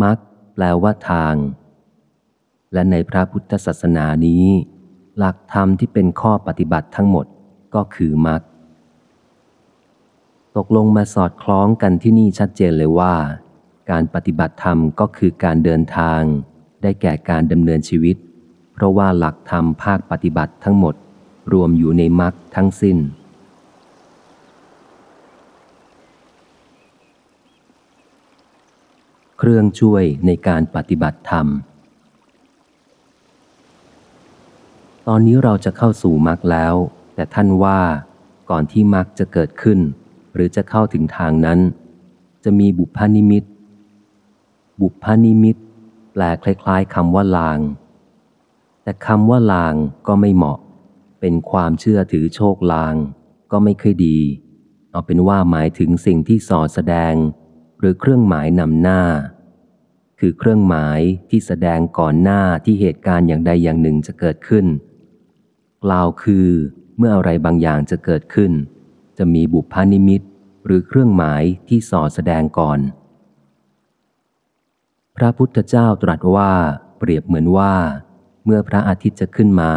มักแปลว่าทาง และในพระพุทธศาสนานี้ หลักธรรมที่เป็นข้อปฏิบัติทั้งหมดก็คือมักตกลงมาสอดคล้องกันที่นี่ชัดเจนเลยว่า การปฏิบัติธรรมก็คือการเดินทาง ได้แก่การดำเนินชีวิต เพราะว่าหลักธรรมภาคปฏิบัติทั้งหมด รวมอยู่ในมักทั้งสิ้น เครื่องช่วยในการปฏิบัติธรรม ตอนนี้เราจะเข้าสู่มรรคแล้ว แต่ท่านว่าก่อนที่มรรคจะเกิดขึ้น หรือจะเข้าถึงทางนั้น จะมีบุพนิมิต บุพนิมิต แปลคล้ายๆคำว่าลาง แต่คำว่าลางก็ไม่เหมาะ เป็นความเชื่อถือโชคลาง ก็ไม่ค่อยดี เอาเป็นว่าหมายถึงสิ่งที่สอดแสดง รือเครื่องหมายนำหน้า คือเครื่องหมายที่แสดงก่อนหน้าที่เหตุการณ์อย่างใดอย่างหนึ่งจะเกิดขึ้นกล่าวคือเมื่ออะไรบางอย่างจะเกิดขึ้น จะมีบุพานิมิตหรือเครื่องหมายที่สอดแสดงก่อน พระพุทธเจ้าตรัสว่าเปรียบเหมือนว่า เมื่อพระอาทิตย์จะขึ้นมา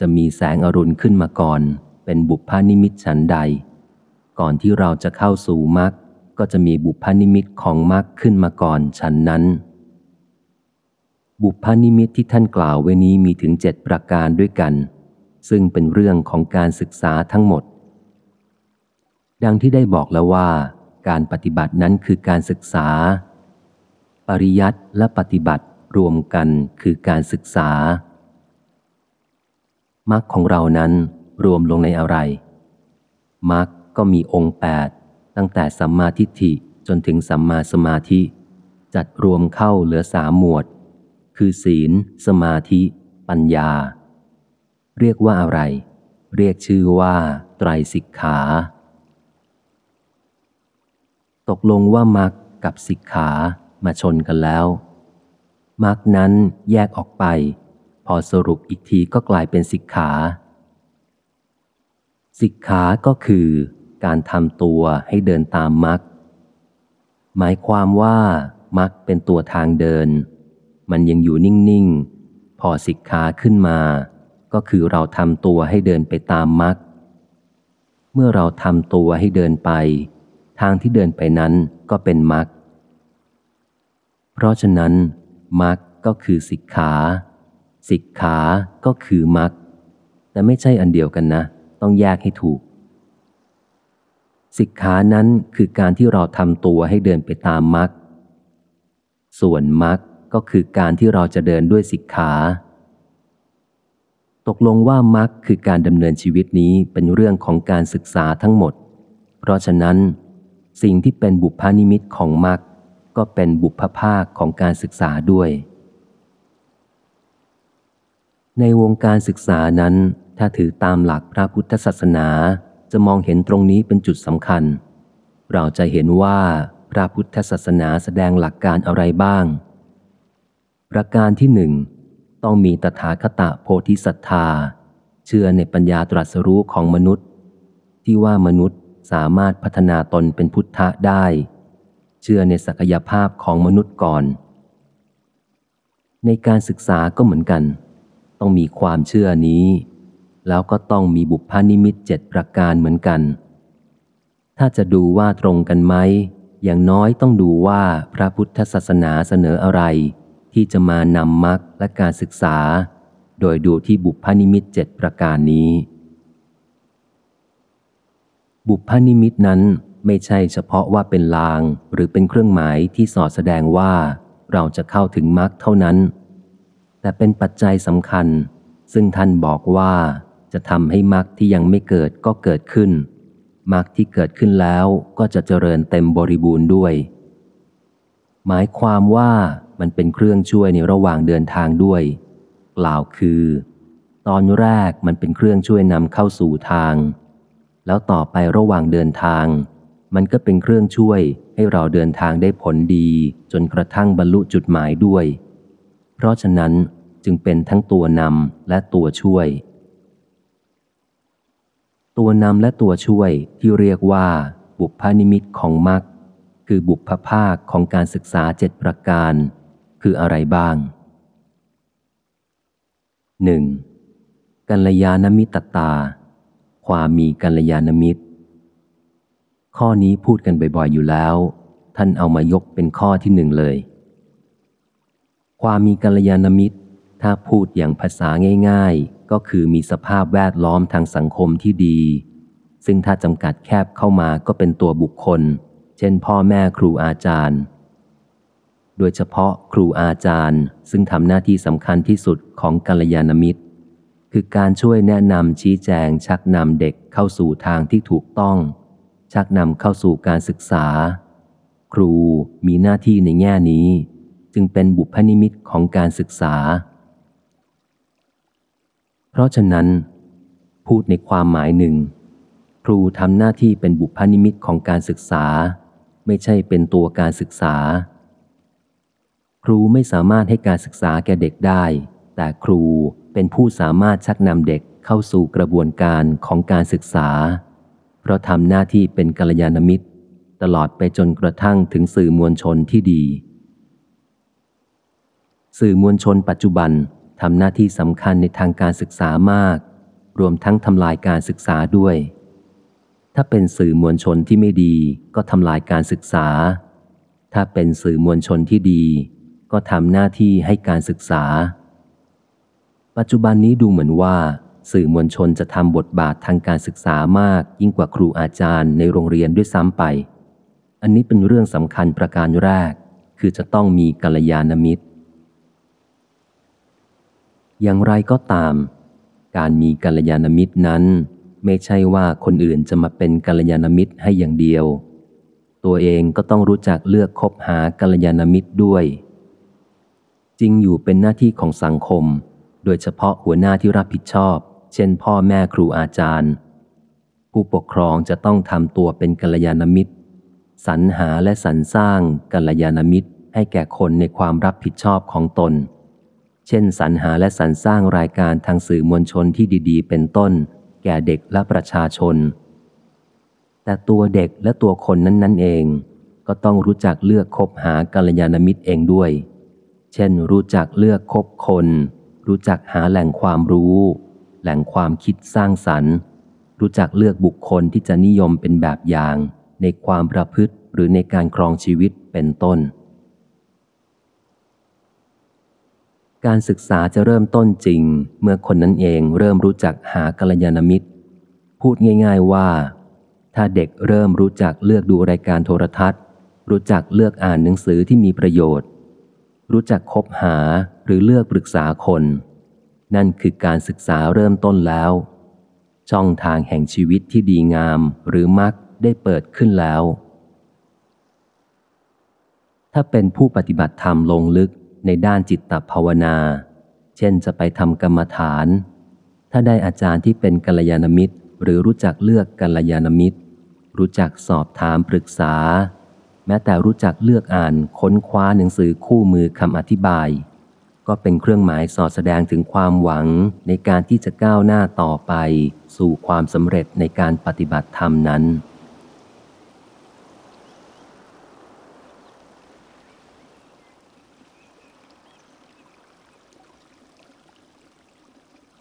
จะมีแสงอรุณขึ้นมาก่อน เป็นบุพพานิมิตฉันใด ก่อนที่เราจะเข้าสู่มรรค ก็จะมีบุพนิมิตของมรรคขึ้นมาก่อนฉันนั้น บุพนิมิตที่ท่านกล่าวไว้นี้มีถึงเจ็ดประการด้วยกัน ซึ่งเป็นเรื่องของการศึกษาทั้งหมด ดังที่ได้บอกแล้วว่า การปฏิบัตินั้นคือการศึกษา ปริยัติและปฏิบัติรวมกันคือการศึกษามรรคของเรานั้นรวมลงในอะไรมรรคก็มีองค์แปด ตั้งแต่สัมมาทิฏฐิจนถึงสัมมาสมาธิ จัดรวมเข้าเหลือสามหมวด คือศีล สมาธิ ปัญญา เรียกว่าอะไร เรียกชื่อว่า ไตรสิกขา ตกลงว่ามรรคกับสิกขามาชนกันแล้วมรรคนั้นแยกออกไป พอสรุปอีกทีก็กลายเป็นสิกขา สิกขาก็คือ การทำตัวให้เดินตามมรรคหมายความว่ามรรคเป็นตัวทางเดิน มันยังอยู่นิ่ง ๆ พอสิกขาขึ้นมา ก็คือเราทำตัวให้เดินไปตามมรรคเมื่อเราทำตัวให้เดินไป ทางที่เดินไปนั้นก็เป็นมรรคเพราะฉะนั้นมรรคก็คือสิกขา สิกขาก็คือมรรคแต่ไม่ใช่อันเดียวกันนะ ต้องแยกให้ถูก สิกขานั้นคือการที่เราทำตัวให้เดินไปตามมรรคส่วนมรรคก็คือการที่เราจะเดินด้วยสิกขา ตกลงว่ามรรคคือการดำเนินชีวิตนี้เป็นเรื่องของการศึกษาทั้งหมด เพราะฉะนั้น สิ่งที่เป็นบุพานิมิตของมรรคก็เป็นบุพภาคของการศึกษาด้วย ในวงการศึกษานั้นถ้าถือตามหลักพระพุทธศาสนา จะมองเห็นตรงนี้เป็นจุดสำคัญ เราจะเห็นว่าพระพุทธศาสนาแสดงหลักการอะไรบ้าง ประการที่หนึ่งต้องมีตถาคตโพธิศรัทธา เชื่อในปัญญาตรัสรู้ของมนุษย์ ที่ว่ามนุษย์สามารถพัฒนาตนเป็นพุทธะได้ เชื่อในศักยภาพของมนุษย์ก่อน ในการศึกษาก็เหมือนกัน ต้องมีความเชื่อนี้ แล้วก็ต้องมีบุพนิมิตเจ็ดประการเหมือนกัน ถ้าจะดูว่าตรงกันไหม อย่างน้อยต้องดูว่าพระพุทธศาสนาเสนออะไร ที่จะมานำมรรคและการศึกษา โดยดูที่บุพนิมิตเจ็ดประการนี้ บุพนิมิตนั้นไม่ใช่เฉพาะว่าเป็นลางหรือเป็นเครื่องหมายที่สอดแสดงว่าเราจะเข้าถึงมรรคเท่านั้น แต่เป็นปัจจัยสำคัญ ซึ่งท่านบอกว่า จะทำให้มรรคที่ยังไม่เกิดก็เกิดขึ้นมรรคที่เกิดขึ้นแล้วก็จะเจริญเต็มบริบูรณ์ด้วย หมายความว่ามันเป็นเครื่องช่วยในระหว่างเดินทางด้วย กล่าวคือ ตอนแรกมันเป็นเครื่องช่วยนำเข้าสู่ทาง แล้วต่อไประหว่างเดินทาง มันก็เป็นเครื่องช่วยให้เราเดินทางได้ผลดี จนกระทั่งบรรลุจุดหมายด้วย เพราะฉะนั้นจึงเป็นทั้งตัวนำและตัวช่วย ตัวนำและตัวช่วยที่เรียกว่า บุพนิมิตของมรรคคือบุพภาคของการศึกษาเจ็ดประการ คืออะไรบ้าง 1. กัลยาณมิตตา ความมีกัลยาณมิตร ข้อนี้พูดกันบ่อยๆอยู่แล้ว ท่านเอามายกเป็นข้อที่หนึ่งเลย ความมีกัลยาณมิตร ถ้าพูดอย่างภาษาง่าย ๆ ก็คือมีสภาพแวดล้อมทางสังคมที่ดี ซึ่งถ้าจำกัดแคบเข้ามาก็เป็นตัวบุคคล เช่นพ่อแม่ครูอาจารย์ โดยเฉพาะครูอาจารย์ ซึ่งทำหน้าที่สำคัญที่สุดของกัลยาณมิตร คือการช่วยแนะนำชี้แจง ชักนำเด็กเข้าสู่ทางที่ถูกต้อง ชักนำเข้าสู่การศึกษา ครูมีหน้าที่ในแง่นี้ จึงเป็นบุพนิมิตของการศึกษา เพราะฉะนั้น พูดในความหมายหนึ่ง ครูทำหน้าที่เป็นบุพนิมิตของการศึกษา ไม่ใช่เป็นตัวการศึกษา ครูไม่สามารถให้การศึกษาแก่เด็กได้ แต่ครูเป็นผู้สามารถชักนำเด็กเข้าสู่กระบวนการของการศึกษา เพราะทำหน้าที่เป็นกัลยาณมิตร ตลอดไปจนกระทั่งถึงสื่อมวลชนที่ดี สื่อมวลชนปัจจุบัน ทำหน้าที่สำคัญในทางการศึกษามาก รวมทั้งทำลายการศึกษาด้วย ถ้าเป็นสื่อมวลชนที่ไม่ดีก็ทำลายการศึกษา ถ้าเป็นสื่อมวลชนที่ดี ก็ทำหน้าที่ให้การศึกษา ปัจจุบันนี้ดูเหมือนว่า สื่อมวลชนจะทำบทบาททางการศึกษามาก ยิ่งกว่าครูอาจารย์ในโรงเรียนด้วยซ้ำไป อันนี้เป็นเรื่องสำคัญประการแรก คือจะต้องมีกัลยาณมิตร อย่างไรก็ตาม การมีกัลยาณมิตรนั้น ไม่ใช่ว่าคนอื่นจะมาเป็นกัลยาณมิตรให้อย่างเดียว ตัวเองก็ต้องรู้จักเลือกคบหากัลยาณมิตรด้วย จริงอยู่เป็นหน้าที่ของสังคม โดยเฉพาะหัวหน้าที่รับผิดชอบ เช่น พ่อแม่ครูอาจารย์ ผู้ปกครองจะต้องทำตัวเป็นกัลยาณมิตรสรรหาและสรรสร้างกัลยาณมิตรให้แก่คนในความรับผิดชอบของตน เช่นสรรหาและสรรสร้างรายการทางสื่อมวลชนที่ดีๆ เป็นต้น แก่เด็กและประชาชน แต่ตัวเด็กและตัวคนนั้นๆเอง ก็ต้องรู้จักเลือกคบหากัลยาณมิตรเองด้วย เช่น รู้จักเลือกคบคน รู้จักหาแหล่งความรู้ แหล่งความคิดสร้างสรรค์ รู้จักเลือกบุคคลที่จะนิยมเป็นแบบอย่าง ในความประพฤติหรือในการครองชีวิตเป็นต้น การศึกษาจะเริ่มต้นจริง เมื่อคนนั้นเองเริ่มรู้จักหากัลยาณมิตร พูดง่าย ๆว่า ถ้าเด็กเริ่มรู้จักเลือกดูรายการโทรทัศน์ รู้จักเลือกอ่านหนังสือที่มีประโยชน์ รู้จักคบหาหรือเลือกปรึกษาคน นั่นคือการศึกษาเริ่มต้นแล้ว ช่องทางแห่งชีวิตที่ดีงามหรือมักได้เปิดขึ้นแล้ว ถ้าเป็นผู้ปฏิบัติธรรมลงลึก ในด้านจิตตภาวนา เช่นจะไปทำกรรมฐาน ถ้าได้อาจารย์ที่เป็นกัลยาณมิตร หรือรู้จักเลือกกัลยาณมิตร รู้จักสอบถามปรึกษา แม้แต่รู้จักเลือกอ่านค้นคว้าหนังสือคู่มือคำอธิบาย ก็เป็นเครื่องหมายสอดแสดงถึงความหวังในการที่จะก้าวหน้าต่อไป สู่ความสำเร็จในการปฏิบัติธรรมนั้น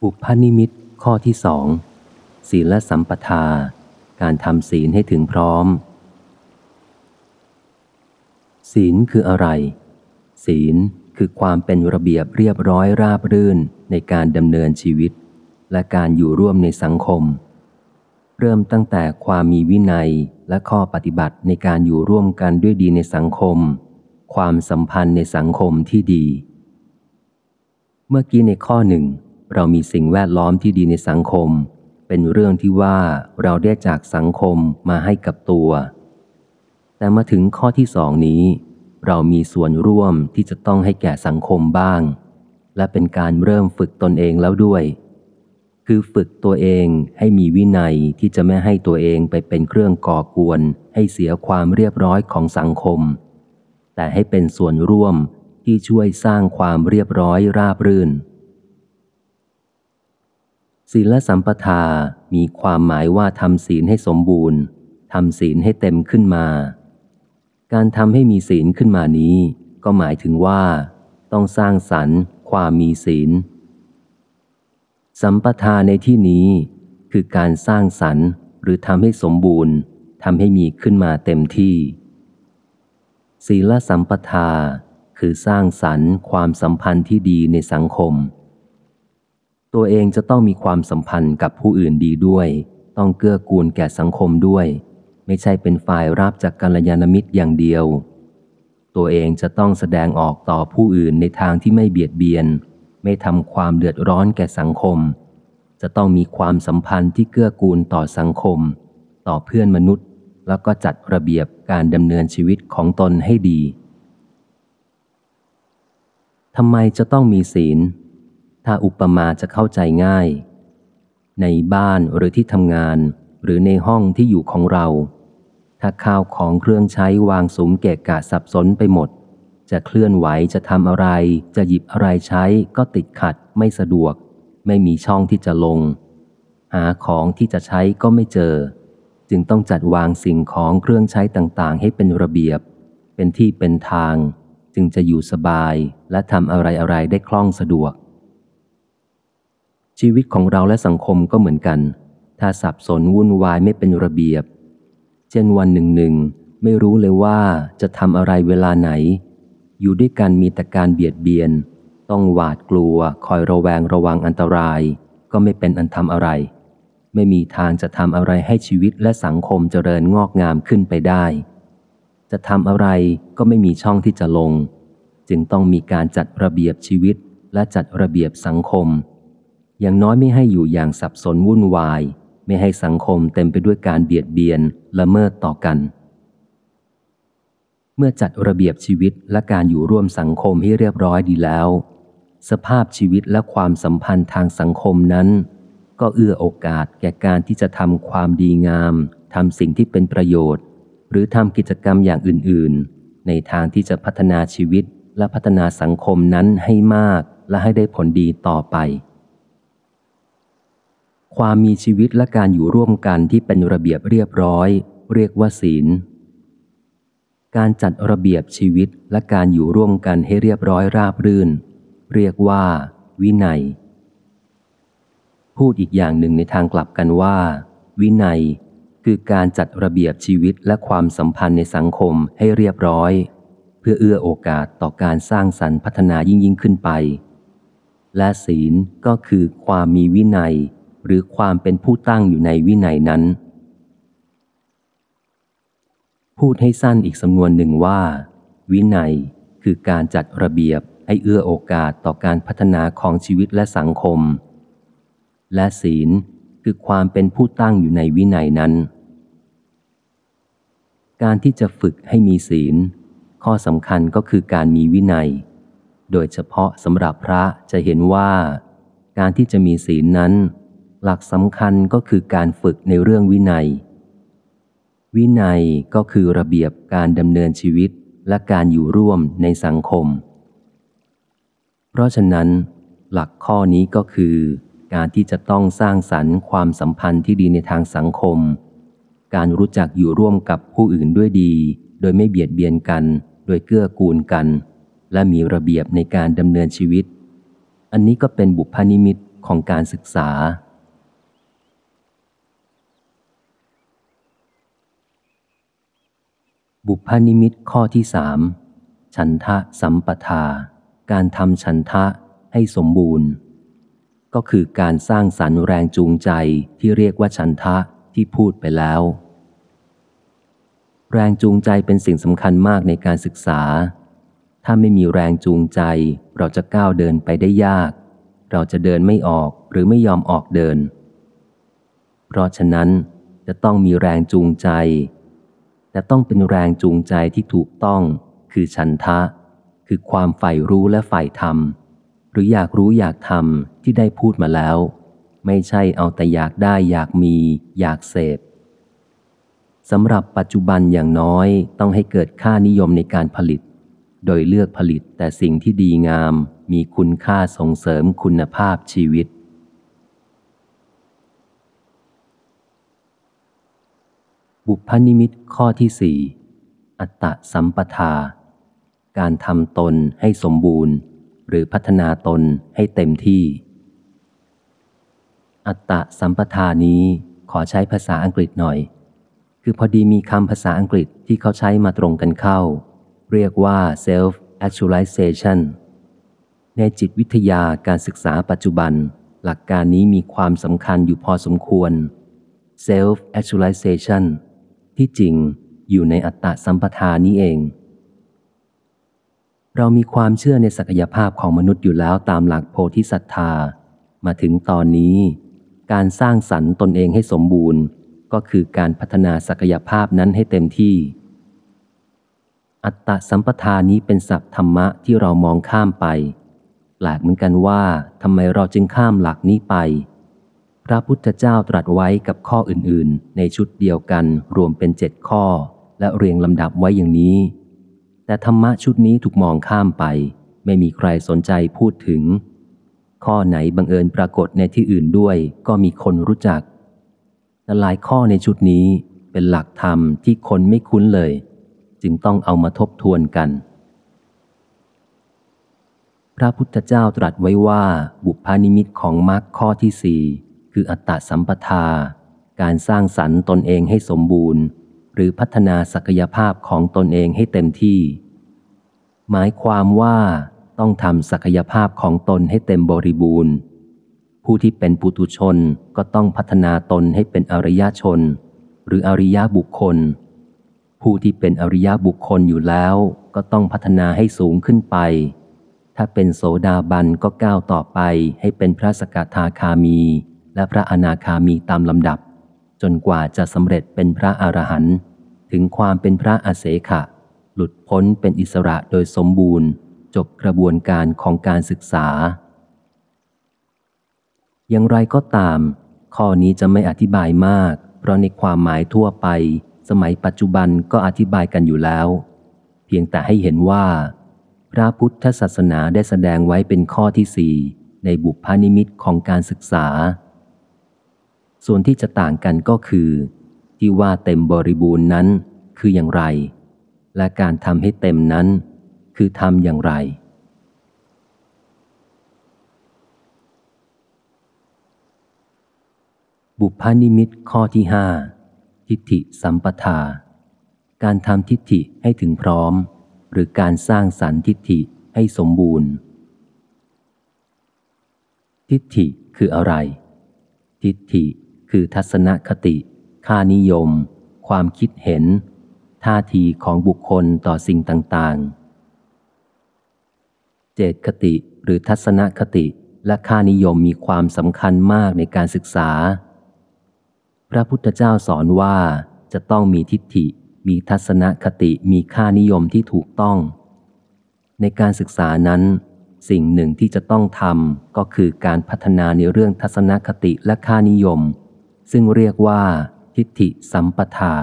อุปนิมิตข้อที่สองศีลและสัมปทา การทำศีลให้ถึงพร้อม ศีลคืออะไร ศีลคือความเป็นระเบียบเรียบร้อยราบรื่นในการดำเนินชีวิต และการอยู่ร่วมในสังคม เริ่มตั้งแต่ความมีวินัยและข้อปฏิบัติในการอยู่ร่วมกันด้วยดีในสังคม ความสัมพันธ์ในสังคมที่ดี เมื่อกี้ในข้อหนึ่ง เรามีสิ่งแวดล้อมที่ดีในสังคม เป็นเรื่องที่ว่าเราได้จากสังคมมาให้กับตัว แต่มาถึงข้อที่สองนี้ เรามีส่วนร่วมที่จะต้องให้แก่สังคมบ้าง และเป็นการเริ่มฝึกตนเองแล้วด้วย คือฝึกตัวเองให้มีวินัยที่จะไม่ให้ตัวเองไปเป็นเครื่องก่อกวน ให้เสียความเรียบร้อยของสังคม แต่ให้เป็นส่วนร่วมที่ช่วยสร้างความเรียบร้อยราบรื่น ศีลสัมปทา มีความหมายว่าทำศีลให้สมบูรณ์ทำศีลให้เต็มขึ้นมา การทำให้มีศีลขึ้นมานี้ ก็หมายถึงว่า ต้องสร้างสรรค์ ความมีศีล สัมปทาในที่นี้ คือการสร้างสรรค์หรือทำให้สมบูรณ์ทำให้มีขึ้นมาเต็มที่ ศีลสัมปทา คือสร้างสรรค์ความสัมพันธ์ที่ดีในสังคม ตัวเองจะต้องมีความสัมพันธ์กับผู้อื่นดีด้วย ต้องเกื้อกูลแก่สังคมด้วย ไม่ใช่เป็นฝ่ายรับจากกัลยาณมิตรอย่างเดียว ตัวเองจะต้องแสดงออกต่อผู้อื่นในทางที่ไม่เบียดเบียน ไม่ทำความเดือดร้อนแก่สังคม จะต้องมีความสัมพันธ์ที่เกื้อกูลต่อสังคม ต่อเพื่อนมนุษย์ แล้วก็จัดระเบียบการดำเนินชีวิตของตนให้ดีทำไมจะต้องมีศีล ถ้าอุปมาจะเข้าใจง่าย ในบ้านหรือที่ทำงาน หรือในห้องที่อยู่ของเรา ถ้าข้าวของเครื่องใช้วางสมเกะกะสับสนไปหมด จะเคลื่อนไหวจะทำอะไร จะหยิบอะไรใช้ก็ติดขัดไม่สะดวก ไม่มีช่องที่จะลง หาของที่จะใช้ก็ไม่เจอ จึงต้องจัดวางสิ่งของเครื่องใช้ต่างๆ ให้เป็นระเบียบ เป็นที่เป็นทาง จึจึงจะอยู่สบายและทำอะไรอะไรได้คล่องสะดวก ชีวิตของเราและสังคมก็เหมือนกัน ถ้าสับสนวุ่นวายไม่เป็นระเบียบ เช่นวันหนึ่งหนึ่งไม่รู้เลยว่าจะทำอะไรเวลาไหน อยู่ด้วยกันมีแต่การเบียดเบียน ต้องหวาดกลัวคอยระแวงระวังอันตราย ก็ไม่เป็นอันทำอะไร ไม่มีทางจะทำอะไรให้ชีวิตและสังคมเจริญงอกงามขึ้นไปได้ จะทำอะไรก็ไม่มีช่องที่จะลง จึงต้องมีการจัดระเบียบชีวิตและจัดระเบียบสังคม อย่างน้อยไม่ให้อยู่อย่างสับสนวุ่นวาย ไม่ให้สังคมเต็มไปด้วยการเบียดเบียนละเมิดต่อกัน เมื่อจัดระเบียบชีวิตและการอยู่ร่วมสังคมให้เรียบร้อยดีแล้ว สภาพชีวิตและความสัมพันธ์ทางสังคมนั้น ก็เอื้อโอกาสแก่การที่จะทำความดีงามทำสิ่งที่เป็นประโยชน์ หรือทำกิจกรรมอย่างอื่น ๆ ในทางที่จะพัฒนาชีวิตและพัฒนาสังคมนั้นให้มากและให้ได้ผลดีต่อไป ความมีชีวิตและการอยู่ร่วมกันที่เป็นระเบียบเรียบร้อย เรียกว่าศีล การจัดระเบียบชีวิตและการอยู่ร่วมกันให้เรียบร้อยราบรื่น เรียกว่า วินัย พูดอีกอย่างหนึ่งในทางกลับกันว่า วินัย คือการจัดระเบียบชีวิตและความสัมพันธ์ในสังคมให้เรียบร้อย เพื่อเอื้อโอกาสต่อการสร้างสรรค์พัฒนายิ่งยิ่งขึ้นไป และศีลก็คือความมีวินัย หรือความเป็นผู้ตั้งอยู่ในวินัยนั้น พูดให้สั้นอีกสำนวนหนึ่งว่า วินัยคือการจัดระเบียบให้เอื้อโอกาสต่อการพัฒนาของชีวิตและสังคม และศีลคือความเป็นผู้ตั้งอยู่ในวินัยนั้น การที่จะฝึกให้มีศีล ข้อสำคัญก็คือการมีวินัย โดยเฉพาะสำหรับพระจะเห็นว่า การที่จะมีศีลนั้น หลักสำคัญก็คือการฝึกในเรื่องวินัย วินัยก็คือระเบียบการดำเนินชีวิตและการอยู่ร่วมในสังคม เพราะฉะนั้น หลักข้อนี้ก็คือ การที่จะต้องสร้างสรรค์ความสัมพันธ์ที่ดีในทางสังคม การรู้จักอยู่ร่วมกับผู้อื่นด้วยดี โดยไม่เบียดเบียนกัน โดยเกื้อกูลกัน และมีระเบียบในการดำเนินชีวิต อันนี้ก็เป็นบุพนิมิตของการศึกษา บุพนิมิตข้อที่สามฉันทะสัมปทา การทำฉันทะให้สมบูรณ์ ก็คือการสร้างสรรค์แรงจูงใจที่เรียกว่าฉันทะที่พูดไปแล้ว แรงจูงใจเป็นสิ่งสำคัญมากในการศึกษา ถ้าไม่มีแรงจูงใจ เราจะก้าวเดินไปได้ยาก เราจะเดินไม่ออกหรือไม่ยอมออกเดิน เพราะฉะนั้นจะต้องมีแรงจูงใจ แต่ต้องเป็นแรงจูงใจที่ถูกต้อง คือฉันทะ คือความใฝ่รู้และใฝ่ธรรม หรืออยากรู้อยากทำที่ได้พูดมาแล้ว ไม่ใช่เอาแต่อยากได้อยากมี อยากเสพสำหรับปัจจุบันอย่างน้อยต้องให้เกิดค่านิยมในการผลิต โดยเลือกผลิตแต่สิ่งที่ดีงาม มีคุณค่าส่งเสริมคุณภาพชีวิต บุพนิมิตข้อที่สี่อัตตะสัมปทา การทำตนให้สมบูรณ์ หรือพัฒนาตนให้เต็มที่ อัตตะสัมปทานี้ขอใช้ภาษาอังกฤษหน่อย คือพอดีมีคำภาษาอังกฤษที่เขาใช้มาตรงกันเข้า เรียกว่า self actualization ในจิตวิทยาการศึกษาปัจจุบัน หลักการนี้มีความสำคัญอยู่พอสมควร self actualization ที่จริงอยู่ในอัตตะสัมปทานี้เอง เรามีความเชื่อในศักยภาพของมนุษย์อยู่แล้วตามหลักโพธิศรัทธา มาถึงตอนนี้ การสร้างสรรค์ตนเองให้สมบูรณ์ ก็คือการพัฒนาศักยภาพนั้นให้เต็มที่ อัตตะสัมปทานี้เป็นศัพท์ธรรมะที่เรามองข้ามไปแปลกเหมือนกันว่าทำไมเราจึงข้ามหลักนี้ไป ระพุทธเจ้าตรัสไว้กับข้ออื่นๆ ในชุดเดียวกันรวมเป็นเจ็ดข้อ และเรียงลำดับไว้อย่างนี้ แต่ธรรมะชุดนี้ถูกมองข้ามไป ไม่มีใครสนใจพูดถึง ข้อไหนบังเอิญปรากฏในที่อื่นด้วยก็มีคนรู้จัก แต่หลายข้อในชุดนี้เป็นหลักธรรมที่คนไม่คุ้นเลย จึงต้องเอามาทบทวนกัน พระพุทธเจ้าตรัสไว้ว่าบุพานิมิตของมรรคข้อที่สี่ คืออัตตสัมปทา การสร้างสรรค์ตนเองให้สมบูรณ์ หรือพัฒนาศักยภาพของตนเองให้เต็มที่ หมายความว่าต้องทำศักยภาพของตนให้เต็มบริบูรณ์ ผู้ที่เป็นปุตุชนก็ต้องพัฒนาตนให้เป็นอริยชน หรืออริยบุคคล ผู้ที่เป็นอริยบุคคลอยู่แล้วก็ต้องพัฒนาให้สูงขึ้นไป ถ้าเป็นโสดาบันก็ก้าวต่อไปให้เป็นพระสกทาคามี และพระอนาคามีตามลำดับ จนกว่าจะสำเร็จเป็นพระอรหันต์ถึงความเป็นพระอาเสขะ หลุดพ้นเป็นอิสระโดยสมบูรณ์ จบกระบวนการของการศึกษา อย่างไรก็ตาม ข้อนี้จะไม่อธิบายมาก เพราะในความหมายทั่วไป สมัยปัจจุบันก็อธิบายกันอยู่แล้ว เพียงแต่ให้เห็นว่า พระพุทธศาสนาได้แสดงไว้เป็นข้อที่สี่ในบุพานิมิตของการศึกษา ส่วนที่จะต่างกันก็คือ ที่ว่าเต็มบริบูรณ์นั้นคืออย่างไร และการทำให้เต็มนั้น คือทำอย่างไร บุพานิมิตข้อที่ห้าทิฏฐิสัมปทา การทำทิฏฐิให้ถึงพร้อม หรือการสร้างสรรทิฏฐิให้สมบูรณ์ ทิฏฐิคืออะไร ทิฏฐิ คือทัศนคติ ค่านิยม ความคิดเห็น ท่าทีของบุคคลต่อสิ่งต่าง ๆ เจตคติหรือทัศนคติและค่านิยมมีความสำคัญมากในการศึกษา พระพุทธเจ้าสอนว่าจะต้องมีทิฏฐิ มีทัศนคติ มีค่านิยมที่ถูกต้อง ในการศึกษานั้น สิ่งหนึ่งที่จะต้องทำก็คือการพัฒนาในเรื่องทัศนคติและค่านิยม ซึ่งเรียกว่าทิฏฐิสัมปทา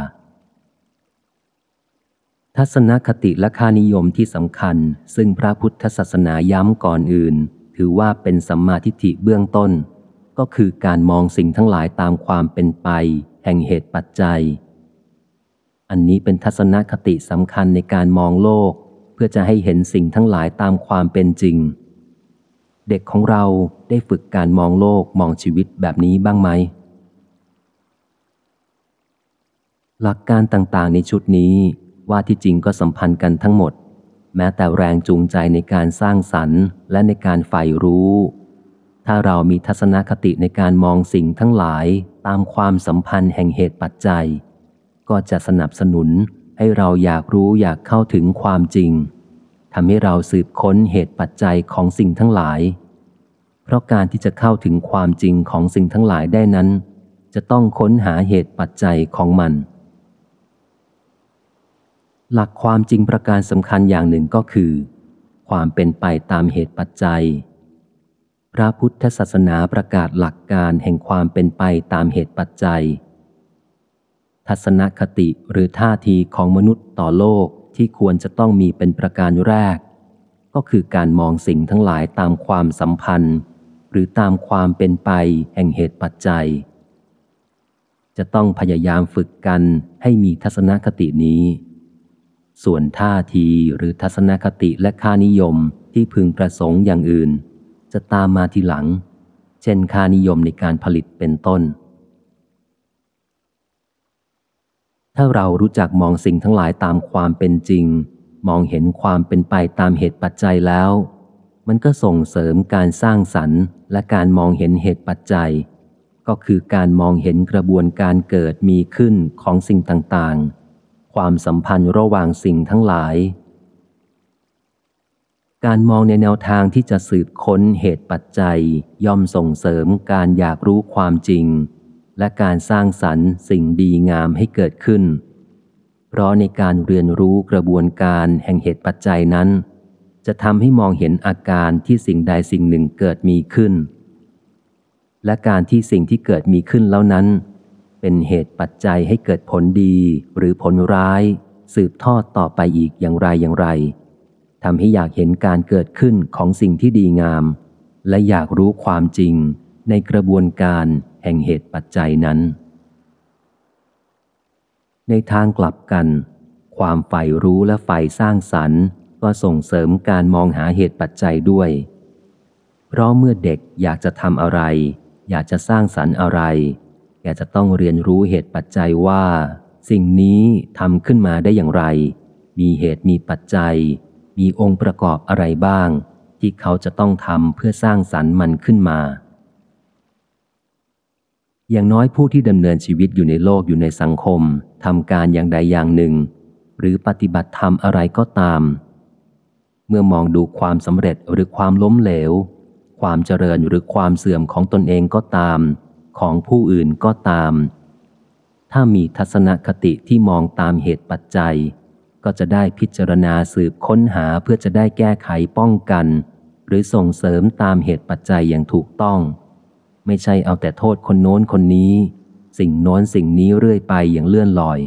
ทัศนคติและค่านิยมที่สำคัญ ซึ่งพระพุทธศาสนาย้ำก่อนอื่น ถือว่าเป็นสัมมาทิฏฐิเบื้องต้น ก็คือการมองสิ่งทั้งหลายตามความเป็นไป แห่งเหตุปัจจัย อันนี้เป็นทัศนคติสำคัญในการมองโลก เพื่อจะให้เห็นสิ่งทั้งหลายตามความเป็นจริง เด็กของเราได้ฝึกการมองโลกมองชีวิตแบบนี้บ้างไหม หลักการต่างๆ ในชุดนี้ว่าที่จริงก็สัมพันธ์กันทั้งหมด แม้แต่แรงจูงใจในการสร้างสรรค์ และในการใฝ่รู้ ถ้าเรามีทัศนคติในการมองสิ่งทั้งหลายตามความสัมพันธ์แห่งเหตุปัจจัย ก็จะสนับสนุนให้เราอยากรู้อยากเข้าถึงความจริงทำให้เราสืบค้นเหตุปัจจัยของสิ่งทั้งหลาย เพราะการที่จะเข้าถึงความจริงของสิ่งทั้งหลายได้นั้น จะต้องค้นหาเหตุปัจจัยของมัน หลักความจริงประการสำคัญอย่างหนึ่งก็คือ ความเป็นไปตามเหตุปัจจัย พระพุทธศาสนาประกาศหลักการแห่งความเป็นไปตามเหตุปัจจัย ทัศนคติหรือท่าทีของมนุษย์ต่อโลกที่ควรจะต้องมีเป็นประการแรก ก็คือการมองสิ่งทั้งหลายตามความสัมพันธ์ หรือตามความเป็นไปแห่งเหตุปัจจัย จะต้องพยายามฝึกกันให้มีทัศนคตินี้ ส่วนท่าทีหรือทัศนคติและค่านิยมที่พึงประสงค์อย่างอื่น จะตามมาทีหลัง เช่นค่านิยมในการผลิตเป็นต้น ถ้าเรารู้จักมองสิ่งทั้งหลายตามความเป็นจริง มองเห็นความเป็นไปตามเหตุปัจจัยแล้ว มันก็ส่งเสริมการสร้างสรรค์ และการมองเห็นเหตุปัจจัย ก็คือการมองเห็นกระบวนการเกิดมีขึ้นของสิ่งต่างๆ ความสัมพันธ์ระหว่างสิ่งทั้งหลาย การมองในแนวทางที่จะสืบค้นเหตุปัจจัย ย่อมส่งเสริมการอยากรู้ความจริง และการสร้างสรรค์สิ่งดีงามให้เกิดขึ้น เพราะในการเรียนรู้กระบวนการแห่งเหตุปัจจัยนั้น จะทำให้มองเห็นอาการที่สิ่งใดสิ่งหนึ่งเกิดมีขึ้น และการที่สิ่งที่เกิดมีขึ้นแล้วนั้น เป็นเหตุปัจจัยให้เกิดผลดีหรือผลร้าย สืบทอดต่อไปอีกอย่างไรอย่างไรทำให้อยากเห็นการเกิดขึ้นของสิ่งที่ดีงาม และอยากรู้ความจริงในกระบวนการแห่งเหตุปัจจัยนั้น ในทางกลับกัน ความใฝ่รู้และใฝ่สร้างสรรค์ ก็ส่งเสริมการมองหาเหตุปัจจัยด้วย เพราะเมื่อเด็กอยากจะทำอะไร อยากจะสร้างสรรค์อะไร กจะต้องเรียนรู้เหตุปัจจัยว่า สิ่งนี้ทำขึ้นมาได้อย่างไร มีเหตุมีปัจจัย มีองค์ประกอบอะไรบ้าง ที่เขาจะต้องทำเพื่อสร้างสรรค์มันขึ้นมา อย่างน้อยผู้ที่ดำเนินชีวิตอยู่ในโลกอยู่ในสังคมทำการอย่างใดอย่างหนึ่ง หรือปฏิบัติธรรมอะไรก็ตาม เมื่อมองดูความสำเร็จหรือความล้มเหลว ความเจริญหรือความเสื่อมของตนเองก็ตาม ของผู้อื่นก็ตาม ถ้ามีทัศนคติที่มองตามเหตุปัจจัย ก็จะได้พิจารณาสืบค้นหาเพื่อจะได้แก้ไขป้องกัน หรือส่งเสริมตามเหตุปัจจัยอย่างถูกต้อง ไม่ใช่เอาแต่โทษคนโน้นคนนี้ สิ่งโน้นสิ่งนี้เรื่อยไปอย่างเลื่อนลอย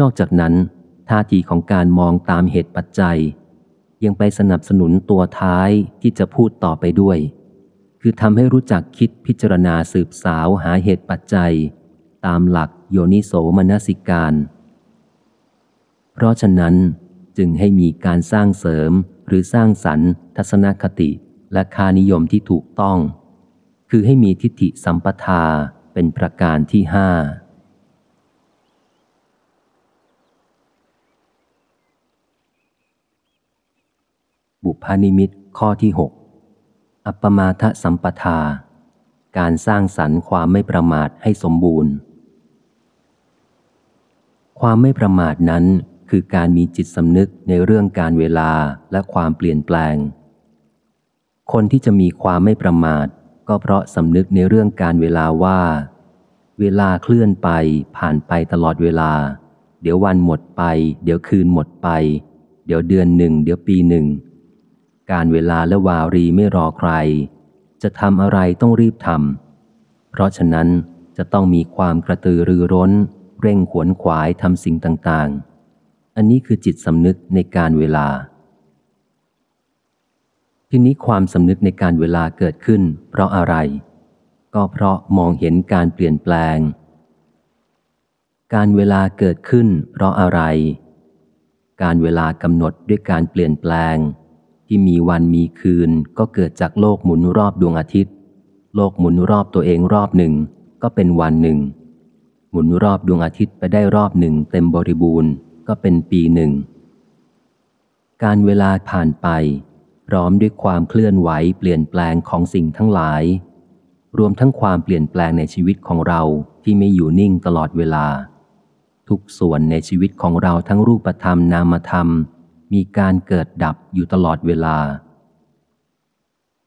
นอกจากนั้นท่าทีของการมองตามเหตุปัจจัย ยังไปสนับสนุนตัวท้ายที่จะพูดต่อไปด้วย คือทำให้รู้จักคิดพิจารณาสืบสาวหาเหตุปัจจัย ตามหลักโยนิโสมนสิการ เพราะฉะนั้นจึงให้มีการสร้างเสริมหรือสร้างสรรค์ ทัศนคติและค่านิยมที่ถูกต้อง คือให้มีทิฏฐิสัมปทาเป็นประการที่ห้าบุพานิมิตข้อที่หก อัปมาทสัมปทา การสร้างสรรค์ความไม่ประมาทให้สมบูรณ์ ความไม่ประมาทนั้นคือการมีจิตสำนึกในเรื่องการเวลาและความเปลี่ยนแปลง คนที่จะมีความไม่ประมาท ก็เพราะสำนึกในเรื่องการเวลาว่า เวลาเคลื่อนไปผ่านไปตลอดเวลา เดี๋ยววันหมดไป เดี๋ยวคืนหมดไป เดี๋ยวเดือนหนึ่ง เดี๋ยวปีหนึ่ง การเวลาและวารีไม่รอใคร จะทำอะไรต้องรีบทำเพราะฉะนั้นจะต้องมีความกระตือรือร้น เร่งขวนขวายทำสิ่งต่างๆ อันนี้คือจิตสำนึกในการเวลา ทีนี้ความสำนึกในการเวลาเกิดขึ้น เพราะอะไร ก็เพราะมองเห็นการเปลี่ยนแปลง การเวลาเกิดขึ้น เพราะอะไร การเวลากำหนดด้วยการเปลี่ยนแปลง ที่มีวันมีคืนก็เกิดจากโลกหมุนรอบดวงอาทิตย์ โลกหมุนรอบตัวเองรอบหนึ่ง ก็เป็นวันหนึ่ง หมุนรอบดวงอาทิตย์ไปได้รอบหนึ่งเต็มบริบูรณ์ก็เป็นปีหนึ่ง การเวลาผ่านไป พร้อมด้วยความเคลื่อนไหวเปลี่ยนแปลงของสิ่งทั้งหลาย รวมทั้งความเปลี่ยนแปลงในชีวิตของเราที่ไม่อยู่นิ่งตลอดเวลา ทุกส่วนในชีวิตของเราทั้งรูปธรรมนามธรรม มีการเกิดดับอยู่ตลอดเวลา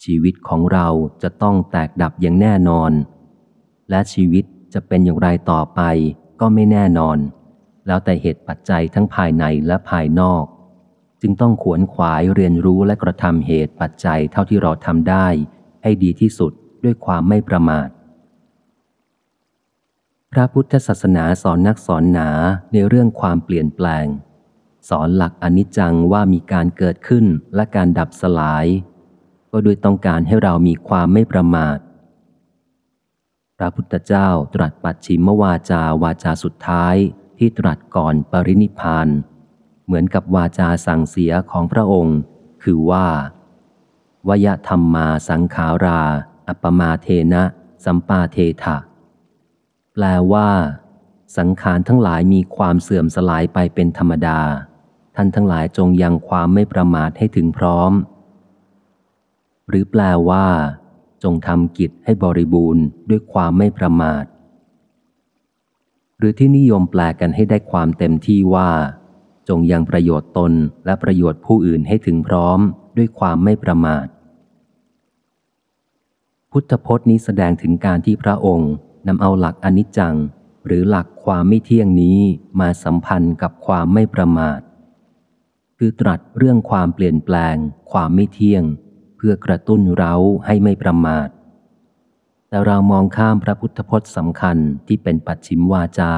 ชีวิตของเราจะต้องแตกดับอย่างแน่นอน และชีวิตจะเป็นอย่างไรต่อไปก็ไม่แน่นอน แล้วแต่เหตุปัจจัยทั้งภายในและภายนอก จึงต้องขวนขวายเรียนรู้และกระทำเหตุปัจจัยเท่าที่เราทำได้ ให้ดีที่สุดด้วยความไม่ประมาทพระพุทธศาสนาสอนนักสอนหนาในเรื่องความเปลี่ยนแปลง สอนหลักอนิจจังว่ามีการเกิดขึ้นและการดับสลาย ก็โดยต้องการให้เรามีความไม่ประมาท พระพุทธเจ้าตรัสปัดชิมวาจาวาจาสุดท้ายที่ตรัสก่อนปรินิพานเหมือนกับวาจาสั่งเสียของพระองค์ คือว่าวยธรรมมาสังขารา อัปปมาเทนะ สัมปาเทถะแปลว่า สังขารทั้งหลายมีความเสื่อมสลายไปเป็นธรรมดา ท่านทั้งหลายจงยังความไม่ประมาทให้ถึงพร้อม หรือแปลว่า จงทำกิจให้บริบูรณ์ด้วยความไม่ประมาท หรือที่นิยมแปลกันให้ได้ความเต็มที่ว่า จงยังประโยชน์ตนและประโยชน์ผู้อื่นให้ถึงพร้อม ด้วยความไม่ประมาท พุทธพจน์นี้แสดงถึงการที่พระองค์นำเอาหลักอนิจจัง หรือหลักความไม่เที่ยงนี้มาสัมพันธ์กับความไม่ประมาท คือตรัสเรื่องความเปลี่ยนแปลง ความไม่เที่ยง เพื่อกระตุ้นเราให้ไม่ประมาท แต่เรามองข้ามพระพุทธพจน์สำคัญที่เป็นปัจฉิมวาจา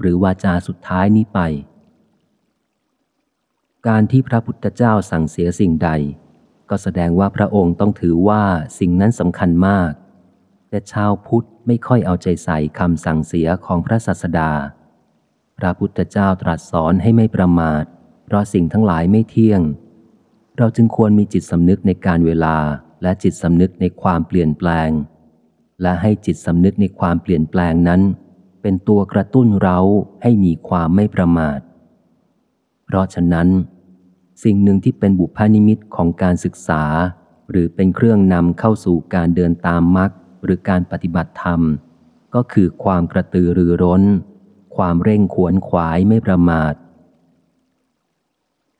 หรือวาจาสุดท้ายนี้ไป การที่พระพุทธเจ้าสั่งเสียสิ่งใด ก็แสดงว่าพระองค์ต้องถือว่าสิ่งนั้นสำคัญมาก แต่ชาวพุทธไม่ค่อยเอาใจใส่คำสั่งเสียของพระศาสดา พระพุทธเจ้าตรัสสอนให้ไม่ประมาท เพราะสิ่งทั้งหลายไม่เที่ยง เราจึงควรมีจิตสำนึกในการเวลาและจิตสำนึกในความเปลี่ยนแปลง และให้จิตสำนึกในความเปลี่ยนแปลงนั้น เป็นตัวกระตุ้นเราให้มีความไม่ประมาท เพราะฉะนั้น สิ่งหนึ่งที่เป็นบุพนิมิตของการศึกษา หรือเป็นเครื่องนำเข้าสู่การเดินตามมรรคหรือการปฏิบัติธรรม ก็คือความกระตือรือร้น ความเร่งขวนขวายไม่ประมาท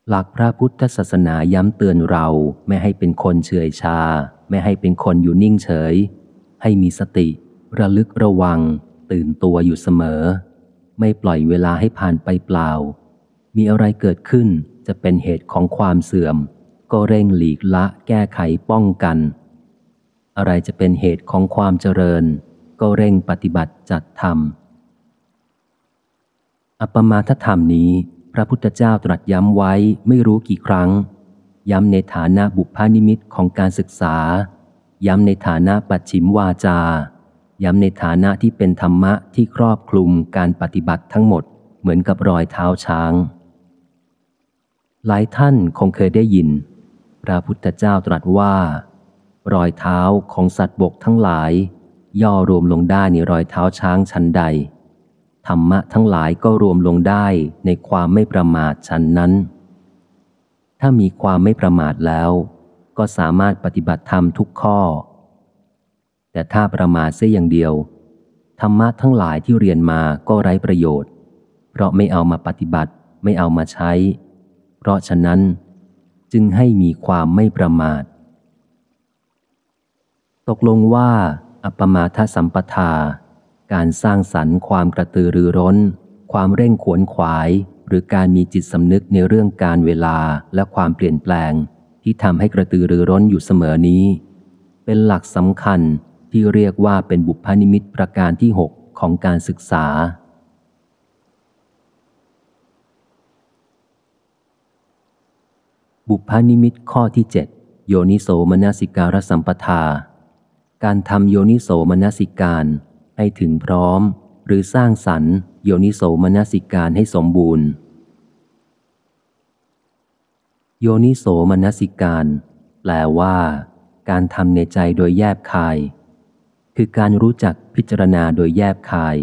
หลักพระพุทธศาสนาย้ำเตือนเราไม่ให้เป็นคนเฉื่อยชา ไม่ให้เป็นคนอยู่นิ่งเฉย ให้มีสติ ระลึกระวัง ตื่นตัวอยู่เสมอ ไม่ปล่อยเวลาให้ผ่านไปเปล่า มีอะไรเกิดขึ้นจะเป็นเหตุของความเสื่อม ก็เร่งหลีกละแก้ไขป้องกัน อะไรจะเป็นเหตุของความเจริญ ก็เร่งปฏิบัติจัดทำอัปปมาทธรรมนี้ พระพุทธเจ้าตรัสย้ำไว้ไม่รู้กี่ครั้ง ย้ำในฐานะบุพานิมิตของการศึกษา ย้ำในฐานะปัจฉิมวาจา ย้ำในฐานะที่เป็นธรรมะที่ครอบคลุมการปฏิบัติทั้งหมดเหมือนกับรอยเท้าช้าง หลายท่านคงเคยได้ยิน พระพุทธเจ้าตรัสว่า รอยเท้าของสัตว์บกทั้งหลาย ย่อรวมลงได้ในรอยเท้าช้างชั้นใด ธรรมะทั้งหลายก็รวมลงได้ในความไม่ประมาทชั้นนั้น ถ้ามีความไม่ประมาทแล้ว ก็สามารถปฏิบัติธรรมทุกข้อ แต่ถ้าประมาทเสียอย่างเดียว ธรรมะทั้งหลายที่เรียนมาก็ไร้ประโยชน์ เพราะไม่เอามาปฏิบัติไม่เอามาใช้ เพราะฉะนั้นจึงให้มีความไม่ประมาท ตกลงว่า อัปปมาทสัมปทา การสร้างสรรค์ความกระตือรือร้น ความเร่งขวนขวาย หรือการมีจิตสำนึกในเรื่องการเวลาและความเปลี่ยนแปลง ที่ทำให้กระตือรือร้นอยู่เสมอนี้ เป็นหลักสำคัญที่เรียกว่าเป็นบุพนิมิตประการที่หกของการศึกษา บุพนิมิตข้อที่เจ็ดโยนิโสมนสิการสัมปทา การทำโยนิโสมนสิการ ให้ถึงพร้อม หรือสร้างสรรค์โยนิโสมนสิการให้สมบูรณ์ โยนิโสมนสิการ แปลว่า การทำในใจโดยแยบคาย คือการรู้จักพิจารณาโดยแยบคาย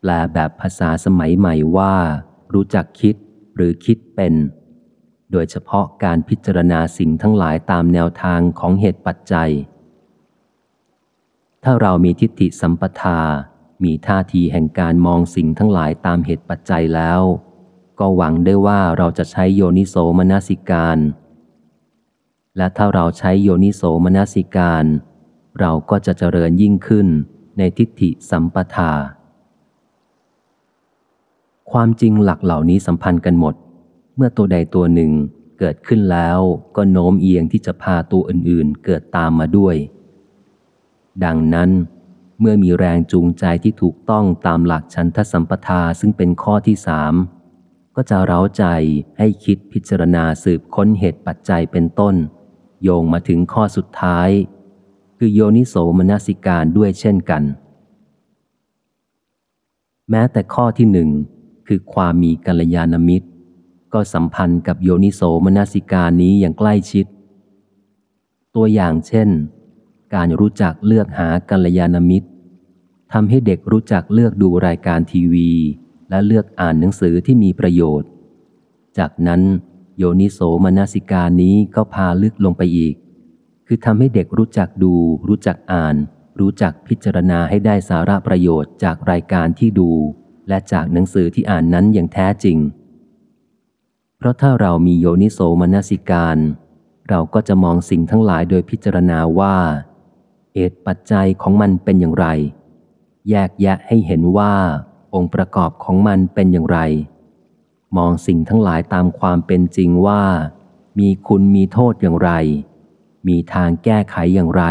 แปลแบบภาษาสมัยใหม่ว่า รู้จักคิดหรือคิดเป็น โดยเฉพาะการพิจารณาสิ่งทั้งหลายตามแนวทางของเหตุปัจจัย ถ้าเรามีทิฏฐิสัมปทา มีท่าทีแห่งการมองสิ่งทั้งหลายตามเหตุปัจจัยแล้ว ก็หวังได้ว่าเราจะใช้โยนิโสมนสิการ และถ้าเราใช้โยนิโสมนสิการ เราก็จะเจริญยิ่งขึ้นในทิฏฐิสัมปทา ความจริงหลักเหล่านี้สัมพันธ์กันหมด เมื่อตัวใดตัวหนึ่งเกิดขึ้นแล้วก็โน้มเอียงที่จะพาตัวอื่นๆ เกิดตามมาด้วย ดังนั้น เมื่อมีแรงจูงใจที่ถูกต้องตามหลักชันทสัมปทาซึ่งเป็นข้อที่สามก็จะเร้าใจให้คิดพิจารณาสืบค้นเหตุปัจจัยเป็นต้น โยงมาถึงข้อสุดท้าย คือโยนิโสมนสิการด้วยเช่นกัน แม้แต่ข้อที่หนึ่งคือความมีกัลยาณมิตร ก็สัมพันธ์กับโยนิโสมนสิการนี้อย่างใกล้ชิด ตัวอย่างเช่น การรู้จักเลือกหากัลยาณมิตรทำให้เด็กรู้จักเลือกดูรายการทีวี และเลือกอ่านหนังสือที่มีประโยชน์ จากนั้นโยนิโสมนสิกานี้ก็พาลึกลงไปอีก คือทำให้เด็กรู้จักดู รู้จักอ่าน รู้จักพิจารณาให้ได้สาระประโยชน์จากรายการที่ดู และจากหนังสือที่อ่านนั้นอย่างแท้จริง เพราะถ้าเรามีโยนิโสมนสิการ เราก็จะมองสิ่งทั้งหลายโดยพิจารณาว่า เหตุปัจจัยของมันเป็นอย่างไร แยกแยะให้เห็นว่า องค์ประกอบของมันเป็นอย่างไร มองสิ่งทั้งหลายตามความเป็นจริงว่า มีคุณมีโทษอย่างไร มีทางแก้ไขอย่างไร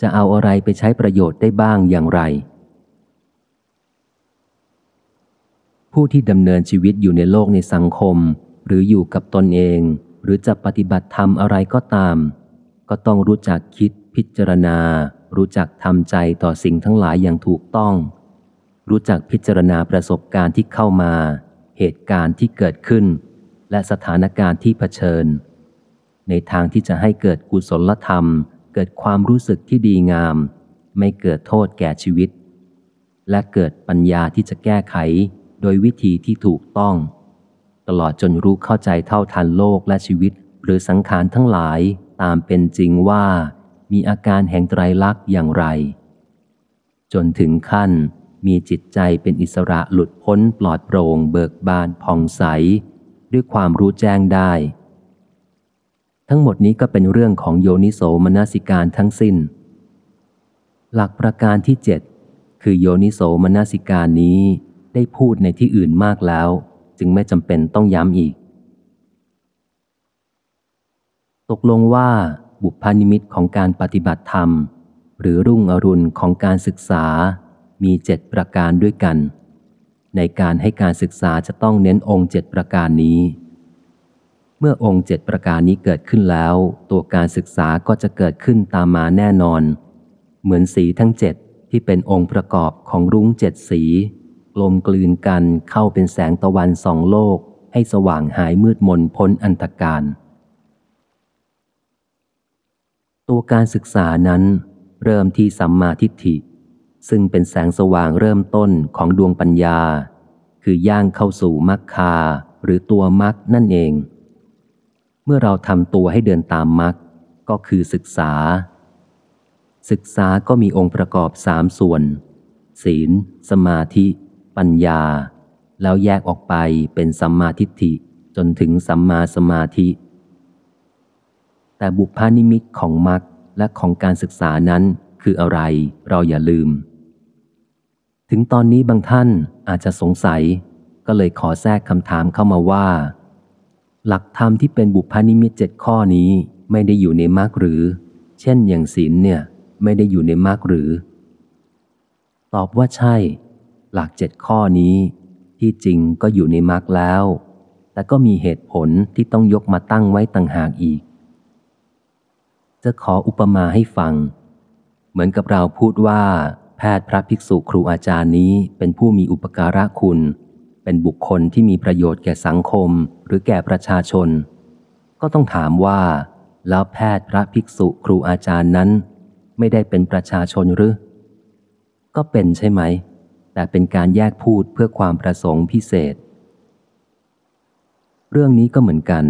จะเอาอะไรไปใช้ประโยชน์ได้บ้างอย่างไร ผู้ที่ดำเนินชีวิตอยู่ในโลกในสังคม หรืออยู่กับตนเอง หรือจะปฏิบัติธรรมอะไรก็ตาม ก็ต้องรู้จักคิด พิจารณา รู้จักทำใจต่อสิ่งทั้งหลายอย่างถูกต้อง รู้จักพิจารณาประสบการณ์ที่เข้ามา เหตุการณ์ที่เกิดขึ้น และสถานการณ์ที่เผชิญ ในทางที่จะให้เกิดกุศลธรรม เกิดความรู้สึกที่ดีงาม ไม่เกิดโทษแก่ชีวิต และเกิดปัญญาที่จะแก้ไข โดยวิธีที่ถูกต้อง ตลอดจนรู้เข้าใจเท่าทันโลกและชีวิต หรือสังขารทั้งหลายตามเป็นจริงว่า มีอาการแห่งไตรลักษณ์อย่างไร จนถึงขั้นมีจิตใจเป็นอิสระหลุดพ้นปลอดโปร่งเบิกบานผ่องใส ด้วยความรู้แจ้งได้ ทั้งหมดนี้ก็เป็นเรื่องของโยนิโสมนสิการทั้งสิ้น หลักประการที่เจ็ดคือโยนิโสมนสิการนี้ได้พูดในที่อื่นมากแล้ว จึงไม่จำเป็นต้องย้ำอีก ตกลงว่า บุพนิมิตของการปฏิบัติธรรม หรือรุ่งอรุณของการศึกษา มีเจ็ดประการด้วยกัน ในการให้การศึกษาจะต้องเน้นองค์เจ็ดประการนี้ เมื่อองค์เจ็ดประการนี้เกิดขึ้นแล้ว ตัวการศึกษาก็จะเกิดขึ้นตามมาแน่นอน เหมือนสีทั้งเจ็ดที่เป็นองค์ประกอบของรุ้งเจ็ดสีกลมกลืนกันเข้าเป็นแสงตะวันสองโลก ให้สว่างหายมืดมนพ้นอันตรการ ตัวการศึกษานั้น เริ่มที่สัมมาทิฏฐิ ซึ่งเป็นแสงสว่างเริ่มต้นของดวงปัญญา คือย่างเข้าสู่มรรคาหรือตัวมรรคนั่นเอง เมื่อเราทำตัวให้เดินตามมรรคก็คือศึกษา ศึกษาก็มีองค์ประกอบสามส่วน ศีล สมาธิ ปัญญา แล้วแยกออกไปเป็นสัมมาทิฏฐิจนถึงสัมมาสมาธิ แต่บุพานิมิตของมรรคและของการศึกษานั้นคืออะไรเราอย่าลืม ถึงตอนนี้บางท่านอาจจะสงสัย ก็เลยขอแทรกคำถามเข้ามาว่า หลักธรรมที่เป็นบุพานิมิตเจ็ดข้อนี้ไม่ได้อยู่ในมรรคหรือ เช่นอย่างศีลเนี่ยไม่ได้อยู่ในมรรคหรือ ตอบว่าใช่ หลักเจ็ดข้อนี้ ที่จริงก็อยู่ในมรรคแล้ว แต่ก็มีเหตุผลที่ต้องยกมาตั้งไว้ต่างหากอีก จะขออุปมาให้ฟัง เหมือนกับเราพูดว่า แพทย์พระภิกษุครูอาจารย์นี้เป็นผู้มีอุปการะคุณ เป็นบุคคลที่มีประโยชน์แก่สังคมหรือแก่ประชาชน ก็ต้องถามว่า แล้วแพทย์พระภิกษุครูอาจารย์นั้น ไม่ได้เป็นประชาชนหรือ ก็เป็นใช่ไหม แต่เป็นการแยกพูดเพื่อความประสงค์พิเศษ เรื่องนี้ก็เหมือนกัน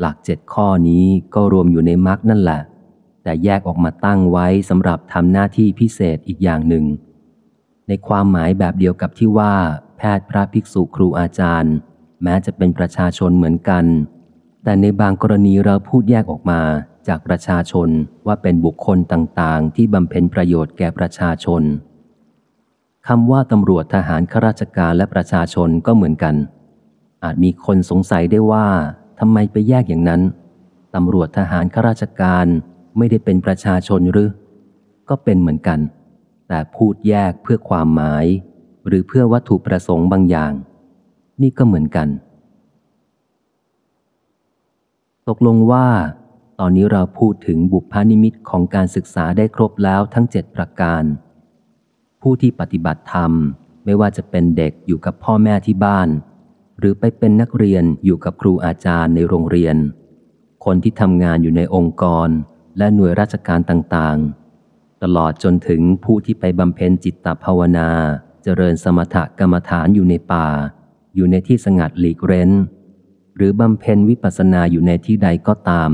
หลักเจ็ดข้อนี้ก็รวมอยู่ในมรคนั่นแหละ แต่แยกออกมาตั้งไว้สำหรับทำหน้าที่พิเศษอีกอย่างหนึ่ง ในความหมายแบบเดียวกับที่ว่า แพทย์พระภิกษุครูอาจารย์ แม้จะเป็นประชาชนเหมือนกัน แต่ในบางกรณีเราพูดแยกออกมาจากประชาชนว่าเป็นบุคคลต่างๆ ที่บำเพ็ญประโยชน์แก่ประชาชนคำว่าตำรวจทหารข้าราชการและประชาชนก็เหมือนกัน อาจมีคนสงสัยได้ว่าทำไมไปแยกอย่างนั้นตำรวจทหารข้าราชการ ไม่ได้เป็นประชาชนหรือ ก็เป็นเหมือนกัน แต่พูดแยกเพื่อความหมาย หรือเพื่อวัตถุประสงค์บางอย่าง นี่ก็เหมือนกัน ตกลงว่า ตอนนี้เราพูดถึงบุพานิมิตของการศึกษาได้ครบแล้วทั้งเจ็ดประการ ผู้ที่ปฏิบัติธรรมไม่ว่าจะเป็นเด็กอยู่กับพ่อแม่ที่บ้าน หรือไปเป็นนักเรียนอยู่กับครูอาจารย์ในโรงเรียน คนที่ทำงานอยู่ในองค์กร และหน่วยราชการต่างๆ ตลอดจนถึงผู้ที่ไปบำเพ็ญจิตตภาวนา เจริญสมถกรรมฐานอยู่ในป่า อยู่ในที่สงัดหลีกเร้น หรือบำเพ็ญวิปัสสนาอยู่ในที่ใดก็ตาม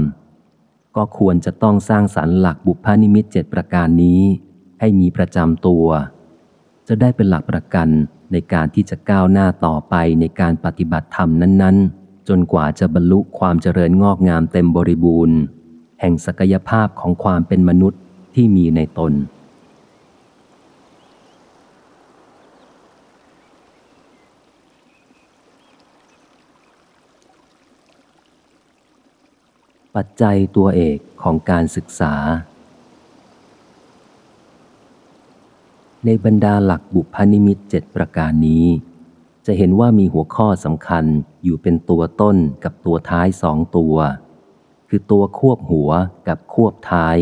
ก็ควรจะต้องสร้างสรรค์หลักบุพานิมิตเจ็ดประการนี้ ให้มีประจำตัว จะได้เป็นหลักประกันในการที่จะก้าวหน้าต่อไปในการปฏิบัติธรรมนั้น ๆ จนกว่าจะบรรลุความเจริญงอกงามเต็มบริบูรณ์ แห่งศักยภาพของความเป็นมนุษย์ที่มีในตน ปัจจัยตัวเอกของการศึกษา ในบรรดาหลักบุพนิมิตเจ็ดประการนี้ จะเห็นว่ามีหัวข้อสำคัญอยู่เป็นตัวต้นกับตัวท้ายสองตัว คือตัวควบหัวกับควบท้าย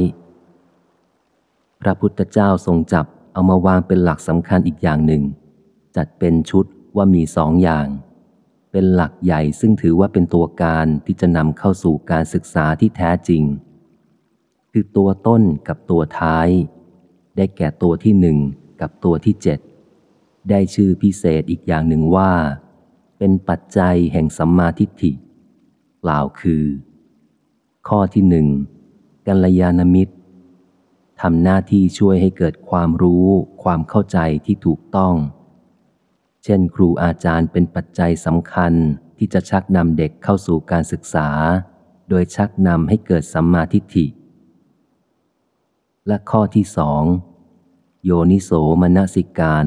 พระพุทธเจ้าทรงจับเอามาวางเป็นหลักสำคัญอีกอย่างหนึ่ง จัดเป็นชุดว่ามีสองอย่าง เป็นหลักใหญ่ซึ่งถือว่าเป็นตัวการที่จะนำเข้าสู่การศึกษาที่แท้จริง คือตัวต้นกับตัวท้าย ได้แก่ตัวที่หนึ่งกับตัวที่เจ็ดได้ชื่อพิเศษอีกอย่างหนึ่งว่า เป็นปัจจัยแห่งสัมมาทิฏฐิกล่าวคือ ข้อที่หนึ่งกัลยาณมิตรทำหน้าที่ช่วยให้เกิดความรู้ ความเข้าใจที่ถูกต้อง เช่น ครูอาจารย์เป็นปัจจัยสำคัญที่จะชักนำเด็กเข้าสู่การศึกษา โดยชักนำให้เกิดสัมมาทิฏฐิ และข้อที่สองโยนิโสมนสิการ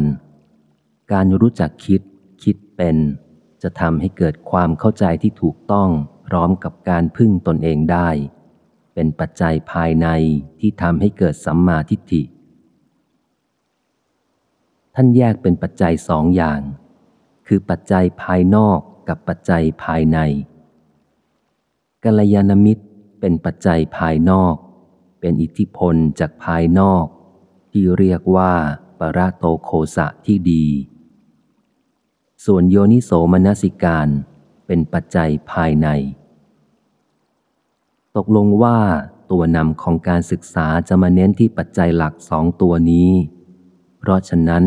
การรู้จักคิด คิดเป็น จะทำให้เกิดความเข้าใจที่ถูกต้อง พร้อมกับการพึ่งตนเองได้ เป็นปัจจัยภายในที่ทำให้เกิดสัมมาทิฏฐิ ท่านแยกเป็นปัจจัยสองอย่าง คือปัจจัยภายนอกกับปัจจัยภายในกัลยาณมิตรเป็นปัจจัยภายนอก เป็นอิทธิพลจากภายนอก ที่เรียกว่าปราโตโคสะที่ดี ส่วนโยนิโสมนสิการ เป็นปัจจัยภายใน ตกลงว่าตัวนำของการศึกษาจะมาเน้นที่ปัจจัยหลักสองตัวนี้ เพราะฉะนั้น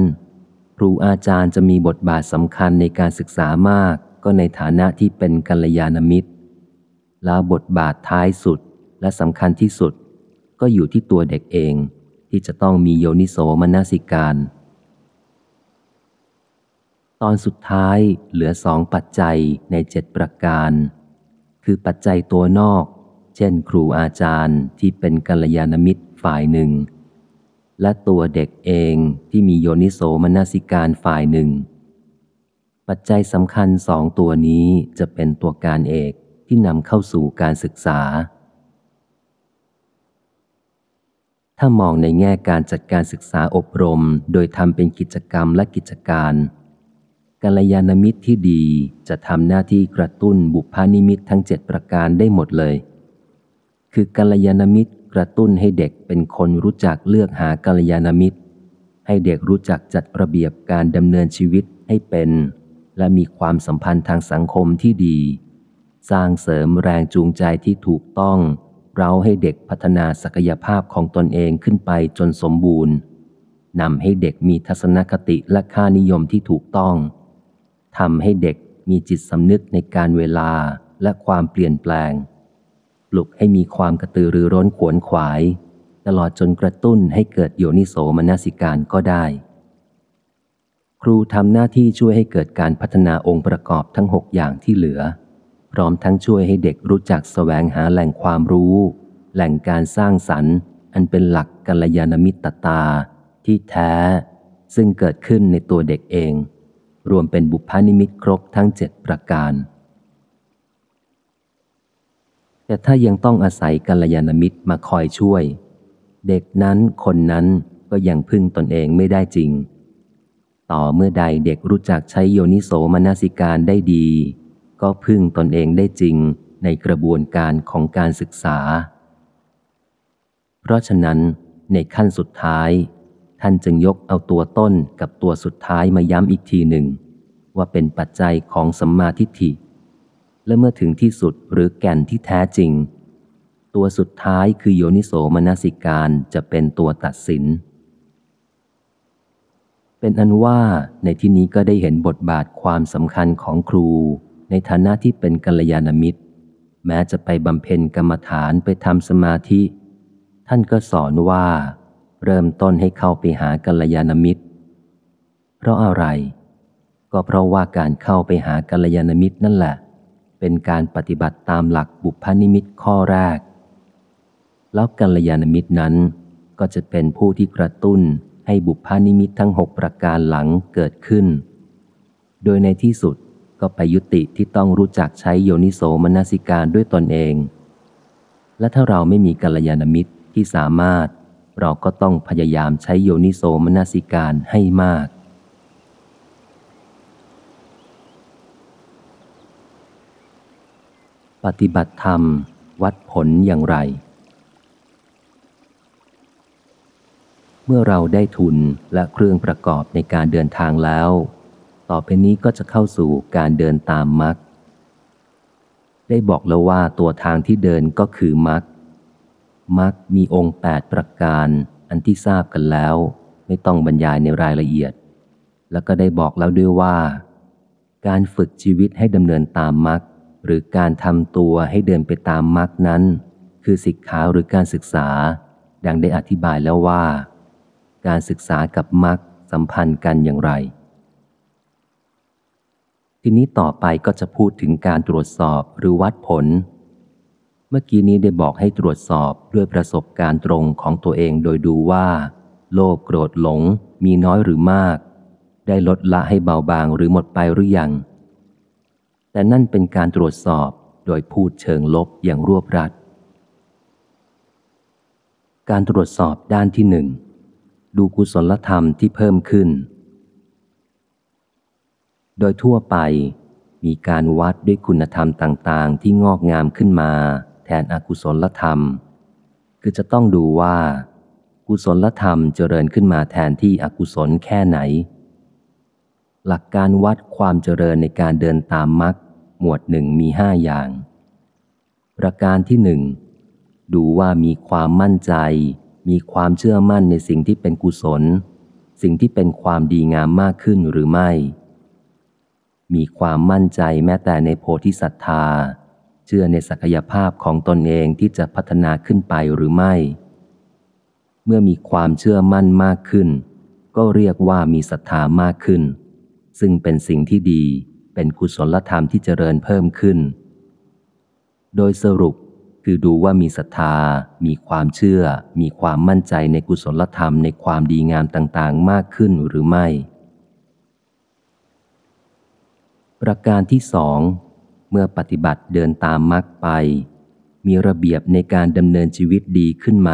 ครูอาจารย์จะมีบทบาทสำคัญในการศึกษามากก็ในฐานะที่เป็นกัลยาณมิตร แล้วบทบาทท้ายสุดและสำคัญที่สุด ก็อยู่ที่ตัวเด็กเองที่จะต้องมีโยนิโสมนสิการ ตอนสุดท้ายเหลือสองปัจจัยในเจ็ดประการ คือปัจจัยตัวนอก เช่น ครูอาจารย์ที่เป็นกัลยาณมิตรฝ่ายหนึ่ง และตัวเด็กเองที่มีโยนิโสมนสิการฝ่ายหนึ่ง ปัจจัยสำคัญสองตัวนี้จะเป็นตัวการเอกที่นำเข้าสู่การศึกษา ถ้ามองในแง่การจัดการศึกษาอบรม โดยทำเป็นกิจกรรมและกิจการ กัลยาณมิตรที่ดีจะทำหน้าที่กระตุ้นบุพานิมิตทั้งเจ็ดประการได้หมดเลย คือกัลยาณมิตรกระตุ้นให้เด็กเป็นคนรู้จักเลือกหากัลยาณมิตร ให้เด็กรู้จักจัดระเบียบการดำเนินชีวิตให้เป็น และมีความสัมพันธ์ทางสังคมที่ดี สร้างเสริมแรงจูงใจที่ถูกต้องเราให้เด็กพัฒนาศักยภาพของตนเองขึ้นไปจนสมบูรณ์นำให้เด็กมีทัศนคติและค่านิยมที่ถูกต้อง ทำให้เด็กมีจิตสำนึกในการเวลาและความเปลี่ยนแปลง ปลุกให้มีความกระตือรือร้นขวนขวาย ตลอดจนกระตุ้นให้เกิดโยนิโสมนสิการก็ได้ ครูทำหน้าที่ช่วยให้เกิดการพัฒนาองค์ประกอบทั้งหกอย่างที่เหลือ พร้อมทั้งช่วยให้เด็กรู้จักแสวงหาแหล่งความรู้ แหล่งการสร้างสรรค์ อันเป็นหลักกัลยาณมิตรตา ที่แท้ ซึ่งเกิดขึ้นในตัวเด็กเอง รวมเป็นบุพานิมิตครบทั้งเจ็ดประการ แต่ถ้ายังต้องอาศัยกัลยาณมิตรมาคอยช่วย เด็กนั้นคนนั้นก็ยังพึ่งตนเองไม่ได้จริง ต่อเมื่อใดเด็กรู้จักใช้โยนิโสมนสิการได้ดี ก็พึ่งตนเองได้จริงในกระบวนการของการศึกษา เพราะฉะนั้นในขั้นสุดท้าย ท่านจึงยกเอาตัวต้นกับตัวสุดท้ายมาย้ำอีกทีหนึ่ง ว่าเป็นปัจจัยของสัมมาทิฏฐิ และเมื่อถึงที่สุดหรือแก่นที่แท้จริง ตัวสุดท้ายคือโยนิโสมนสิการจะเป็นตัวตัดสิน เป็นอันว่าในที่นี้ก็ได้เห็นบทบาทความสำคัญของครู ในฐานะที่เป็นกัลยาณมิตร แม้จะไปบำเพ็ญกรรมฐานไปทำสมาธิ ท่านก็สอนว่า เริ่มต้นให้เข้าไปหากัลยาณมิตร เพราะอะไร ก็เพราะว่าการเข้าไปหากัลยาณมิตรนั่นแหละ เป็นการปฏิบัติตามหลักบุพนิมิตข้อแรก แล้วกัลยาณมิตรนั้น ก็จะเป็นผู้ที่กระตุ้นให้บุพนิมิตทั้งหกประการหลังเกิดขึ้น โดยในที่สุดก็ไปยุติที่ต้องรู้จักใช้โยนิโสมนสิการด้วยตนเอง และถ้าเราไม่มีกัลยาณมิตรที่สามารถ เราก็ต้องพยายามใช้โยนิโสมนสิการให้มาก ปฏิบัติธรรม วัดผลอย่างไร เมื่อเราได้ทุนและเครื่องประกอบในการเดินทางแล้ว ต่อไปนี้ก็จะเข้าสู่การเดินตามมรรคได้บอกแล้วว่าตัวทางที่เดินก็คือมรรค มรรคมีองค์แปดประการอันที่ทราบกันแล้ว ไม่ต้องบรรยายในรายละเอียด แล้วก็ได้บอกแล้วด้วยว่า การฝึกชีวิตให้ดำเนินตามมรรคหรือการทำตัวให้เดินไปตามมรรคนั้น คือสิกขาหรือการศึกษา ดังได้อธิบายแล้วว่า การศึกษากับมรรคสัมพันธ์กันอย่างไร ทีนี้ต่อไปก็จะพูดถึงการตรวจสอบหรือวัดผล เมื่อกี้นี้ได้บอกให้ตรวจสอบด้วยประสบการณ์ตรงของตัวเองโดยดูว่า โลภโกรธหลงมีน้อยหรือมาก ได้ลดละให้เบาบางหรือหมดไปหรือยัง แต่นั่นเป็นการตรวจสอบโดยพูดเชิงลบอย่างรวบรัด การตรวจสอบด้านที่หนึ่งดูกุศลธรรมที่เพิ่มขึ้น โดยทั่วไปมีการวัดด้วยคุณธรรมต่าง ๆ ที่งอกงามขึ้นมา แทนอกุศลธรรม คือจะต้องดูว่า กุศลธรรมเจริญขึ้นมาแทนที่อกุศลแค่ไหน หลักการวัดความเจริญในการเดินตามมรรคหมวดหนึ่งมีห้าอย่าง ประการที่หนึ่งดูว่ามีความมั่นใจ มีความเชื่อมั่นในสิ่งที่เป็นกุศล สิ่งที่เป็นความดีงามมากขึ้นหรือไม่ มีความมั่นใจแม้แต่ในโพธิศรัทธา เชื่อในศักยภาพของตนเองที่จะพัฒนาขึ้นไปหรือไม่ เมื่อมีความเชื่อมั่นมากขึ้น ก็เรียกว่ามีศรัทธามากขึ้น ซึ่งเป็นสิ่งที่ดีเป็นกุศลธรรมที่เจริญเพิ่มขึ้น โดยสรุปคือดูว่ามีศรัทธา มีความเชื่อ มีความมั่นใจในกุศลธรรมในความดีงามต่างๆ มากขึ้นหรือไม่ ประการที่สอง เมื่อปฏิบัติเดินตามมรรคไป มีระเบียบในการดำเนินชีวิตดีขึ้นไหม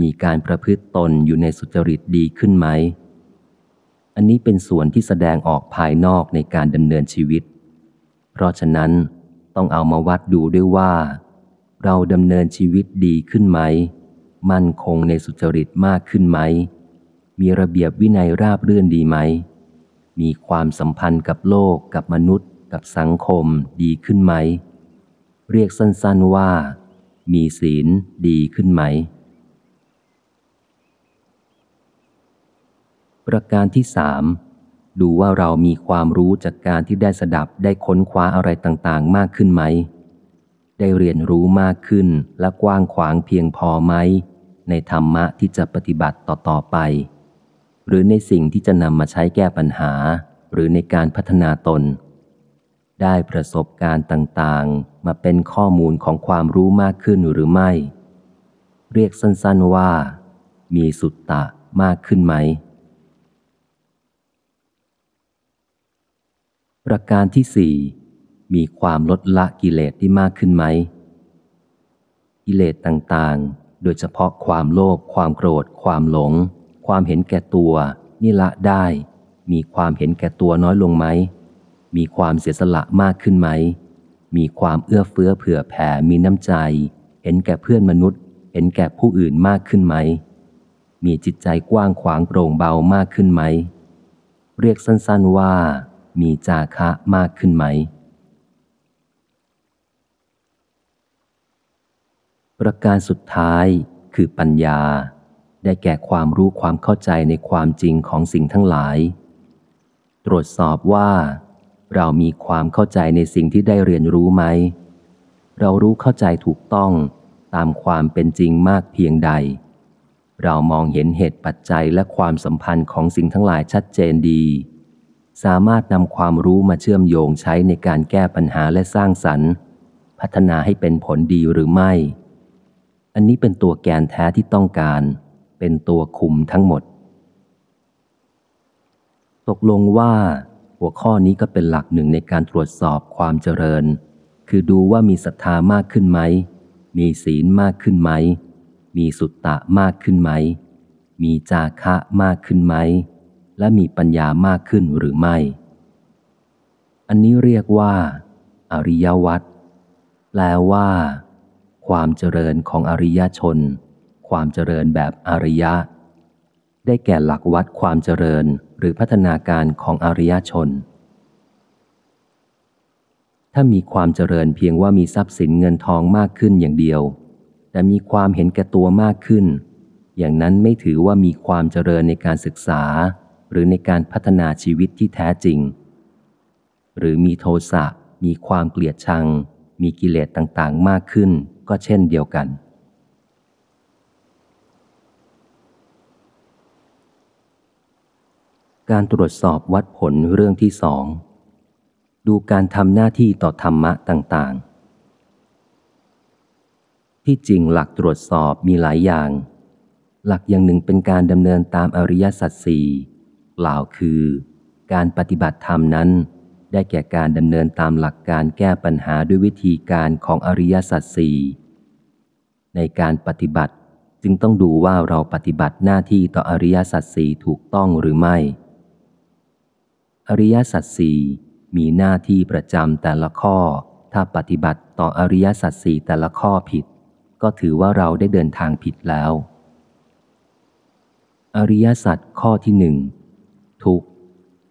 มีการประพฤติตนอยู่ในสุจริตดีขึ้นไหม อันนี้เป็นส่วนที่แสดงออกภายนอกในการดำเนินชีวิต เพราะฉะนั้นต้องเอามาวัดดูด้วยว่า เราดำเนินชีวิตดีขึ้นไหม มั่นคงในสุจริตมากขึ้นไหม มีระเบียบวินัยราบเรื่นดีไหม มีความสัมพันธ์กับโลกกับมนุษย์ กับสังคมดีขึ้นไหม เรียกสั้นๆว่า มีศีลดีขึ้นไหม ประการที่สามดูว่าเรามีความรู้จากการที่ได้สดับได้ค้นคว้าอะไรต่างๆ มากขึ้นไหม ได้เรียนรู้มากขึ้นและกว้างขวางเพียงพอไหม ในธรรมะที่จะปฏิบัติต่อๆไป หรือในสิ่งที่จะนำมาใช้แก้ปัญหา หรือในการพัฒนาตน ได้ประสบการณ์ต่างๆ มาเป็นข้อมูลของความรู้มากขึ้นหรือไม่ เรียกสั้นๆว่า มีสุตตะมากขึ้นไหม ประการที่สี่มีความลดละกิเลสที่มากขึ้นไหม กิเลสต่างๆ โดยเฉพาะความโลภความโกรธ ความหลง ความเห็นแก่ตัว นี่ละได้ มีความเห็นแก่ตัวน้อยลงไหม มีความเสียสละมากขึ้นไหม มีความเอื้อเฟื้อเผื่อแผ่ มีน้ำใจ เห็นแก่เพื่อนมนุษย์ เห็นแก่ผู้อื่นมากขึ้นไหม มีจิตใจกว้างขวางโปร่งเบามากขึ้นไหม เรียกสั้นๆว่า มีจาคะมากขึ้นไหม ประการสุดท้ายคือปัญญา ได้แก่ความรู้ความเข้าใจในความจริงของสิ่งทั้งหลาย ตรวจสอบว่า เรามีความเข้าใจในสิ่งที่ได้เรียนรู้ไหม เรารู้เข้าใจถูกต้องตามความเป็นจริงมากเพียงใด เรามองเห็นเหตุปัจจัยและความสัมพันธ์ของสิ่งทั้งหลายชัดเจนดี สามารถนำความรู้มาเชื่อมโยงใช้ในการแก้ปัญหาและสร้างสรรค์ พัฒนาให้เป็นผลดีหรือไม่ อันนี้เป็นตัวแกนแท้ที่ต้องการ เป็นตัวคุมทั้งหมด ตกลงว่า หัวข้อนี้ก็เป็นหลักหนึ่งในการตรวจสอบความเจริญ คือดูว่ามีศรัทธามากขึ้นไหม มีศีลมากขึ้นไหม มีสุตตะมากขึ้นไหม มีจาคะมากขึ้นไหม และมีปัญญามากขึ้นหรือไม่ อันนี้เรียกว่า อริยวัตรแปลว่า ความเจริญของอริยชน ความเจริญแบบอริยะ ได้แก่หลักวัดความเจริญหรือพัฒนาการของอริยชน ถ้ามีความเจริญเพียงว่ามีทรัพย์สินเงินทองมากขึ้นอย่างเดียว แต่มีความเห็นแก่ตัวมากขึ้น อย่างนั้นไม่ถือว่ามีความเจริญในการศึกษา หรือในการพัฒนาชีวิตที่แท้จริง หรือมีโทสะมีความเกลียดชัง มีกิเลสต่างๆ มากขึ้น ก็เช่นเดียวกัน การตรวจสอบวัดผลเรื่องที่สอง ดูการทำหน้าที่ต่อธรรมะต่างๆ ที่จริงหลักตรวจสอบมีหลายอย่าง หลักอย่างหนึ่งเป็นการดำเนินตามอริยสัจสี่กล่าวคือ การปฏิบัติธรรมนั้น ได้แก่การดำเนินตามหลักการแก้ปัญหาด้วยวิธีการของอริยสัจสี่ในการปฏิบัติจึงต้องดูว่าเราปฏิบัติหน้าที่ต่ออริยสัจสี่ถูกต้องหรือไม่ อริยสัจสี่มีหน้าที่ประจำแต่ละข้อ ถ้าปฏิบัติต่ออริยสัจสี่แต่ละข้อผิด ก็ถือว่าเราได้เดินทางผิดแล้ว อริยสัจข้อที่หนึ่งทุก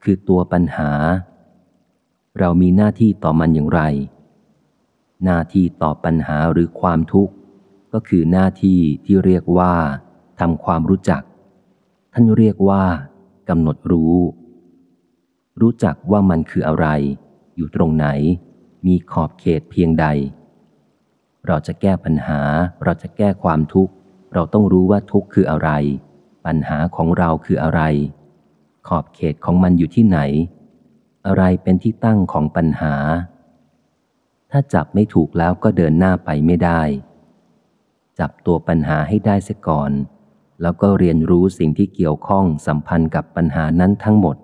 คือตัวปัญหา เรามีหน้าที่ต่อมันอย่างไร หน้าที่ต่อปัญหาหรือความทุกข์ ก็คือหน้าที่ที่เรียกว่าทำความรู้จัก ท่านเรียกว่ากำหนดรู้ รู้จักว่ามันคืออะไร อยู่ตรงไหน มีขอบเขตเพียงใด เราจะแก้ปัญหา เราจะแก้ความทุกข์ เราต้องรู้ว่าทุกข์คืออะไร ปัญหาของเราคืออะไร ขอบเขตของมันอยู่ที่ไหน อะไรเป็นที่ตั้งของปัญหา ถ้าจับไม่ถูกแล้วก็เดินหน้าไปไม่ได้ จับตัวปัญหาให้ได้เสียก่อน แล้วก็เรียนรู้สิ่งที่เกี่ยวข้องสัมพันธ์กับปัญหานั้นทั้งหมด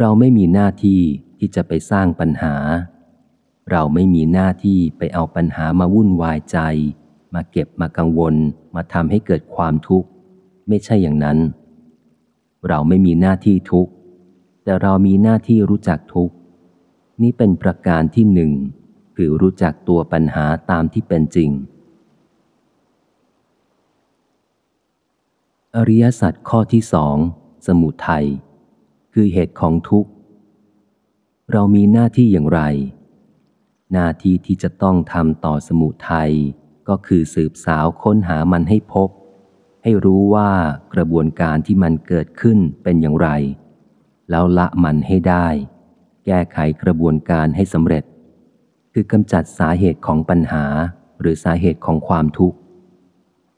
เราไม่มีหน้าที่ที่จะไปสร้างปัญหา เราไม่มีหน้าที่ไปเอาปัญหามาวุ่นวายใจ มาเก็บมากังวล มาทำให้เกิดความทุกข์ ไม่ใช่อย่างนั้น เราไม่มีหน้าที่ทุกข์ แต่เรามีหน้าที่รู้จักทุกข์ นี่เป็นประการที่หนึ่งคือรู้จักตัวปัญหาตามที่เป็นจริง อริยสัจข้อที่สองสมุทัย คือเหตุของทุกข์ เรามีหน้าที่อย่างไร หน้าที่ที่จะต้องทำต่อสมุทัยก็คือสืบสาวค้นหามันให้พบ ให้รู้ว่ากระบวนการที่มันเกิดขึ้นเป็นอย่างไร แล้วละมันให้ได้ แก้ไขกระบวนการให้สำเร็จ คือกำจัดสาเหตุของปัญหาหรือสาเหตุของความทุกข์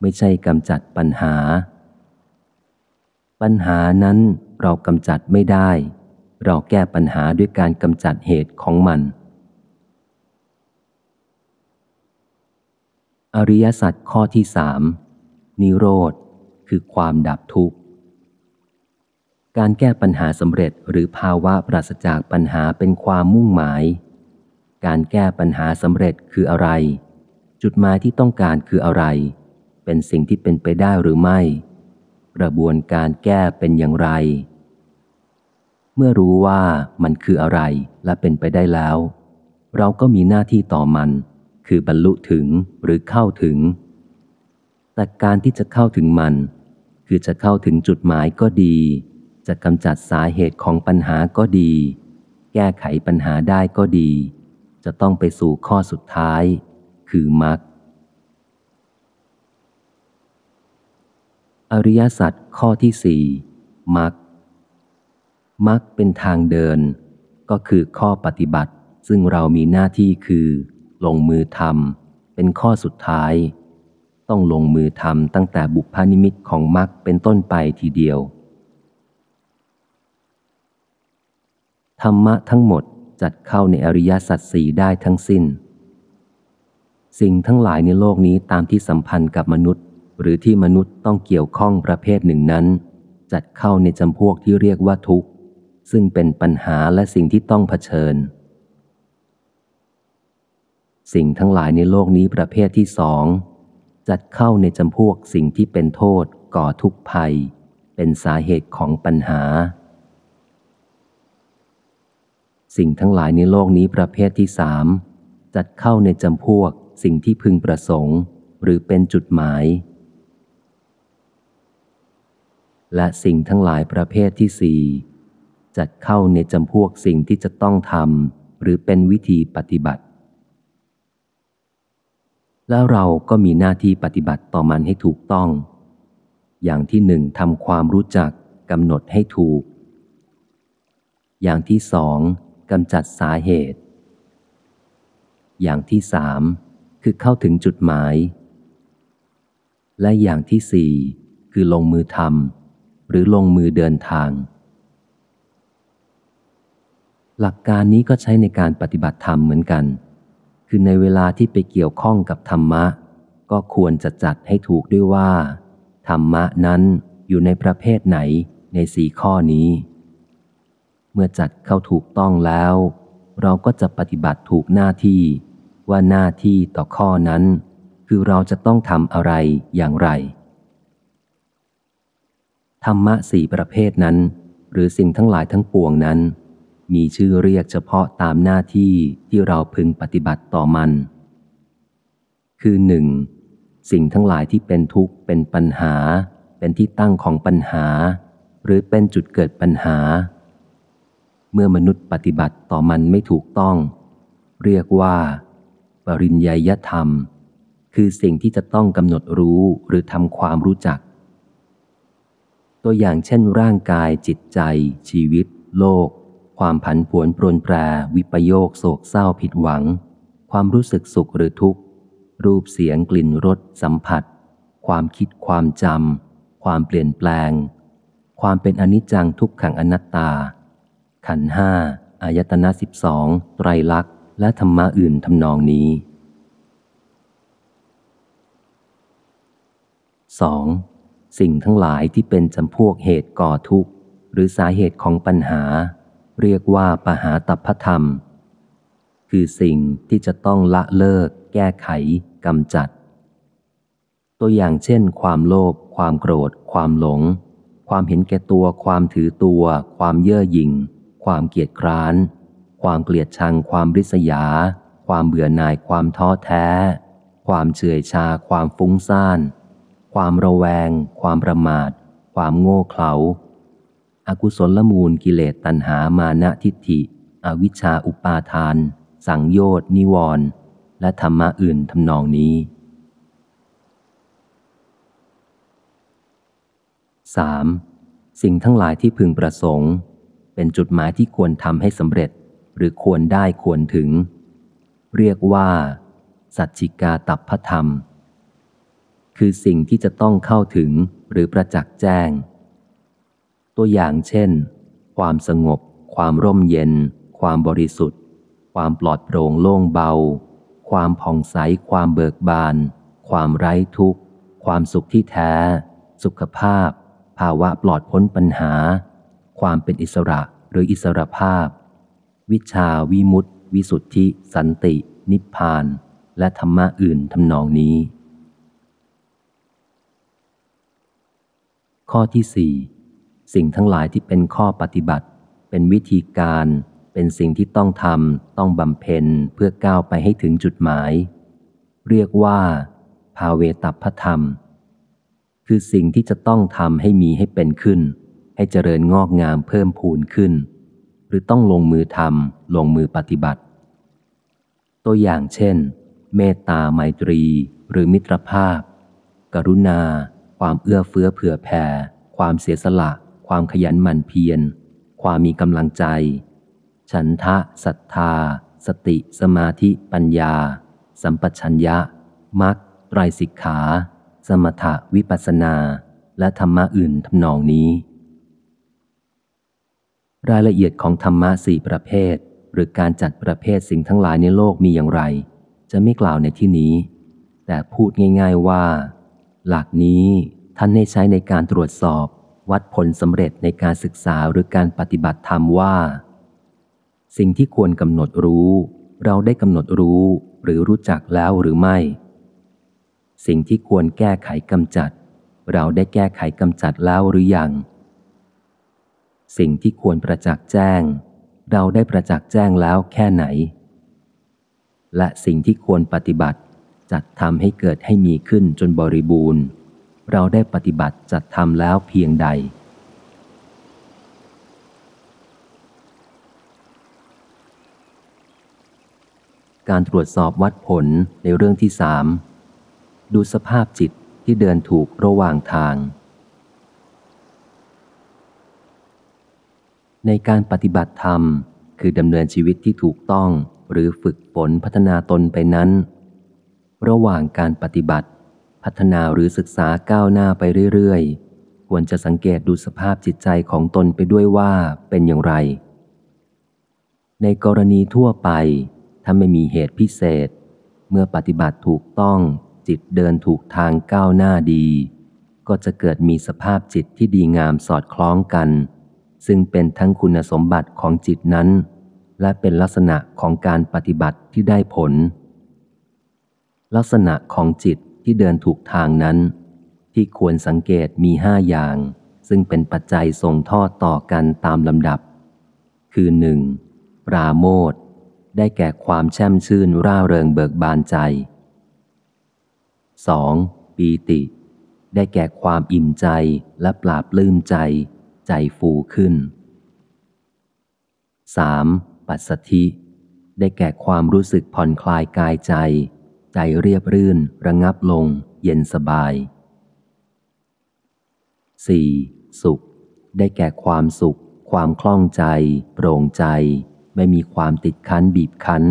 ไม่ใช่กำจัดปัญหา ปัญหานั้น เรากำจัดไม่ได้ เราแก้ปัญหาด้วยการกำจัดเหตุของมัน อริยสัจข้อที่สามนิโรธ คือความดับทุกข์ การแก้ปัญหาสำเร็จหรือภาวะปราศจากปัญหาเป็นความมุ่งหมาย การแก้ปัญหาสำเร็จคืออะไร จุดหมายที่ต้องการคืออะไร เป็นสิ่งที่เป็นไปได้หรือไม่ กระบวนการแก้เป็นอย่างไร เมื่อรู้ว่ามันคืออะไรและเป็นไปได้แล้ว เราก็มีหน้าที่ต่อมัน คือบรรลุถึงหรือเข้าถึง แต่การที่จะเข้าถึงมัน คือจะเข้าถึงจุดหมายก็ดี จะกำจัดสาเหตุของปัญหาก็ดี แก้ไขปัญหาได้ก็ดี จะต้องไปสู่ข้อสุดท้าย คือมรรคอริยสัจข้อที่สี่มรรค มรรคเป็นทางเดิน ก็คือข้อปฏิบัติ ซึ่งเรามีหน้าที่คือ ลงมือทำเป็นข้อสุดท้าย ต้องลงมือทำตั้งแต่บุพนิมิตของมรรคเป็นต้นไปทีเดียว ธรรมะทั้งหมดจัดเข้าในอริยสัจสี่ได้ทั้งสิ้น สิ่งทั้งหลายในโลกนี้ตามที่สัมพันธ์กับมนุษย์ หรือที่มนุษย์ต้องเกี่ยวข้องประเภทหนึ่งนั้น จัดเข้าในจำพวกที่เรียกว่าทุกข์ ซึ่งเป็นปัญหาและสิ่งที่ต้องเผชิญ สิ่งทั้งหลายในโลกนี้ประเภทที่สองจัดเข้าในจำพวกสิ่งที่เป็นโทษก่อทุกข์ภัย เป็นสาเหตุของปัญหา สิ่งทั้งหลายในโลกนี้ประเภทที่สามจัดเข้าในจำพวกสิ่งที่พึงประสงค์ หรือเป็นจุดหมาย และสิ่งทั้งหลายประเภทที่สี่ จัดเข้าในจำพวกสิ่งที่จะต้องทำหรือเป็นวิธีปฏิบัติ แล้วเราก็มีหน้าที่ปฏิบัติต่อมันให้ถูกต้อง อย่างที่หนึ่งทำความรู้จักกำหนดให้ถูก อย่างที่สองกำจัดสาเหตุ อย่างที่สามคือเข้าถึงจุดหมาย และอย่างที่สี่คือลงมือทำหรือลงมือเดินทาง หลักการนี้ก็ใช้ในการปฏิบัติธรรมเหมือนกัน คือในเวลาที่ไปเกี่ยวข้องกับธรรมะ ก็ควรจะจัดให้ถูกด้วยว่า ธรรมะนั้นอยู่ในประเภทไหนในสีข้อนี้ เมื่อจัดเข้าถูกต้องแล้ว เราก็จะปฏิบัติถูกหน้าที่ ว่าหน้าที่ต่อข้อนั้น คือเราจะต้องทำอะไรอย่างไร ธรรมะสี่ประเภทนั้น หรือสิ่งทั้งหลายทั้งปวงนั้น มีชื่อเรียกเฉพาะตามหน้าที่ที่เราพึงปฏิบัติต่อมัน คือหนึ่งสิ่งทั้งหลายที่เป็นทุกข์เป็นปัญหา เป็นที่ตั้งของปัญหา หรือเป็นจุดเกิดปัญหา เมื่อมนุษย์ปฏิบัติต่อมันไม่ถูกต้อง เรียกว่า ปริญญายธรรม คือสิ่งที่จะต้องกำหนดรู้หรือทำความรู้จัก ตัวอย่างเช่นร่างกายจิตใจ ชีวิต โลก ความผันผวนปรนแปรวิปโยคโศกเศร้าผิดหวัง ความรู้สึกสุขหรือทุกข์ รูปเสียงกลิ่นรสสัมผัส ความคิดความจำความเปลี่ยนแปลง ความเป็นอนิจจังทุกขังอนัตตา ขันห้าอายตนะสิบสองไตรลักษณ์และธรรมะอื่นทำนองนี้ 2. สิ่งทั้งหลายที่เป็นจำพวกเหตุก่อทุกข์ หรือสาเหตุของปัญหา เรียกว่าปหาตัพธรรม คือสิ่งที่จะต้องละเลิก แก้ไขกำจัด ตัวอย่างเช่น ความโลภความโกรธ ความหลง ความเห็นแก่ตัว ความถือตัว ความเย่อหยิ่ง ความเกียจคร้าน ความเกลียดชัง ความริษยา ความเบื่อหน่ายความท้อแท้ ความเฉื่อยชา ความฟุ้งซ่าน ความระแวง ความประมาท ความโง่เขลา อากุศลมูลกิเลสตัณหามานะทิฏฐิ อวิชชาอุปาทาน สังโยชน์นิวรณ์และธรรมะอื่นทำนองนี้ 3. สิ่งทั้งหลายที่พึงประสงค์ เป็นจุดหมายที่ควรทำให้สำเร็จ หรือควรได้ควรถึง เรียกว่า สัจจิกาตัพพธรรม คือสิ่งที่จะต้องเข้าถึงหรือประจักษ์แจ้ง ตัวอย่างเช่น ความสงบ ความร่มเย็น ความบริสุทธิ์ ความปลอดโปร่งโล่งเบา ความผ่องใส ความเบิกบาน ความไร้ทุกข์ ความสุขที่แท้ สุขภาพ ภาวะปลอดพ้นปัญหา ความเป็นอิสระหรืออิสรภาพ วิชาวิมุตติ วิสุทธิ สันติ นิพพาน และธรรมะอื่นทำนองนี้ ข้อที่สี่ สิ่งทั้งหลายที่เป็นข้อปฏิบัติ เป็นวิธีการ เป็นสิ่งที่ต้องทำต้องบำเพ็ญเพื่อก้าวไปให้ถึงจุดหมาย เรียกว่า ภาเวตัพธรรม คือสิ่งที่จะต้องทำให้มีให้เป็นขึ้น ให้เจริญงอกงามเพิ่มพูนขึ้น หรือต้องลงมือทำลงมือปฏิบัติ ตัวอย่างเช่น เมตตาไมตรี หรือมิตรภาพ กรุณา ความเอื้อเฟื้อเผื่อแผ่ ความเสียสละ ความขยันหมั่นเพียร ความมีกำลังใจ ฉันทะศรัทธา สติ สมาธิ ปัญญา สัมปชัญญะมัคไตรสิกขา สมถะวิปัสสนา และธรรมะอื่นทำนองนี้ รายละเอียดของธรรมะสี่ประเภท หรือการจัดประเภทสิ่งทั้งหลายในโลกมีอย่างไร จะไม่กล่าวในที่นี้ แต่พูดง่าย ๆว่า หลักนี้ท่านให้ใช้ในการตรวจสอบ วัดผลสำเร็จในการศึกษาหรือการปฏิบัติธรรมว่า สิ่งที่ควรกำหนดรู้ เราได้กำหนดรู้หรือรู้จักแล้วหรือไม่ สิ่งที่ควรแก้ไขกำจัด เราได้แก้ไขกำจัดแล้วหรือยัง สิ่งที่ควรประจักษ์แจ้ง เราได้ประจักษ์แจ้งแล้วแค่ไหน และสิ่งที่ควรปฏิบัติจัดทำให้เกิดให้มีขึ้นจนบริบูรณ์ เราได้ปฏิบัติจัดทำแล้วเพียงใด การตรวจสอบวัดผลในเรื่องที่สามดูสภาพจิตที่เดินถูกระหว่างทาง ในการปฏิบัติธรรม คือดำเนินชีวิตที่ถูกต้องหรือฝึกฝนพัฒนาตนไปนั้น ระหว่างการปฏิบัติ พัฒนาหรือศึกษาก้าวหน้าไปเรื่อยๆ ควรจะสังเกตดูสภาพจิตใจของตนไปด้วยว่าเป็นอย่างไร ในกรณีทั่วไป ถ้าไม่มีเหตุพิเศษ เมื่อปฏิบัติถูกต้องจิตเดินถูกทางก้าวหน้าดี ก็จะเกิดมีสภาพจิตที่ดีงามสอดคล้องกัน ซึ่งเป็นทั้งคุณสมบัติของจิตนั้น และเป็นลักษณะของการปฏิบัติที่ได้ผล ลักษณะของจิต ที่เดินถูกทางนั้น ที่ควรสังเกตมีห้าอย่าง ซึ่งเป็นปัจจัยส่งทอดต่อกันตามลำดับ คือหนึ่งปราโมทได้แก่ความแช่มชื่นร่าเริงเบิกบานใจ 2. ปีติ ได้แก่ความอิ่มใจและปราบลื้มใจ ใจฟูขึ้น 3. ปัสสธิ ได้แก่ความรู้สึกผ่อนคลายกายใจ ใจเรียบรื่น ระงับลง เย็นสบาย 4. สุข ได้แก่ความสุข ความคล่องใจ โปร่งใจ ไม่มีความติดคั้นบีบคั้น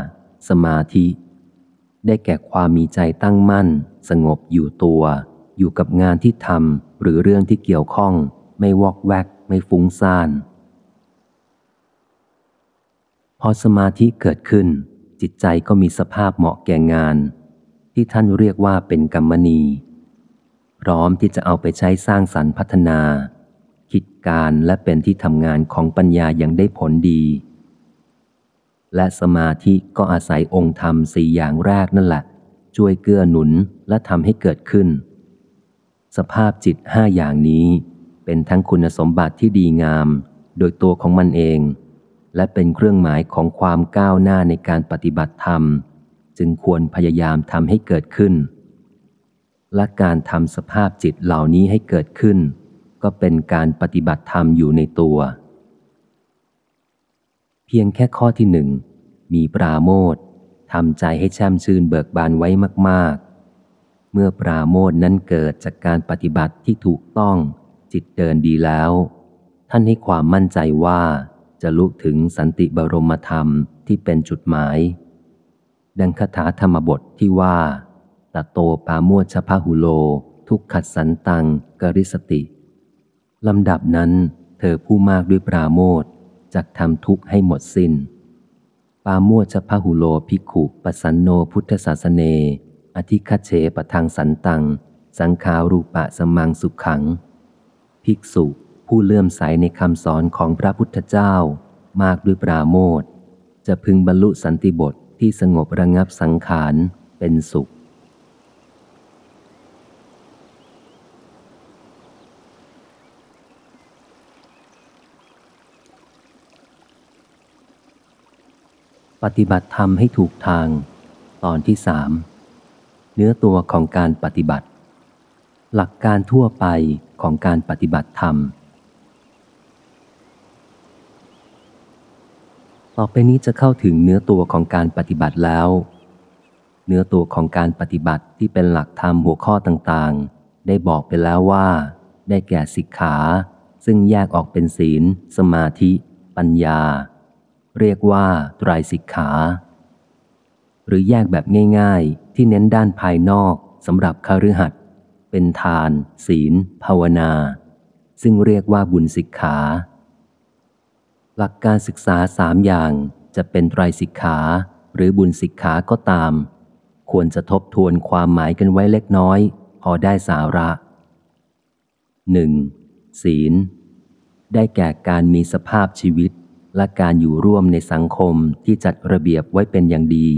5. สมาธิ ได้แก่ความมีใจตั้งมั่น สงบอยู่ตัว อยู่กับงานที่ทำหรือเรื่องที่เกี่ยวข้อง ไม่วอกแวก ไม่ฟุ้งซ่านพอสมาธิเกิดขึ้น จิตใจก็มีสภาพเหมาะแก่งาน ที่ท่านเรียกว่าเป็นกรรมณี พร้อมที่จะเอาไปใช้สร้างสรรค์พัฒนา คิดการและเป็นที่ทำงานของปัญญาอย่างได้ผลดี และสมาธิก็อาศัยองค์ธรรมสี่อย่างแรกนั่นแหละ ช่วยเกื้อหนุนและทำให้เกิดขึ้น สภาพจิตห้าอย่างนี้เป็นทั้งคุณสมบัติที่ดีงาม โดยตัวของมันเอง และเป็นเครื่องหมายของความก้าวหน้าในการปฏิบัติธรรม จึงควรพยายามทำให้เกิดขึ้น และการทำสภาพจิตเหล่านี้ให้เกิดขึ้น ก็เป็นการปฏิบัติธรรมอยู่ในตัว เพียงแค่ข้อที่หนึ่งมีปราโมททำใจให้แช่มชื่นเบิกบานไว้มากๆ เมื่อปราโมทนั้นเกิดจากการปฏิบัติที่ถูกต้องจิตเดินดีแล้ว ท่านให้ความมั่นใจว่า จะลุกถึงสันติบรมธรรมที่เป็นจุดหมาย ดังคาถาธรรมบทที่ว่าตะโตปาโมชพหุโล ทุกขัดสันตังกริสติลำดับนั้น เธอผู้มากด้วยปราโมทจักทำทุกข์ให้หมดสิน้น ปาโมชพหุโลภิกขุปสันโนพุทธศาสเน อธิคเฉปทังสันตัง สังขารูปะสมังสุขขัง ภิกษุ ผู้เลื่อมใสในคำสอนของพระพุทธเจ้ามากด้วยปราโมทจะพึงบรรลุสันติบทที่สงบระงับสังขารเป็นสุข ปฏิบัติธรรมให้ถูกทาง ตอนที่สามเนื้อตัวของการปฏิบัติ หลักการทั่วไปของการปฏิบัติธรรม ต่อไปนี้จะเข้าถึงเนื้อตัวของการปฏิบัติแล้ว เนื้อตัวของการปฏิบัติที่เป็นหลักธรรมหัวข้อต่างๆ ได้บอกไปแล้วว่า ได้แก่สิกขา ซึ่งแยกออกเป็นศีล สมาธิ ปัญญา เรียกว่าไตรสิกขา หรือแยกแบบง่าย ๆ ที่เน้นด้านภายนอกสำหรับคฤหัสถ์เป็นทาน ศีล ภาวนา ซึ่งเรียกว่าบุญสิกขา หลักการศึกษาสามอย่างจะเป็นไตรสิกขาหรือบุญสิกขาก็ตาม ควรจะทบทวนความหมายกันไว้เล็กน้อย พอได้สาระ 1. ศีล ได้แก่การมีสภาพชีวิต และการอยู่ร่วมในสังคมที่จัดระเบียบไว้เป็นอย่างดี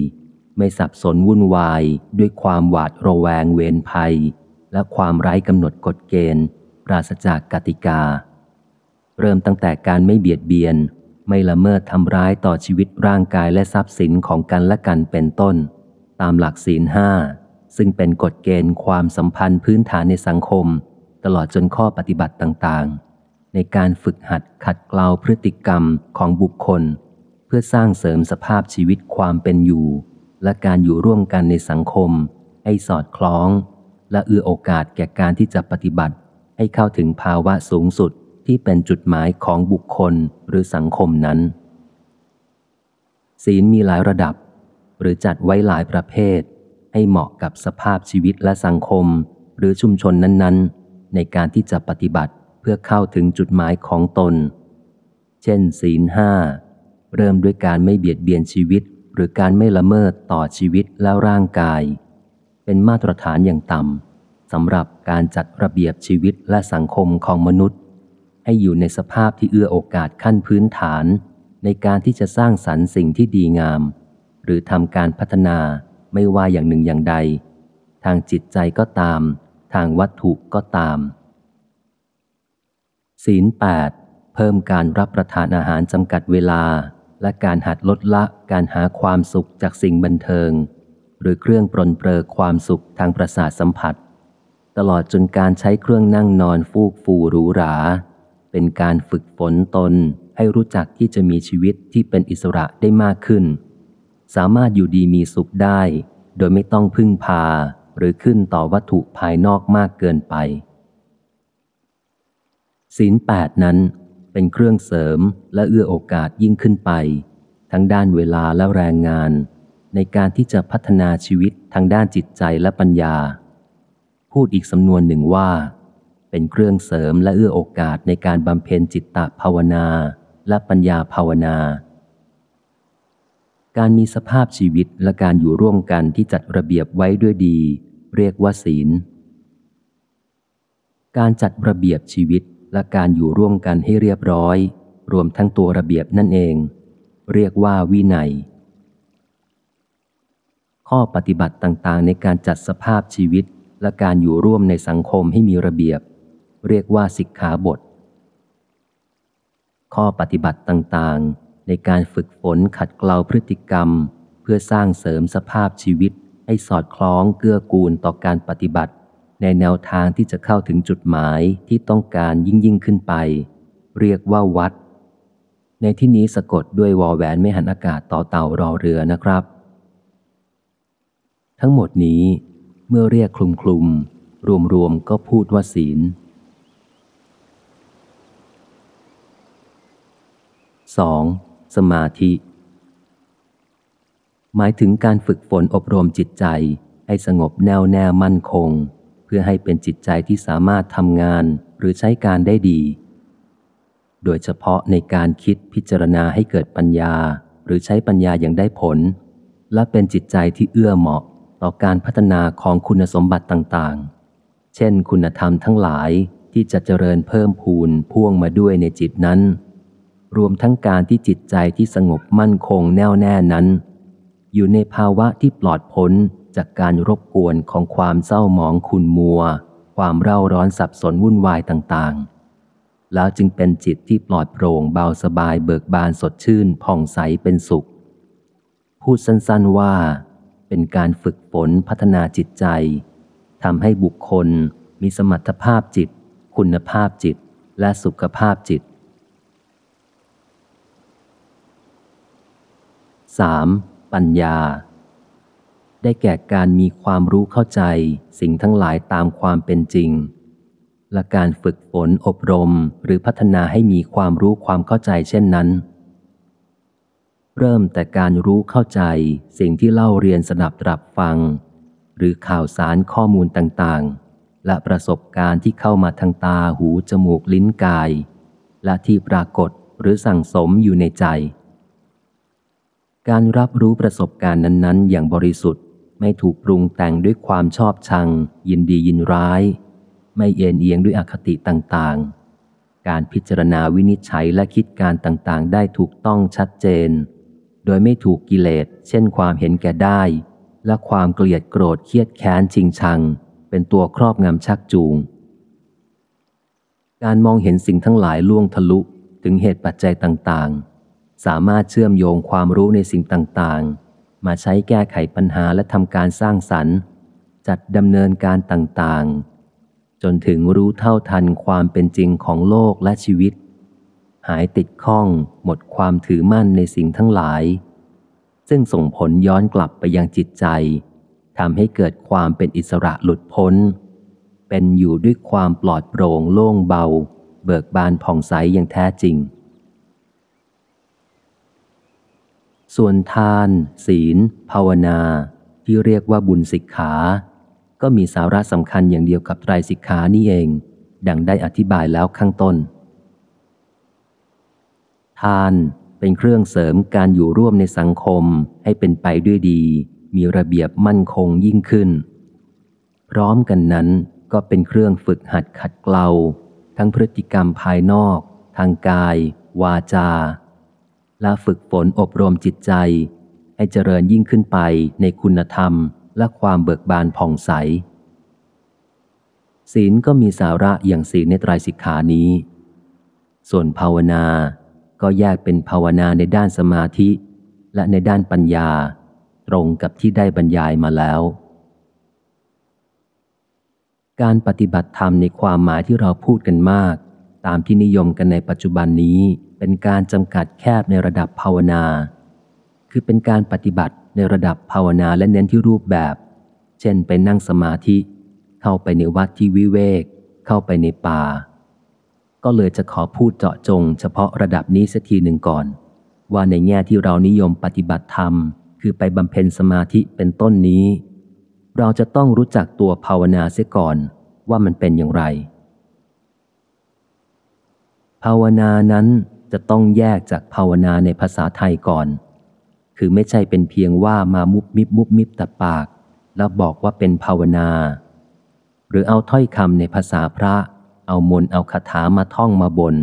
ไม่สับสนวุ่นวายด้วยความหวาดระแวงเวรภัย และความไร้กำหนดกฎเกณฑ์ ปราศจากกติกา เริ่มตั้งแต่การไม่เบียดเบียน ไม่ละเมิดทำร้ายต่อชีวิตร่างกายและทรัพย์สินของกันและกันเป็นต้น ตามหลักศีลห้าซึ่งเป็นกฎเกณฑ์ความสัมพันธ์พื้นฐานในสังคม ตลอดจนข้อปฏิบัติต่างๆ ในการฝึกหัดขัดเกลาพฤติกรรมของบุคคล เพื่อสร้างเสริมสภาพชีวิตความเป็นอยู่ และการอยู่ร่วมกันในสังคม ให้สอดคล้อง และเอื้อโอกาสแก่การที่จะปฏิบัติ ให้เข้าถึงภาวะสูงสุด ที่เป็นจุดหมายของบุคคลหรือสังคมนั้น ศีลมีหลายระดับ หรือจัดไว้หลายประเภท ให้เหมาะกับสภาพชีวิตและสังคม หรือชุมชนนั้นๆ ในการที่จะปฏิบัติเพื่อเข้าถึงจุดหมายของตน เช่น ศีลห้าเริ่มด้วยการไม่เบียดเบียนชีวิต หรือการไม่ละเมิดต่อชีวิตและร่างกาย เป็นมาตรฐานอย่างต่ำสำหรับการจัดระเบียบชีวิตและสังคมของมนุษย์ ให้อยู่ในสภาพที่เอื้อโอกาสขั้นพื้นฐาน ในการที่จะสร้างสรรค์สิ่งที่ดีงาม หรือทำการพัฒนาไม่ว่าอย่างหนึ่งอย่างใด ทางจิตใจก็ตาม ทางวัตถุก็ตาม ศีลแปดเพิ่มการรับประทานอาหารจำกัดเวลา และการหัดลดละการหาความสุขจากสิ่งบันเทิง หรือเครื่องปรนเปรอความสุขทางประสาทสัมผัส ตลอดจนการใช้เครื่องนั่งนอนฟูกฟูหรูหรา เป็นการฝึกฝนตนให้รู้จักที่จะมีชีวิตที่เป็นอิสระได้มากขึ้น สามารถอยู่ดีมีสุขได้ โดยไม่ต้องพึ่งพาหรือขึ้นต่อวัตถุภายนอกมากเกินไป ศีลแปดนั้นเป็นเครื่องเสริมและเอื้อโอกาสยิ่งขึ้นไป ทั้งด้านเวลาและแรงงาน ในการที่จะพัฒนาชีวิตทางด้านจิตใจและปัญญา พูดอีกสำนวนหนึ่งว่า เป็นเครื่องเสริมและเอื้อโอกาสในการบำเพ็ญจิตตภาวนา และปัญญาภาวนา การมีสภาพชีวิตและการอยู่ร่วมกันที่จัดระเบียบไว้ด้วยดี เรียกว่าศีล การจัดระเบียบชีวิตและการอยู่ร่วมกันให้เรียบร้อย รวมทั้งตัวระเบียบนั่นเอง เรียกว่าวินัย ข้อปฏิบัติต่างๆ ในการจัดสภาพชีวิตและการอยู่ร่วมในสังคมให้มีระเบียบ เรียกว่าสิกขาบท ข้อปฏิบัติต่างๆ ในการฝึกฝนขัดเกลาพฤติกรรม เพื่อสร้างเสริมสภาพชีวิต ให้สอดคล้องเกื้อกูลต่อการปฏิบัติ ในแนวทางที่จะเข้าถึงจุดหมายที่ต้องการยิ่งยิ่งขึ้นไป เรียกว่าวัด ในที่นี้สะกดด้วยวอแหวนไม่หันอากาศต่อเต่ารอเรือนะครับ ทั้งหมดนี้เมื่อเรียกคลุมคลุมรวมรวมๆก็พูดว่าศีล 2. สมาธิ หมายถึงการฝึกฝนอบรมจิตใจ ให้สงบแน่วแน่มั่นคง เพื่อให้เป็นจิตใจที่สามารถทำงานหรือใช้การได้ดี โดยเฉพาะในการคิดพิจารณาให้เกิดปัญญา หรือใช้ปัญญาอย่างได้ผล และเป็นจิตใจที่เอื้อเหมาะต่อการพัฒนาของคุณสมบัติต่างๆ เช่น คุณธรรมทั้งหลายที่จะเจริญเพิ่มพูนพ่วงมาด้วยในจิตนั้น รวมทั้งการที่จิตใจที่สงบมั่นคงแน่วแน่นั้น อยู่ในภาวะที่ปลอดพ้นจากการรบกวนของความเศร้าหมองขุนมัว ความเร่าร้อนสับสนวุ่นวายต่างๆ แล้วจึงเป็นจิตที่ปลอดโปร่งเบาสบายเบิกบานสดชื่นผ่องใสเป็นสุข พูดสั้นๆว่า เป็นการฝึกฝนพัฒนาจิตใจทำให้บุคคลมีสมรรถภาพจิต คุณภาพจิต และสุขภาพจิต 3. ปัญญา ได้แก่การมีความรู้เข้าใจสิ่งทั้งหลายตามความเป็นจริง และการฝึกฝนอบรมหรือพัฒนาให้มีความรู้ความเข้าใจเช่นนั้น เริ่มแต่การรู้เข้าใจสิ่งที่เล่าเรียนสดับตรับฟัง หรือข่าวสารข้อมูลต่างๆ และประสบการณ์ที่เข้ามาทางตาหูจมูกลิ้นกาย และที่ปรากฏหรือสั่งสมอยู่ในใจ การรับรู้ประสบการณ์นั้นๆ อย่างบริสุทธิ์ ไม่ถูกปรุงแต่งด้วยความชอบชัง ยินดียินร้าย ไม่เอ็นเอียงด้วยอคติต่างๆ การพิจารณาวินิจฉัยและคิดการต่างๆ ได้ถูกต้องชัดเจน โดยไม่ถูกกิเลส เช่นความเห็นแก่ได้ และความเกลียดโกรธเครียดแค้นชิงชัง เป็นตัวครอบงำชักจูง การมองเห็นสิ่งทั้งหลายล่วงทะลุถึงเหตุปัจจัยต่างๆ สามารถเชื่อมโยงความรู้ในสิ่งต่างๆ มาใช้แก้ไขปัญหาและทำการสร้างสรรค์ จัดดำเนินการต่างๆ จนถึงรู้เท่าทันความเป็นจริงของโลกและชีวิต หายติดข้องหมดความถือมั่นในสิ่งทั้งหลาย ซึ่งส่งผลย้อนกลับไปยังจิตใจทำให้เกิดความเป็นอิสระหลุดพ้น เป็นอยู่ด้วยความปลอดโปร่งโล่งเบา เบิกบานผ่องใสอย่างแท้จริง ส่วนทาน ศีล ภาวนา ที่เรียกว่าบุญสิกขา ก็มีสาระสำคัญอย่างเดียวกับไตรสิกขานี่เอง ดังได้อธิบายแล้วข้างต้น ทานเป็นเครื่องเสริมการอยู่ร่วมในสังคมให้เป็นไปด้วยดี มีระเบียบมั่นคงยิ่งขึ้น พร้อมกันนั้นก็เป็นเครื่องฝึกหัดขัดเกลา ทั้งพฤติกรรมภายนอก ทางกาย วาจา และฝึกฝนอบรมจิตใจ ให้เจริญยิ่งขึ้นไปในคุณธรรมและความเบิกบานผ่องใส ศีลก็มีสาระอย่างศีลในไตรสิกขานี้ ส่วนภาวนาก็แยกเป็นภาวนาในด้านสมาธิ และในด้านปัญญา ตรงกับที่ได้บรรยายมาแล้ว การปฏิบัติธรรมในความหมายที่เราพูดกันมาก ตามที่นิยมกันในปัจจุบันนี้ เป็นการจำกัดแคบในระดับภาวนา คือเป็นการปฏิบัติในระดับภาวนาและเน้นที่รูปแบบ เช่นไปนั่งสมาธิ เข้าไปในวัดที่วิเวก เข้าไปในป่า ก็เลยจะขอพูดเจาะจง เฉพาะระดับนี้สักทีหนึ่งก่อน ว่าในแง่ที่เรานิยมปฏิบัติธรรม คือไปบำเพ็ญสมาธิเป็นต้นนี้ เราจะต้องรู้จักตัวภาวนาเสียก่อนว่ามันเป็นอย่างไร ภาวนานั้น จะต้องแยกจากภาวนาในภาษาไทยก่อน คือไม่ใช่เป็นเพียงว่ามามุบมิบมุบมิบแต่ปาก แล้วบอกว่าเป็นภาวนา หรือเอาถ้อยคำในภาษาพระ เอามน์เอาคาถามาท่องมาบน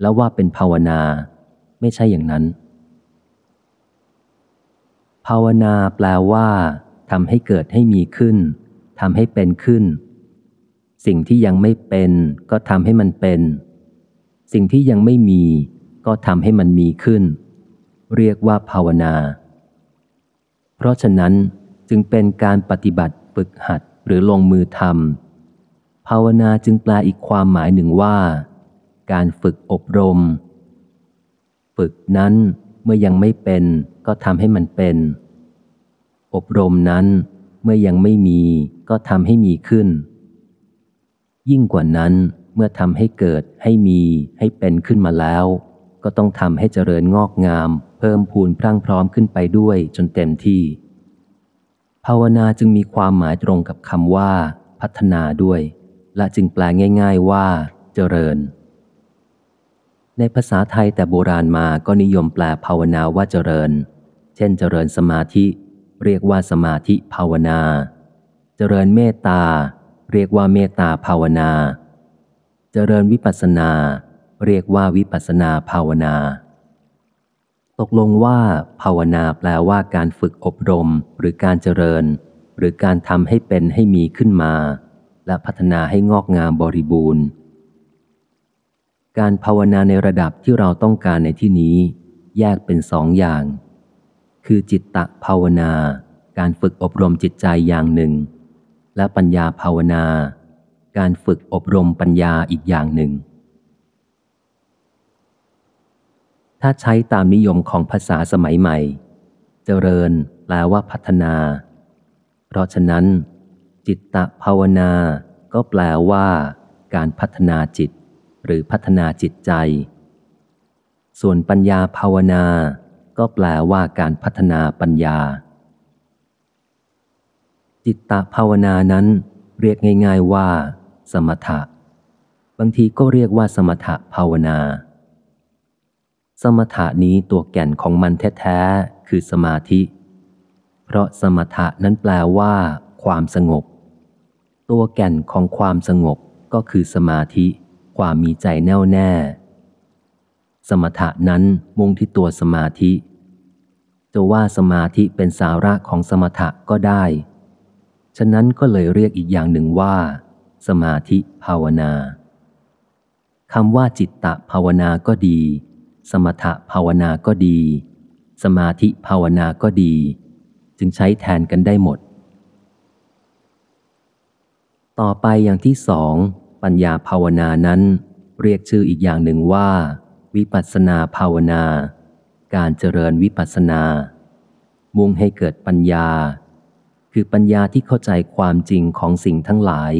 แล้วว่าเป็นภาวนา ไม่ใช่อย่างนั้น ภาวนาแปลว่าทำให้เกิดให้มีขึ้นทำให้เป็นขึ้น สิ่งที่ยังไม่เป็น ก็ทำให้มันเป็น สิ่งที่ยังไม่มี ก็ทำให้มันมีขึ้น เรียกว่าภาวนา เพราะฉะนั้นจึงเป็นการปฏิบัติฝึกหัดหรือลงมือทำภาวนาจึงแปลอีกความหมายหนึ่งว่า การฝึกอบรม ฝึกนั้นเมื่อยังไม่เป็นก็ทำให้มันเป็น อบรมนั้นเมื่อยังไม่มีก็ทำให้มีขึ้น ยิ่งกว่านั้นเมื่อทำให้เกิดให้มีให้เป็นขึ้นมาแล้ว ก็ต้องทำให้เจริญงอกงาม เพิ่มพูนพรั่งพร้อมขึ้นไปด้วยจนเต็มที่ ภาวนาจึงมีความหมายตรงกับคำว่า พัฒนาด้วย และจึงแปลง่าย ๆว่า เจริญ ในภาษาไทยแต่โบราณมาก็นิยมแปลภาวนาว่าเจริญ เช่น เจริญสมาธิ เรียกว่าสมาธิภาวนา เจริญเมตตา เรียกว่าเมตตาภาวนา เจริญวิปัสสนา เรียกว่าวิปัสนาภาวนา ตกลงว่า ภาวนาแปลว่าการฝึกอบรม หรือการเจริญ หรือการทำให้เป็นให้มีขึ้นมา และพัฒนาให้งอกงามบริบูรณ์ การภาวนาในระดับที่เราต้องการในที่นี้ แยกเป็นสองอย่าง คือจิตตะภาวนา การฝึกอบรมจิตใจอย่างหนึ่ง และปัญญาภาวนา การฝึกอบรมปัญญาอีกอย่างหนึ่ง ถ้าใช้ตามนิยมของภาษาสมัยใหม่ เจริญแปลว่าพัฒนา เพราะฉะนั้น จิตตะภาวนา ก็แปลว่า การพัฒนาจิต หรือพัฒนาจิตใจ ส่วนปัญญาภาวนา ก็แปลว่าการพัฒนาปัญญา จิตตภาวนานั้น เรียกง่าย ๆว่า สมถะ บางทีก็เรียกว่าสมถะภาวนา สมถะนี้ตัวแก่นของมันแท้ๆคือสมาธิ เพราะสมถะนั้นแปลว่า ความสงบ ตัวแก่นของความสงบก็คือสมาธิ ความมีใจแน่วแน่ สมถะนั้นมุ่งที่ตัวสมาธิ จะว่าสมาธิเป็นสาระของสมถะก็ได้ ฉะนั้นก็เลยเรียกอีกอย่างหนึ่งว่า สมาธิภาวนาคำว่าจิตตะภาวนาก็ดี สมถะภาวนาก็ดี สมาธิภาวนาก็ดี จึงใช้แทนกันได้หมด ต่อไปอย่างที่สอง ปัญญาภาวนานั้น เรียกชื่ออีกอย่างหนึ่งว่า วิปัสสนาภาวนา การเจริญวิปัสสนา มุ่งให้เกิดปัญญา คือปัญญาที่เข้าใจความจริงของสิ่งทั้งหลาย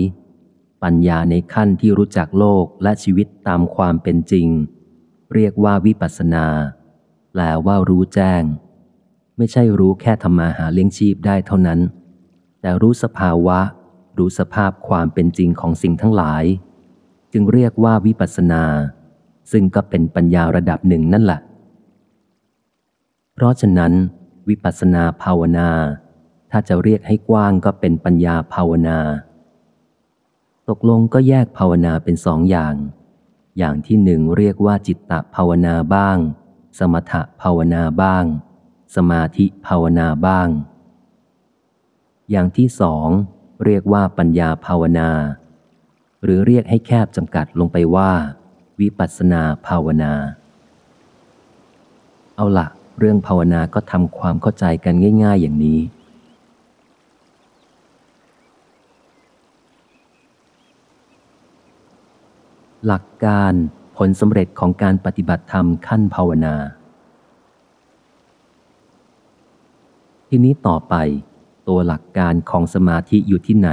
ปัญญาในขั้นที่รู้จักโลกและชีวิตตามความเป็นจริง เรียกว่าวิปัสนา แปลว่ารู้แจ้ง ไม่ใช่รู้แค่ทำมาหาเลี้ยงชีพได้เท่านั้น แต่รู้สภาวะ รู้สภาพความเป็นจริงของสิ่งทั้งหลาย จึงเรียกว่าวิปัสนา ซึ่งก็เป็นปัญญาระดับหนึ่งนั่นแหละ เพราะฉะนั้น วิปัสนาภาวนา ถ้าจะเรียกให้กว้างก็เป็นปัญญาภาวนา ตกลงก็แยกภาวนาเป็นสองอย่าง อย่างที่หนึ่งเรียกว่าจิตตภาวนาบ้าง สมถภาวนาบ้าง สมาธิภาวนาบ้าง อย่างที่สองเรียกว่าปัญญาภาวนา หรือเรียกให้แคบจำกัดลงไปว่า วิปัสสนาภาวนา เอาละเรื่องภาวนาก็ทำความเข้าใจกันง่าย ๆ อย่างนี้ หลักการผลสำเร็จของการปฏิบัติธรรมขั้นภาวนา ทีนี้ต่อไป ตัวหลักการของสมาธิอยู่ที่ไหน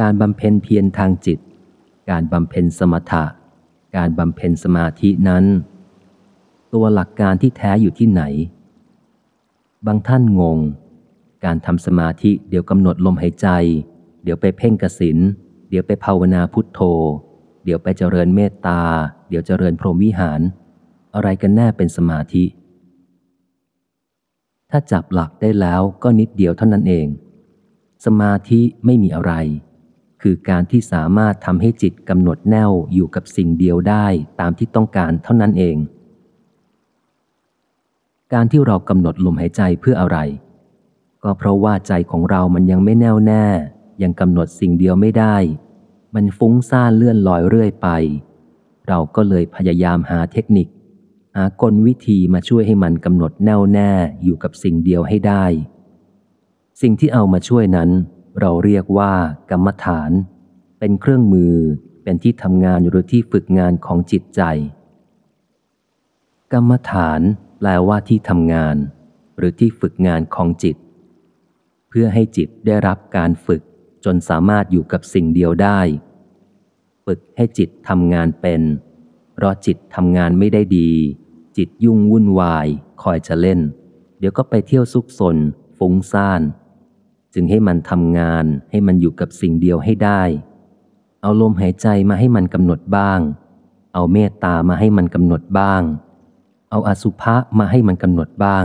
การบำเพ็ญเพียรทางจิต การบำเพ็ญสมถะ การบำเพ็ญสมาธินั้น ตัวหลักการที่แท้อยู่ที่ไหน บางท่านงง การทำสมาธิเดี๋ยวกำหนดลมหายใจ เดี๋ยวไปเพ่งกสินเดี๋ยวไปภาวนาพุทโธ เดี๋ยวไปเจริญเมตตา เดี๋ยวเจริญพรหมวิหาร อะไรกันแน่เป็นสมาธิ ถ้าจับหลักได้แล้วก็นิดเดียวเท่านั้นเอง สมาธิไม่มีอะไร คือการที่สามารถทำให้จิตกำหนดแน่วอยู่กับสิ่งเดียวได้ตามที่ต้องการเท่านั้นเอง การที่เรากำหนดลมหายใจเพื่ออะไร ก็เพราะว่าใจของเรามันยังไม่แน่วแน่ ยังกำหนดสิ่งเดียวไม่ได้ มันฟุ้งซ่านเลื่อนลอยเรื่อยไป เราก็เลยพยายามหาเทคนิค หากลวิธีมาช่วยให้มันกำหนดแน่วแน่อยู่กับสิ่งเดียวให้ได้ สิ่งที่เอามาช่วยนั้น เราเรียกว่ากรรมฐาน เป็นเครื่องมือเป็นที่ทำงานหรือที่ฝึกงานของจิตใจ กรรมฐานแปลว่าที่ทำงาน หรือที่ฝึกงานของจิต เพื่อให้จิตได้รับการฝึก จนสามารถอยู่กับสิ่งเดียวได้ ฝึกให้จิตทำงานเป็น เพราะจิตทำงานไม่ได้ดี จิตยุ่งวุ่นวาย คอยจะเล่น เดี๋ยวก็ไปเที่ยวซุกซนฟุ้งซ่าน จึงให้มันทำงานให้มันอยู่กับสิ่งเดียวให้ได้ เอาลมหายใจมาให้มันกำหนดบ้าง เอาเมตตามาให้มันกำหนดบ้าง เอาอสุภะมาให้มันกำหนดบ้าง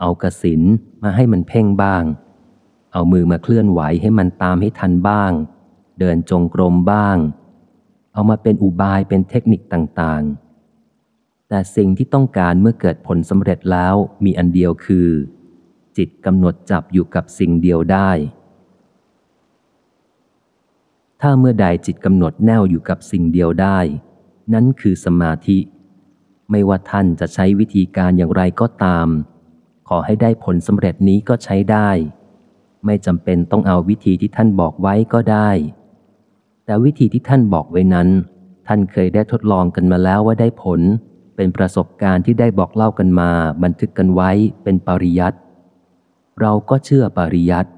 เอากสินมาให้มันเพ่งบ้าง เอามือมาเคลื่อนไหวให้มันตามให้ทันบ้าง เดินจงกรมบ้าง เอามาเป็นอุบายเป็นเทคนิคต่างๆ แต่สิ่งที่ต้องการเมื่อเกิดผลสำเร็จแล้วมีอันเดียวคือ จิตกำหนดจับอยู่กับสิ่งเดียวได้ ถ้าเมื่อใดจิตกำหนดแน่วอยู่กับสิ่งเดียวได้ นั้นคือสมาธิ ไม่ว่าท่านจะใช้วิธีการอย่างไรก็ตาม ขอให้ได้ผลสำเร็จนี้ก็ใช้ได้ ไม่จำเป็นต้องเอาวิธีที่ท่านบอกไว้ก็ได้ แต่วิธีที่ท่านบอกไว้นั้น ท่านเคยได้ทดลองกันมาแล้วว่าได้ผล เป็นประสบการณ์ที่ได้บอกเล่ากันมา บันทึกกันไว้เป็นปริยัติเราก็เชื่อปริยัติ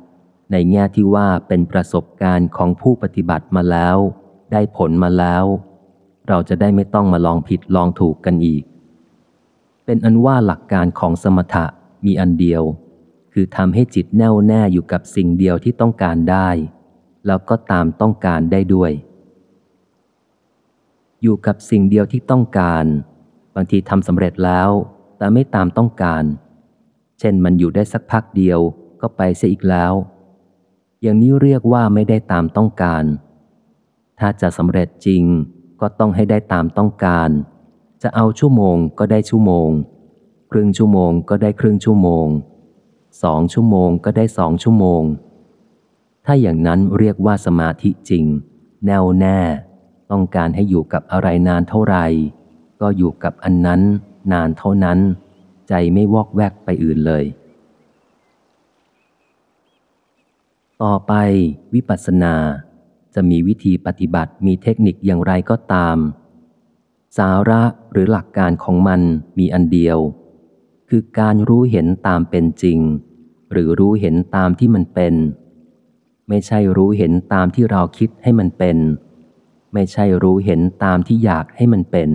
ในแง่ที่ว่าเป็นประสบการณ์ของผู้ปฏิบัติมาแล้ว ได้ผลมาแล้ว เราจะได้ไม่ต้องมาลองผิดลองถูกกันอีก เป็นอันว่าหลักการของสมถะมีอันเดียว คือทำให้จิตแน่วแน่อยู่กับสิ่งเดียวที่ต้องการได้ แล้วก็ตามต้องการได้ด้วย อยู่กับสิ่งเดียวที่ต้องการ บางทีทำสำเร็จแล้ว แต่ไม่ตามต้องการ เช่นมันอยู่ได้สักพักเดียวก็ไปเสียอีกแล้ว อย่างนี้เรียกว่าไม่ได้ตามต้องการ ถ้าจะสำเร็จจริงก็ต้องให้ได้ตามต้องการ จะเอาชั่วโมงก็ได้ชั่วโมง ครึ่งชั่วโมงก็ได้ครึ่งชั่วโมง สองชั่วโมงก็ได้สองชั่วโมง ถ้าอย่างนั้นเรียกว่าสมาธิจริง แน่วแน่ ต้องการให้อยู่กับอะไรนานเท่าไหร่ ก็อยู่กับอันนั้นนานเท่านั้น ใจไม่วอกแวกไปอื่นเลย ต่อไปวิปัสสนา จะมีวิธีปฏิบัติมีเทคนิคอย่างไรก็ตาม สาระหรือหลักการของมันมีอันเดียวคือการรู้เห็นตามเป็นจริง หรือรู้เห็นตามที่มันเป็น ไม่ใช่รู้เห็นตามที่เราคิดให้มันเป็น ไม่ใช่รู้เห็นตามที่อยากให้มันเป็น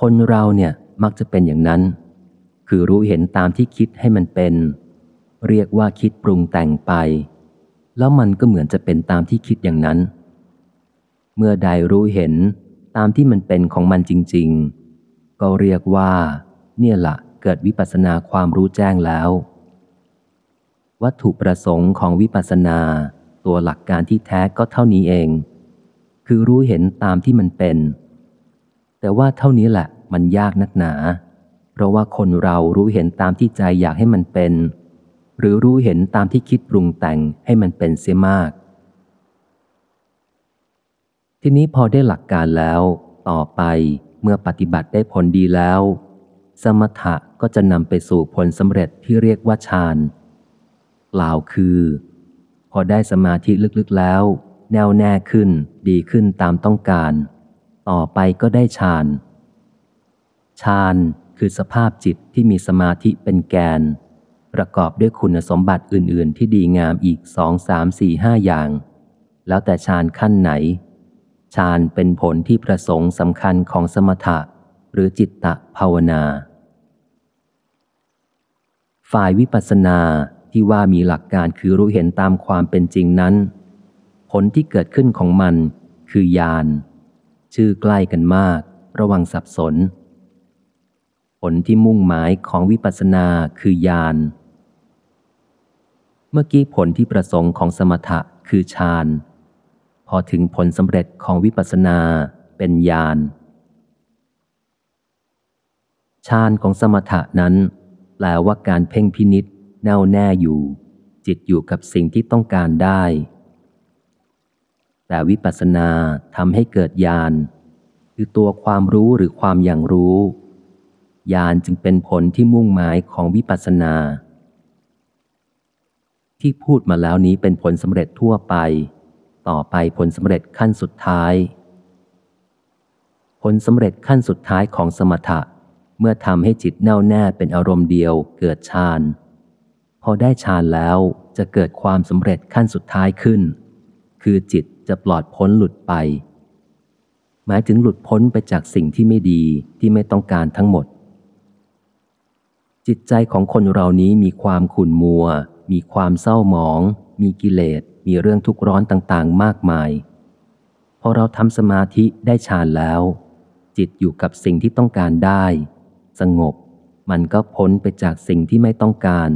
คนเราเนี่ยมักจะเป็นอย่างนั้น คือรู้เห็นตามที่คิดให้มันเป็น เรียกว่าคิดปรุงแต่งไป แล้วมันก็เหมือนจะเป็นตามที่คิดอย่างนั้น เมื่อใดรู้เห็นตามที่มันเป็นของมันจริง ๆ ก็เรียกว่า เนี่ยละ เกิดวิปัสนาความรู้แจ้งแล้ว วัตถุประสงค์ของวิปัสนา ตัวหลักการที่แท้ก็เท่านี้เอง คือรู้เห็นตามที่มันเป็น แต่ว่าเท่านี้แหละมันยากนักหนา เพราะว่าคนเรารู้เห็นตามที่ใจอยากให้มันเป็น หรือรู้เห็นตามที่คิดปรุงแต่งให้มันเป็นเสียมาก ทีนี้พอได้หลักการแล้ว ต่อไปเมื่อปฏิบัติได้ผลดีแล้ว สมถะ ก็จะนำไปสู่ผลสำเร็จที่เรียกว่าฌานกล่าวคือ พอได้สมาธิลึกๆแล้ว แน่วแน่ขึ้นดีขึ้นตามต้องการ ต่อไปก็ได้ฌานฌานคือสภาพจิตที่มีสมาธิเป็นแกน ประกอบด้วยคุณสมบัติอื่น ๆ ที่ดีงามอีกสองสามสี่ห้าอย่าง แล้วแต่ฌานขั้นไหนฌานเป็นผลที่ประสงค์สำคัญของสมถะ หรือจิตตะภาวนา ฝ่ายวิปัสสนาที่ว่ามีหลักการคือรู้เห็นตามความเป็นจริงนั้น ผลที่เกิดขึ้นของมันคือญาณชื่อใกล้กันมาก ระวังสับสน ผลที่มุ่งหมายของวิปัสสนาคือญาณเมื่อกี้ผลที่ประสงค์ของสมถะคือฌานพอถึงผลสำเร็จของวิปัสสนาเป็นญาณฌานของสมถะนั้น ลว่าการเพ่งพินิษแน่วแน่อยู่ จิตอยู่กับสิ่งที่ต้องการได้ แต่วิปัสสนาทำให้เกิดญาณคือตัวความรู้หรือความอย่างรู้ญาณจึงเป็นผลที่มุ่งหมายของวิปัสสนา ที่พูดมาแล้วนี้เป็นผลสำเร็จทั่วไป ต่อไปผลสำเร็จขั้นสุดท้าย ผลสำเร็จขั้นสุดท้ายของสมถะ เมื่อทำให้จิตแน่วแน่เป็นอารมณ์เดียวเกิดฌานพอได้ฌานแล้วจะเกิดความสำเร็จขั้นสุดท้ายขึ้น คือจิตจะปลอดพ้นหลุดไป หมายถึงหลุดพ้นไปจากสิ่งที่ไม่ดีที่ไม่ต้องการทั้งหมด จิตใจของคนเรานี้มีความขุ่นมัว มีความเศร้าหมอง มีกิเลส มีเรื่องทุกข์ร้อนต่างๆ มากมาย พอเราทำสมาธิได้ฌานแล้ว จิตอยู่กับสิ่งที่ต้องการได้ สงบ มันก็พ้นไปจากสิ่งที่ไม่ต้องการ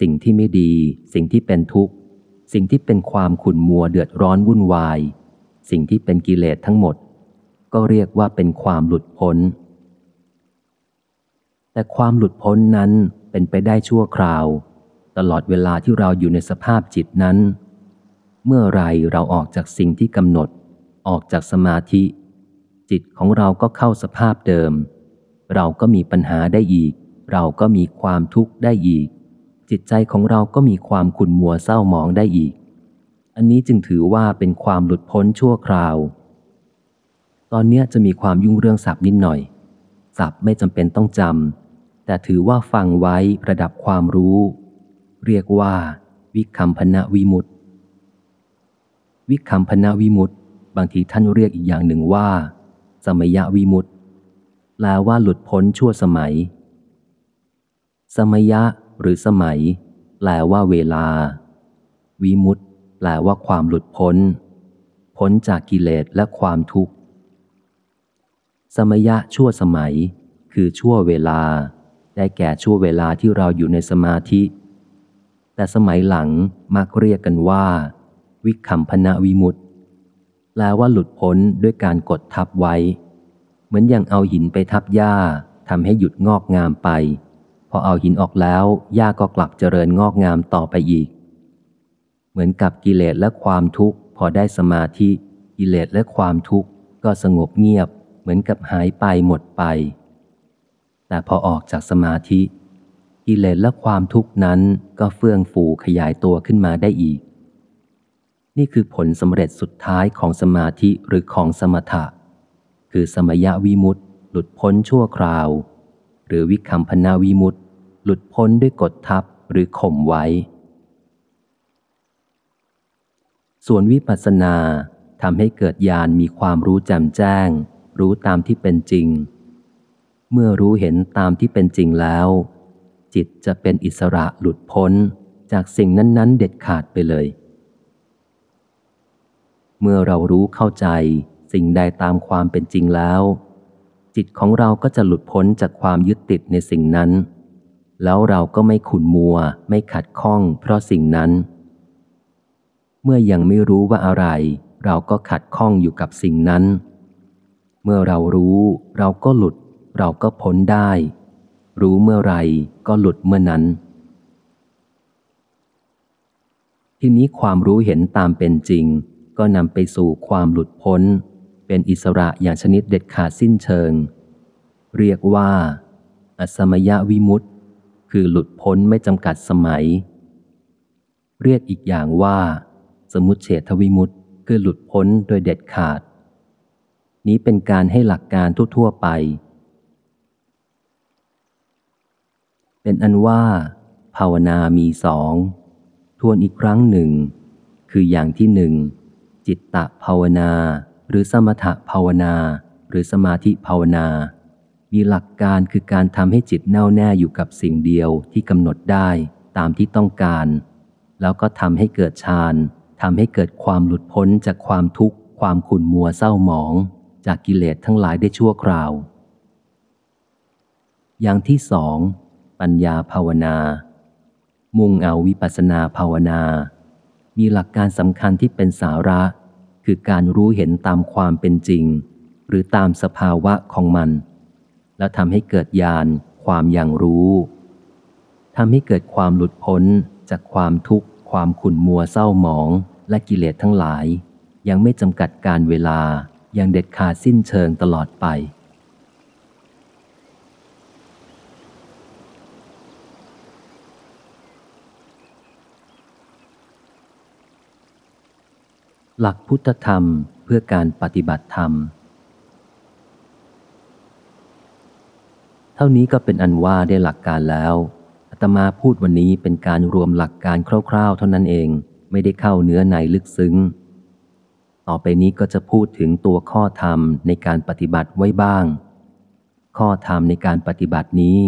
สิ่งที่ไม่ดี สิ่งที่เป็นทุกข์ สิ่งที่เป็นความขุ่นมัวเดือดร้อนวุ่นวาย สิ่งที่เป็นกิเลสทั้งหมด ก็เรียกว่าเป็นความหลุดพ้น แต่ความหลุดพ้นนั้นเป็นไปได้ชั่วคราว ตลอดเวลาที่เราอยู่ในสภาพจิตนั้น เมื่อไรเราออกจากสิ่งที่กำหนด ออกจากสมาธิจิตของเราก็เข้าสภาพเดิม เราก็มีปัญหาได้อีก เราก็มีความทุกข์ได้อีก จิตใจของเราก็มีความขุ่นมัวเศร้าหมองได้อีก อันนี้จึงถือว่าเป็นความหลุดพ้นชั่วคราว ตอนนี้จะมีความยุ่งเรื่องศัพท์นิดหน่อยศัพท์ไม่จำเป็นต้องจำแต่ถือว่าฟังไว้ระดับความรู้ เรียกว่า วิคัมพนะวิมุตติ วิคัมพนะวิมุตติ บางทีท่านเรียกอีกอย่างหนึ่งว่า สมยวิมุตติ แปลว่าหลุดพ้นชั่วสมัย สมยะหรือสมัย แปลว่าเวลา วิมุตต์แปลว่าความหลุดพ้น พ้นจากกิเลสและความทุกข์ สมยะชั่วสมัย คือชั่วเวลา ได้แก่ชั่วเวลาที่เราอยู่ในสมาธิ แต่สมัยหลังมักเรียกกันว่า วิคัมพนะวิมุตต์แปลว่าหลุดพ้นด้วยการกดทับไว้ เหมือนอย่างเอาหินไปทับหญ้าทำให้หยุดงอกงามไป พอเอาหินออกแล้วหญ้าก็กลับเจริญงอกงามต่อไปอีก เหมือนกับกิเลสและความทุกข์ พอได้สมาธิกิเลสและความทุกข์ก็สงบเงียบ เหมือนกับหายไปหมดไป แต่พอออกจากสมาธิ กิเลสและความทุกข์นั้นก็เฟื่องฟูขยายตัวขึ้นมาได้อีก นี่คือผลสำเร็จสุดท้ายของสมาธิหรือของสมถะ คือสมยะวิมุตติหลุดพ้นชั่วคราว หรือวิคัมพนาวิมุตติหลุดพ้นด้วยกฎทับหรือข่มไว้ ส่วนวิปัสสนาทำให้เกิดญาณมีความรู้แจ่มแจ้ง รู้ตามที่เป็นจริง เมื่อรู้เห็นตามที่เป็นจริงแล้ว จิตจะเป็นอิสระหลุดพ้นจากสิ่งนั้น ๆ เด็ดขาดไปเลย เมื่อเรารู้เข้าใจ สิ่งใดตามความเป็นจริงแล้ว จิตของเราก็จะหลุดพ้นจากความยึดติดในสิ่งนั้น แล้วเราก็ไม่ขุนมัว ไม่ขัดข้อง เพราะสิ่งนั้น เมื่อยังไม่รู้ว่าอะไร เราก็ขัดข้องอยู่กับสิ่งนั้น เมื่อเรารู้ เราก็หลุด เราก็พ้นได้ รู้เมื่อไรก็หลุดเมื่อนั้นทีนี้ความรู้เห็นตามเป็นจริง ก็นำไปสู่ความหลุดพ้น เป็นอิสระอย่างชนิดเด็ดขาดสิ้นเชิง เรียกว่า อสมยวิมุตติคือหลุดพ้นไม่จำกัดสมัย เรียกอีกอย่างว่า สมุทเฉทวิมุตติคือหลุดพ้นโดยเด็ดขาด นี้เป็นการให้หลักการทั่ว ๆ ไป เป็นอันว่า ภาวนามีสอง ทวนอีกครั้งหนึ่ง คืออย่างที่หนึ่ง จิตตะภาวนา หรือสมถภาวนา หรือสมาธิภาวนา มีหลักการคือการทำให้จิตแน่วแน่อยู่กับสิ่งเดียวที่กำหนดได้ตามที่ต้องการ แล้วก็ทำให้เกิดฌานทำให้เกิดความหลุดพ้นจากความทุกข์ ความขุ่นมัวเศร้าหมอง จากกิเลสทั้งหลายได้ชั่วคราว อย่างที่สอง ปัญญาภาวนา มุ่งเอาวิปัสสนาภาวนา มีหลักการสำคัญที่เป็นสาระ คือการรู้เห็นตามความเป็นจริง หรือตามสภาวะของมัน แล้วทำให้เกิดญาณความอย่างรู้ทำให้เกิดความหลุดพ้นจากความทุกข์ ความขุ่นมัวเศร้าหมองและกิเลสทั้งหลาย ยังไม่จำกัดการเวลายังเด็ดขาดสิ้นเชิงตลอดไป หลักพุทธธรรมเพื่อการปฏิบัติธรรม เท่านี้ก็เป็นอันว่าได้หลักการแล้วอาตมาพูดวันนี้เป็นการรวมหลักการคร่าวๆ เท่านั้นเองไม่ได้เข้าเนื้อในลึกซึ้ง ต่อไปนี้ก็จะพูดถึงตัวข้อธรรมในการปฏิบัติไว้บ้าง ข้อธรรมในการปฏิบัตินี้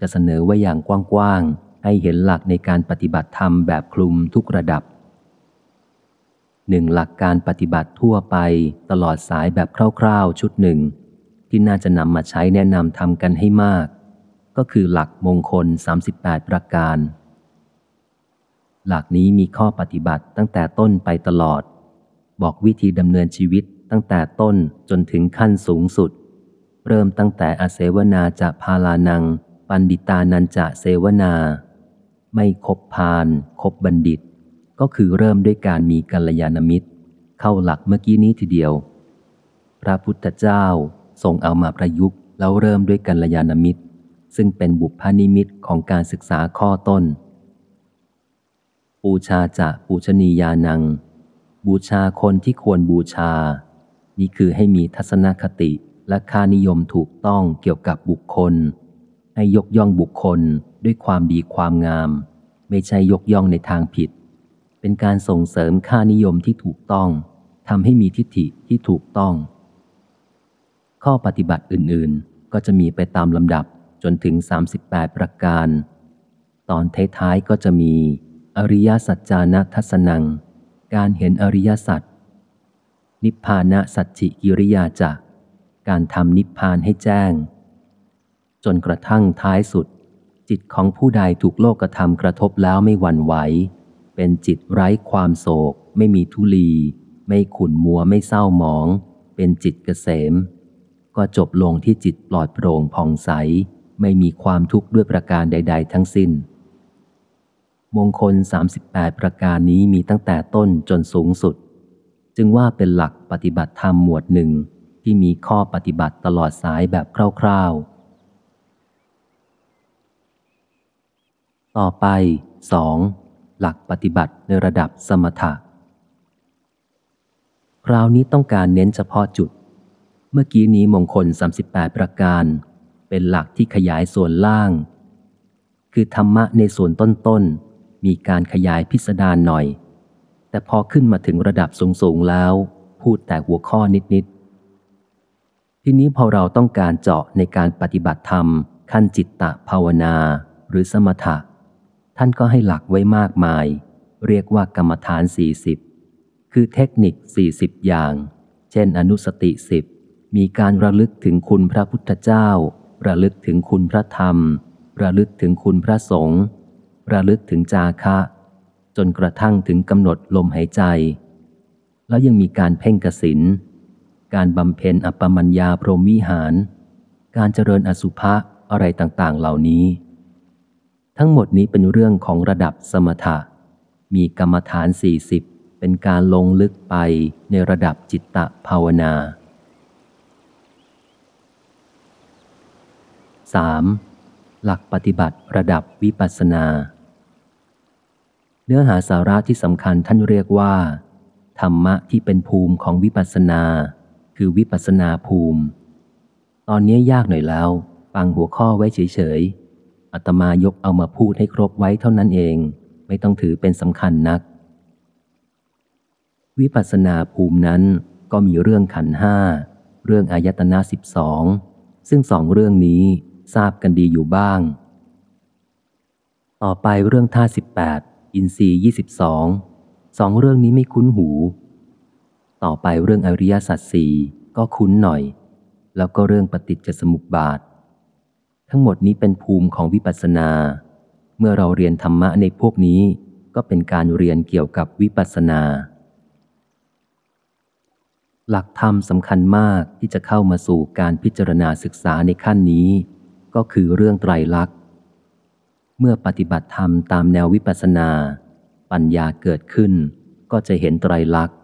จะเสนอไว้อย่างกว้างๆให้เห็นหลักในการปฏิบัติธรรมแบบคลุมทุกระดับ หนึ่งหลักการปฏิบัติทั่วไปตลอดสายแบบคร่าวๆ ชุดหนึ่ง ที่น่าจะนำมาใช้แนะนำทำกันให้มาก ก็คือหลักมงคล 38 ประการ หลักนี้มีข้อปฏิบัติตั้งแต่ต้นไปตลอด บอกวิธีดำเนินชีวิตตั้งแต่ต้นจนถึงขั้นสูงสุด เริ่มตั้งแต่อาเสวนาจะพาลานัง ปันดิตานันจะเสวนา ไม่คบพาน คบบัณฑิต ก็คือเริ่มด้วยการมีกัลยาณมิตร เข้าหลักเมื่อกี้นี้ทีเดียว พระพุทธเจ้าทรงเอามาประยุกต์ แล้วเริ่มด้วยกัลยาณมิตร ซึ่งเป็นบุพนิมิตของการศึกษาข้อต้นบูชาจะปูชนียานัง บูชาคนที่ควรบูชา นี่คือให้มีทัศนคติและค่านิยมถูกต้องเกี่ยวกับบุคคล ให้ยกย่องบุคคลด้วยความดีความงาม ไม่ใช่ยกย่องในทางผิด เป็นการส่งเสริมค่านิยมที่ถูกต้องทำให้มีทิฏฐิที่ถูกต้อง ข้อปฏิบัติอื่นๆ ก็จะมีไปตามลำดับจนถึง 38 ประการ ตอนท้ายๆก็จะมี อริยสัจจานะทัศนัง การเห็นอริยสัจนิพพานะสัจจิกิริยาจะการทำนิพพานให้แจ้ง จนกระทั่งท้ายสุด จิตของผู้ใดถูกโลกธรรมกระทบแล้วไม่หวั่นไหว เป็นจิตไร้ความโศก ไม่มีทุลี ไม่ขุนมัวไม่เศร้าหมอง เป็นจิตเกษม ก็จบลงที่จิตปลอดโปร่งผ่องใส ไม่มีความทุกข์ด้วยประการใด ๆ ทั้งสิ้น มงคล 38 ประการนี้มีตั้งแต่ต้นจนสูงสุด จึงว่าเป็นหลักปฏิบัติธรรมหมวดหนึ่งที่มีข้อปฏิบัติตลอดสายแบบคร่าวๆ ต่อไปสอง หลักปฏิบัติในระดับสมถะ คราวนี้ต้องการเน้นเฉพาะจุด เมื่อกี้นี้มงคล 38 ประการ เป็นหลักที่ขยายส่วนล่าง คือธรรมะในส่วนต้นๆ มีการขยายพิสดารหน่อย แต่พอขึ้นมาถึงระดับสูงๆแล้ว พูดแต่หัวข้อนิดๆทีนี้พอเราต้องการเจาะในการปฏิบัติธรรม ขั้นจิตตะภาวนา หรือสมถะ ท่านก็ให้หลักไว้มากมาย เรียกว่ากรรมฐาน 40 คือเทคนิค 40 อย่าง เช่นอนุสติสิบมีการระลึกถึงคุณพระพุทธเจ้า ระลึกถึงคุณพระธรรม ระลึกถึงคุณพระสงฆ์ระลึกถึงจาคะ จนกระทั่งถึงกำหนดลมหายใจ แล้วยังมีการเพ่งกสินการบำเพ็ญอปปมัญญาพรหมิหาร การเจริญอสุภะอะไรต่างๆ เหล่านี้ ทั้งหมดนี้เป็นเรื่องของระดับสมถะ มีกรรมฐาน 40 เป็นการลงลึกไปในระดับจิตตะภาวนา 3. หลักปฏิบัติระดับวิปัสสนา เนื้อหาสาระที่สำคัญท่านเรียกว่า ธรรมะที่เป็นภูมิของวิปัสสนา คือวิปัสสนาภูมิ ตอนนี้ยากหน่อยแล้ว ฟังหัวข้อไว้เฉย อาตมายกเอามาพูดให้ครบไว้เท่านั้นเอง ไม่ต้องถือเป็นสำคัญนัก วิปัสสนาภูมินั้นก็มีเรื่องขันห้า เรื่องอายตนะสิบสอง ซึ่งสองเรื่องนี้ทราบกันดีอยู่บ้าง ต่อไปเรื่องท่าสิบแปดอินทรีย์ยี่สิบสองสองเรื่องนี้ไม่คุ้นหู ต่อไปเรื่องอริยสัจสี่ก็คุ้นหน่อย แล้วก็เรื่องปฏิจจสมุปบาท ทั้งหมดนี้เป็นภูมิของวิปัสสนา เมื่อเราเรียนธรรมะในพวกนี้ ก็เป็นการเรียนเกี่ยวกับวิปัสสนา หลักธรรมสำคัญมากที่จะเข้ามาสู่การพิจารณาศึกษาในขั้นนี้ ก็คือเรื่องไตรลักษณ์ เมื่อปฏิบัติธรรมตามแนววิปัสสนา ปัญญาเกิดขึ้น ก็จะเห็นไตรลักษณ์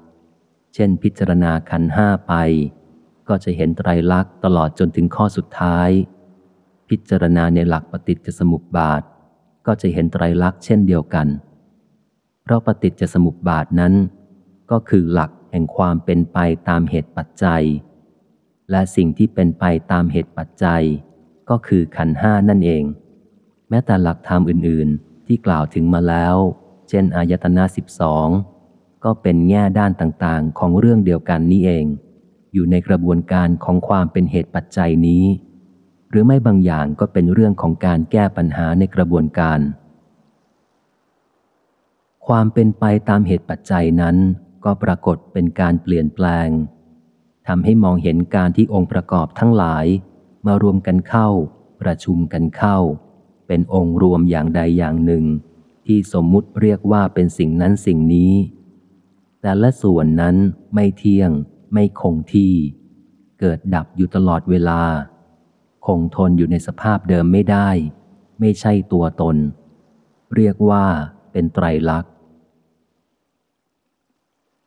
เช่น พิจารณาขันห้าไป ก็จะเห็นไตรลักษณ์ตลอดจนถึงข้อสุดท้าย พิจารณาในหลักปฏิจจสมุปบาท ก็จะเห็นไตรลักษณ์เช่นเดียวกัน เพราะปฏิจจสมุปบาทนั้น ก็คือหลักแห่งความเป็นไปตามเหตุปัจจัย และสิ่งที่เป็นไปตามเหตุปัจจัย ก็คือขันห้านั่นเอง แม้แต่หลักธรรมอื่น ๆ ที่กล่าวถึงมาแล้ว เช่นอายตนะสิบสองก็เป็นแง่ด้านต่าง ๆ ของเรื่องเดียวกันนี้เอง อยู่ในกระบวนการของความเป็นเหตุปัจจัยนี้ หรือไม่บางอย่างก็เป็นเรื่องของการแก้ปัญหาในกระบวนการ ความเป็นไปตามเหตุปัจจัยนั้น ก็ปรากฏเป็นการเปลี่ยนแปลงทำให้มองเห็นการที่องค์ประกอบทั้งหลาย มารวมกันเข้า ประชุมกันเข้า เป็นองค์รวมอย่างใดอย่างหนึ่ง ที่สมมุติเรียกว่าเป็นสิ่งนั้นสิ่งนี้ แต่ละส่วนนั้นไม่เที่ยง ไม่คงที่ เกิดดับอยู่ตลอดเวลา คงทนอยู่ในสภาพเดิมไม่ได้ ไม่ใช่ตัวตน เรียกว่าเป็นไตรลักษณ์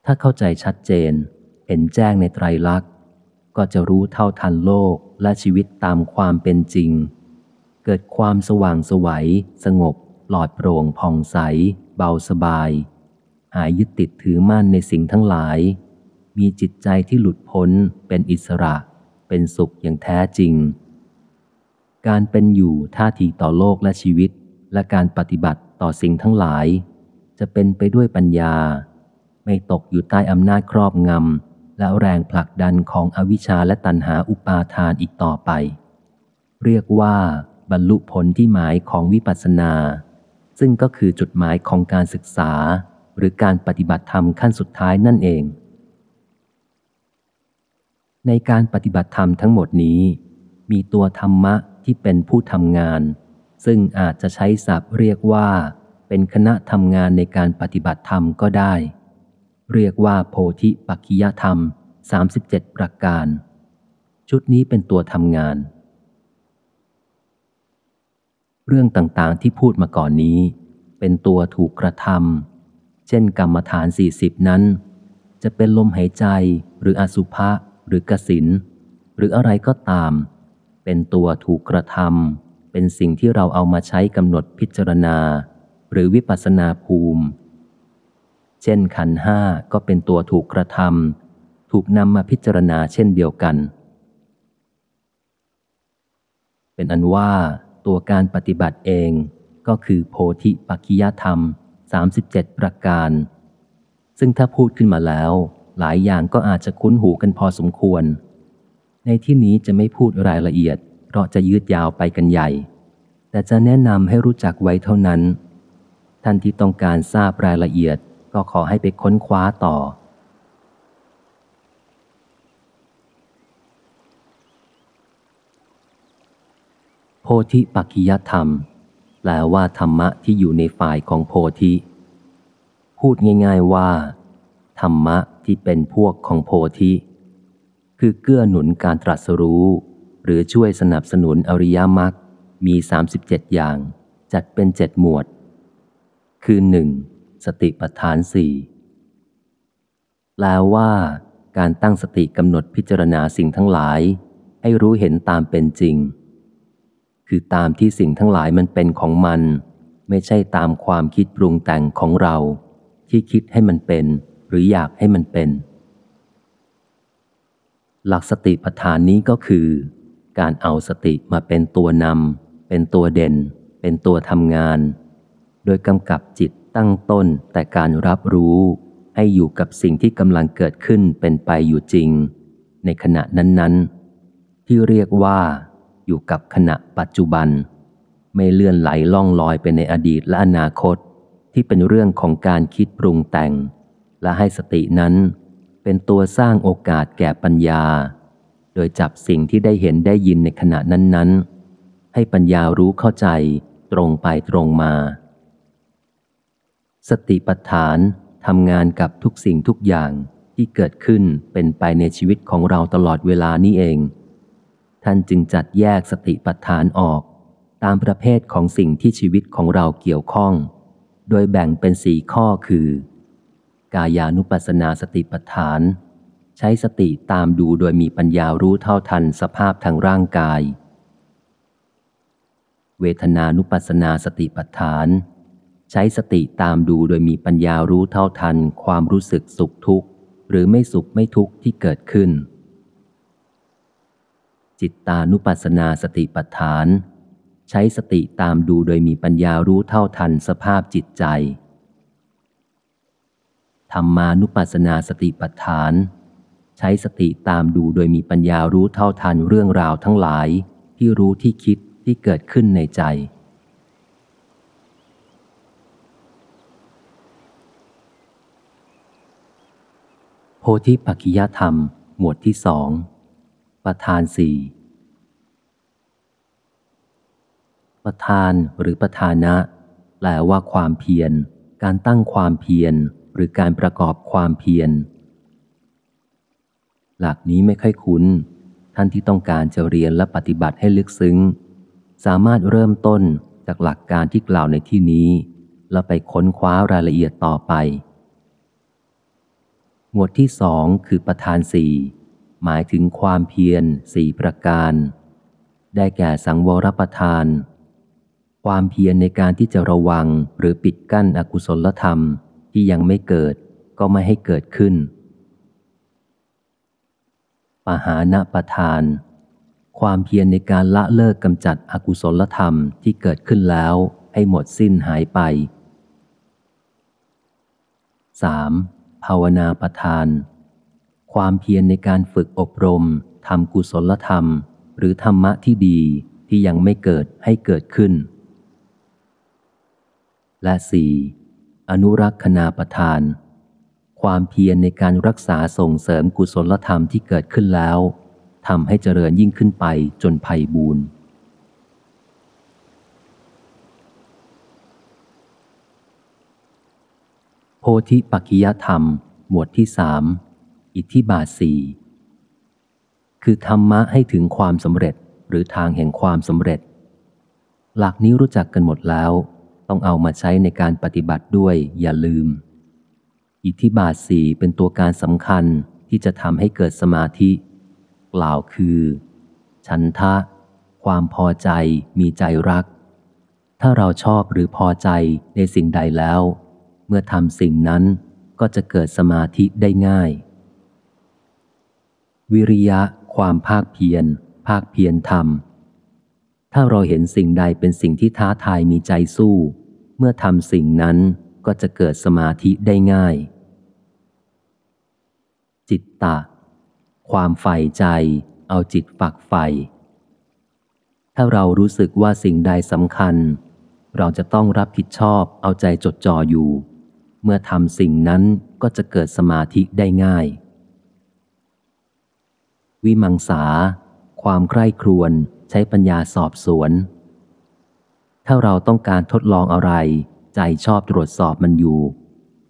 ถ้าเข้าใจชัดเจน เห็นแจ้งในไตรลักษณ์ ก็จะรู้เท่าทันโลกและชีวิตตามความเป็นจริง เกิดความสว่างสวัย สงบปลอดโปร่งผ่องใส เบาสบาย หายยึดติดถือมั่นในสิ่งทั้งหลาย มีจิตใจที่หลุดพ้นเป็นอิสระ เป็นสุขอย่างแท้จริง การเป็นอยู่ท่าทีต่อโลกและชีวิต และการปฏิบัติต่อสิ่งทั้งหลาย จะเป็นไปด้วยปัญญา ไม่ตกอยู่ใต้อำนาจครอบงำและแรงผลักดันของอวิชชาและตัณหาอุปาทานอีกต่อไป เรียกว่าบรรลุผลที่หมายของวิปัสสนา ซึ่งก็คือจุดหมายของการศึกษา หรือการปฏิบัติธรรมขั้นสุดท้ายนั่นเอง ในการปฏิบัติธรรมทั้งหมดนี้ มีตัวธรรมะ ที่เป็นผู้ทำงาน ซึ่งอาจจะใช้ศัพท์เรียกว่า เป็นคณะทำงานในการปฏิบัติธรรมก็ได้ เรียกว่าโพธิปักขิยธรรม 37 ประการ ชุดนี้เป็นตัวทำงาน เรื่องต่างๆที่พูดมาก่อนนี้ เป็นตัวถูกกระทำเช่นกรรมฐาน 40 นั้น จะเป็นลมหายใจหรืออสุภะหรือกสินหรืออะไรก็ตาม เป็นตัวถูกกระทำเป็นสิ่งที่เราเอามาใช้กำหนดพิจารณา หรือวิปัสนาภูมิ เช่นขันห้าก็เป็นตัวถูกกระทำถูกนำมาพิจารณาเช่นเดียวกัน เป็นอันว่าตัวการปฏิบัติเองก็คือโพธิปัจจยธรรม 37 ประการ ซึ่งถ้าพูดขึ้นมาแล้ว หลายอย่างก็อาจจะคุ้นหูกันพอสมควร ในที่นี้จะไม่พูดรายละเอียด เพราะจะยืดยาวไปกันใหญ่ แต่จะแนะนำให้รู้จักไว้เท่านั้น ท่านที่ต้องการทราบรายละเอียดก็ขอให้ไปค้นคว้าต่อ โพธิปัจขิยธรรม แปลว่าธรรมะที่อยู่ในฝ่ายของโพธิ พูดง่าย ๆว่า ธรรมะที่เป็นพวกของโพธิ คือเกื้อหนุนการตรัสรู้ หรือช่วยสนับสนุนอริยมรรคมี 37 อย่าง จัดเป็นเจ็ดหมวด คือหนึ่งสติปัฏฐานสี่แปลว่าการตั้งสติกำหนดพิจารณาสิ่งทั้งหลาย ให้รู้เห็นตามเป็นจริง คือตามที่สิ่งทั้งหลายมันเป็นของมัน ไม่ใช่ตามความคิดปรุงแต่งของเรา ที่คิดให้มันเป็น หรืออยากให้มันเป็น หลักสติปัฏฐานนี้ก็คือ การเอาสติมาเป็นตัวนำเป็นตัวเด่น เป็นตัวทำงาน โดยกำกับจิตตั้งต้นแต่การรับรู้ ให้อยู่กับสิ่งที่กำลังเกิดขึ้นเป็นไปอยู่จริง ในขณะนั้น ๆ ที่เรียกว่า อยู่กับขณะปัจจุบัน ไม่เลื่อนไหลล่องลอยไปในอดีตและอนาคต ที่เป็นเรื่องของการคิดปรุงแต่ง และให้สตินั้น เป็นตัวสร้างโอกาสแก่ปัญญา โดยจับสิ่งที่ได้เห็นได้ยินในขณะนั้นๆ ให้ปัญญารู้เข้าใจตรงไปตรงมา สติปัฏฐานทำงานกับทุกสิ่งทุกอย่างที่เกิดขึ้นเป็นไปในชีวิตของเราตลอดเวลานี้เอง ท่านจึงจัดแยกสติปัฏฐานออกตามประเภทของสิ่งที่ชีวิตของเราเกี่ยวข้อง โดยแบ่งเป็นสี่ข้อคือ กายานุปัสสนาสติปัฏฐาน ใช้สติตามดูโดยมีปัญญารู้เท่าทันสภาพทางร่างกาย เวทนานุปัสสนาสติปัฏฐาน ใช้สติตามดูโดยมีปัญญารู้เท่าทันความรู้สึกสุขทุกข์ หรือไม่สุขไม่ทุกข์ที่เกิดขึ้น จิตตานุปัสสนาสติปัฏฐาน ใช้สติตามดูโดยมีปัญญารู้เท่าทันสภาพจิตใจ ธรรมานุปัสสนาสติปัฏฐาน ใช้สติตามดูโดยมีปัญญารู้เท่าทันเรื่องราวทั้งหลาย ที่รู้ที่คิดที่เกิดขึ้นในใจ โพธิปัจขิยธรรม หมวดที่สองประธานสี่ประธานหรือประธานะ แปลว่าความเพียร การตั้งความเพียร รือการประกอบความเพียร หลักนี้ไม่ค่อยคุ้น ท่านที่ต้องการจะเรียนและปฏิบัติให้ลึกซึ้ง สามารถเริ่มต้นจากหลักการที่กล่าวในที่นี้ แล้วไปค้นคว้ารายละเอียดต่อไป หมวดที่สองคือประธานสี่หมายถึงความเพียรสี่ประการ ได้แก่สังวรประทาน ความเพียรในการที่จะระวังหรือปิดกั้นอกุศลธรรม ที่ยังไม่เกิดก็ไม่ให้เกิดขึ้น ปหานะประทาน ความเพียรในการละเลิกกำจัดอกุศลธรรมที่เกิดขึ้นแล้วให้หมดสิ้นหายไป 3. ภาวนาประทาน ความเพียรในการฝึกอบรมทำกุศลธรรม หรือธรรมะที่ดีที่ยังไม่เกิดให้เกิดขึ้น และ 4. อนุรักษณาประทาน ความเพียรในการรักษาส่งเสริมกุศลธรรมที่เกิดขึ้นแล้วทำให้เจริญยิ่งขึ้นไปจนภัยบูรณ์โพธิปัจขิยธรรม หมวดที่สามอิทธิบาทสี่คือธรรมะให้ถึงความสำเร็จหรือทางแห่งความสำเร็จ หลักนี้รู้จักกันหมดแล้ว ต้องเอามาใช้ในการปฏิบัติด้วยอย่าลืม อิทธิบาทสี่เป็นตัวการสำคัญที่จะทำให้เกิดสมาธิ กล่าวคือ ฉันทะ ความพอใจมีใจรัก ถ้าเราชอบหรือพอใจในสิ่งใดแล้ว เมื่อทำสิ่งนั้นก็จะเกิดสมาธิได้ง่าย วิริยะ ความภาคเพียร ภาคเพียรทถ้าเราเห็นสิ่งใดเป็นสิ่งที่ท้าทายมีใจสู้ เมื่อทำสิ่งนั้นก็จะเกิดสมาธิได้ง่าย จิตตะ ความใฝ่ใจ เอาจิตฝักใฝ่ถ้าเรารู้สึกว่าสิ่งใดสำคัญ เราจะต้องรับผิดชอบเอาใจจดจ่ออยู่ เมื่อทำสิ่งนั้นก็จะเกิดสมาธิได้ง่าย วิมังสา ความใคร่ครวญใช้ปัญญาสอบสวน ถ้าเราต้องการทดลองอะไร ใจชอบตรวจสอบมันอยู่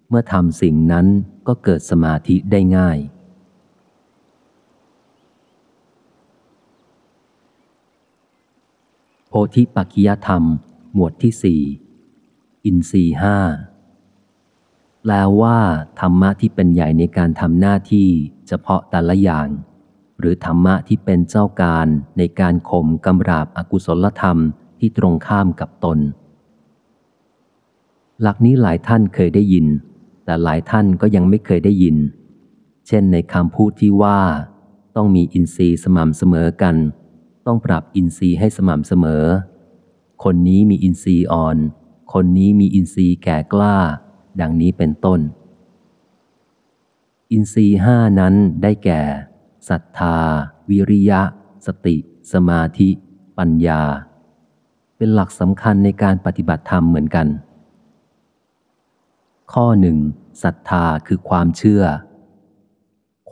เมื่อทำสิ่งนั้นก็เกิดสมาธิได้ง่าย โพธิปัจจยธรรม หมวดที่สี่อินทรีห้าแปลว่า ธรรมะที่เป็นใหญ่ในการทำหน้าที่เฉพาะแต่ละอย่าง หรือธรรมะที่เป็นเจ้าการในการข่มกำราบอกุศลธรรม ที่ตรงข้ามกับตน หลักนี้หลายท่านเคยได้ยิน แต่หลายท่านก็ยังไม่เคยได้ยิน เช่นในคำพูดที่ว่า ต้องมีอินทรีย์สม่ำเสมอกัน ต้องปรับอินทรีย์ให้สม่ำเสมอ คนนี้มีอินทรีย์อ่อน คนนี้มีอินทรีย์แก่กล้า ดังนี้เป็นต้น อินทรีย์ห้านั้นได้แก่ศรัทธา วิริยะ สติ สมาธิ ปัญญา เป็นหลักสำคัญในการปฏิบัติธรรมเหมือนกัน ข้อหนึ่งศรัทธาคือความเชื่อ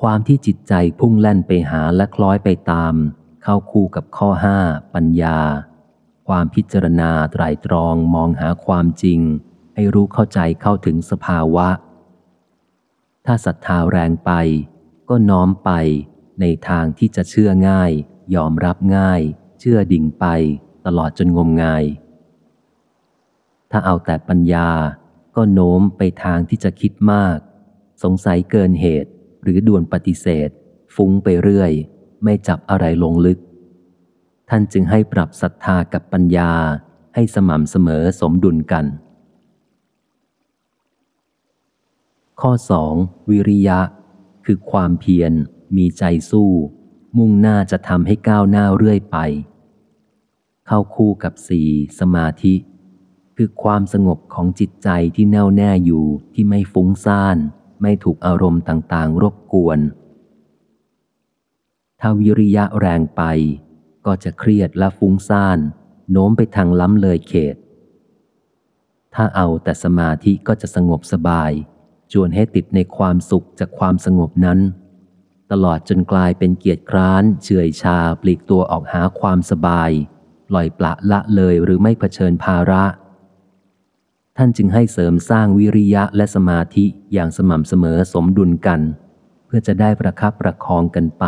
ความที่จิตใจพุ่งแล่นไปหาและคล้อยไปตาม เข้าคู่กับข้อห้าปัญญา ความพิจารณาไตรตรองมองหาความจริง ให้รู้เข้าใจเข้าถึงสภาวะ ถ้าศรัทธาแรงไป ก็น้อมไปในทางที่จะเชื่อง่าย ยอมรับง่าย เชื่อดิ่งไป ตลอดจนงมงาย ถ้าเอาแต่ปัญญาก็โน้มไปทางที่จะคิดมาก สงสัยเกินเหตุหรือด่วนปฏิเสธ ฟุ้งไปเรื่อย ไม่จับอะไรลงลึก ท่านจึงให้ปรับศรัทธากับปัญญาให้สม่ำเสมอสมดุลกัน ข้อสองวิริยะ คือความเพียรมีใจสู้ มุ่งหน้าจะทำให้ก้าวหน้าเรื่อยไป เข้าคู่กับสี่สมาธิ คือความสงบของจิตใจที่แน่วแน่อยู่ที่ไม่ฟุ้งซ่าน ไม่ถูกอารมณ์ต่างๆ รบกวน ถ้าวิริยะแรงไป ก็จะเครียดและฟุ้งซ่าน โน้มไปทางล้ำเลยเขต ถ้าเอาแต่สมาธิก็จะสงบสบายชวนให้ติดในความสุขจากความสงบนั้นตลอดจนกลายเป็นเกียรติคร้าน เฉื่อยชาปลีกตัวออกหาความสบาย ปล่อยปละละเลยหรือไม่เผชิญภาระ ท่านจึงให้เสริมสร้างวิริยะและสมาธิอย่างสม่ำเสมอสมดุลกัน เพื่อจะได้ประคับประคองกันไป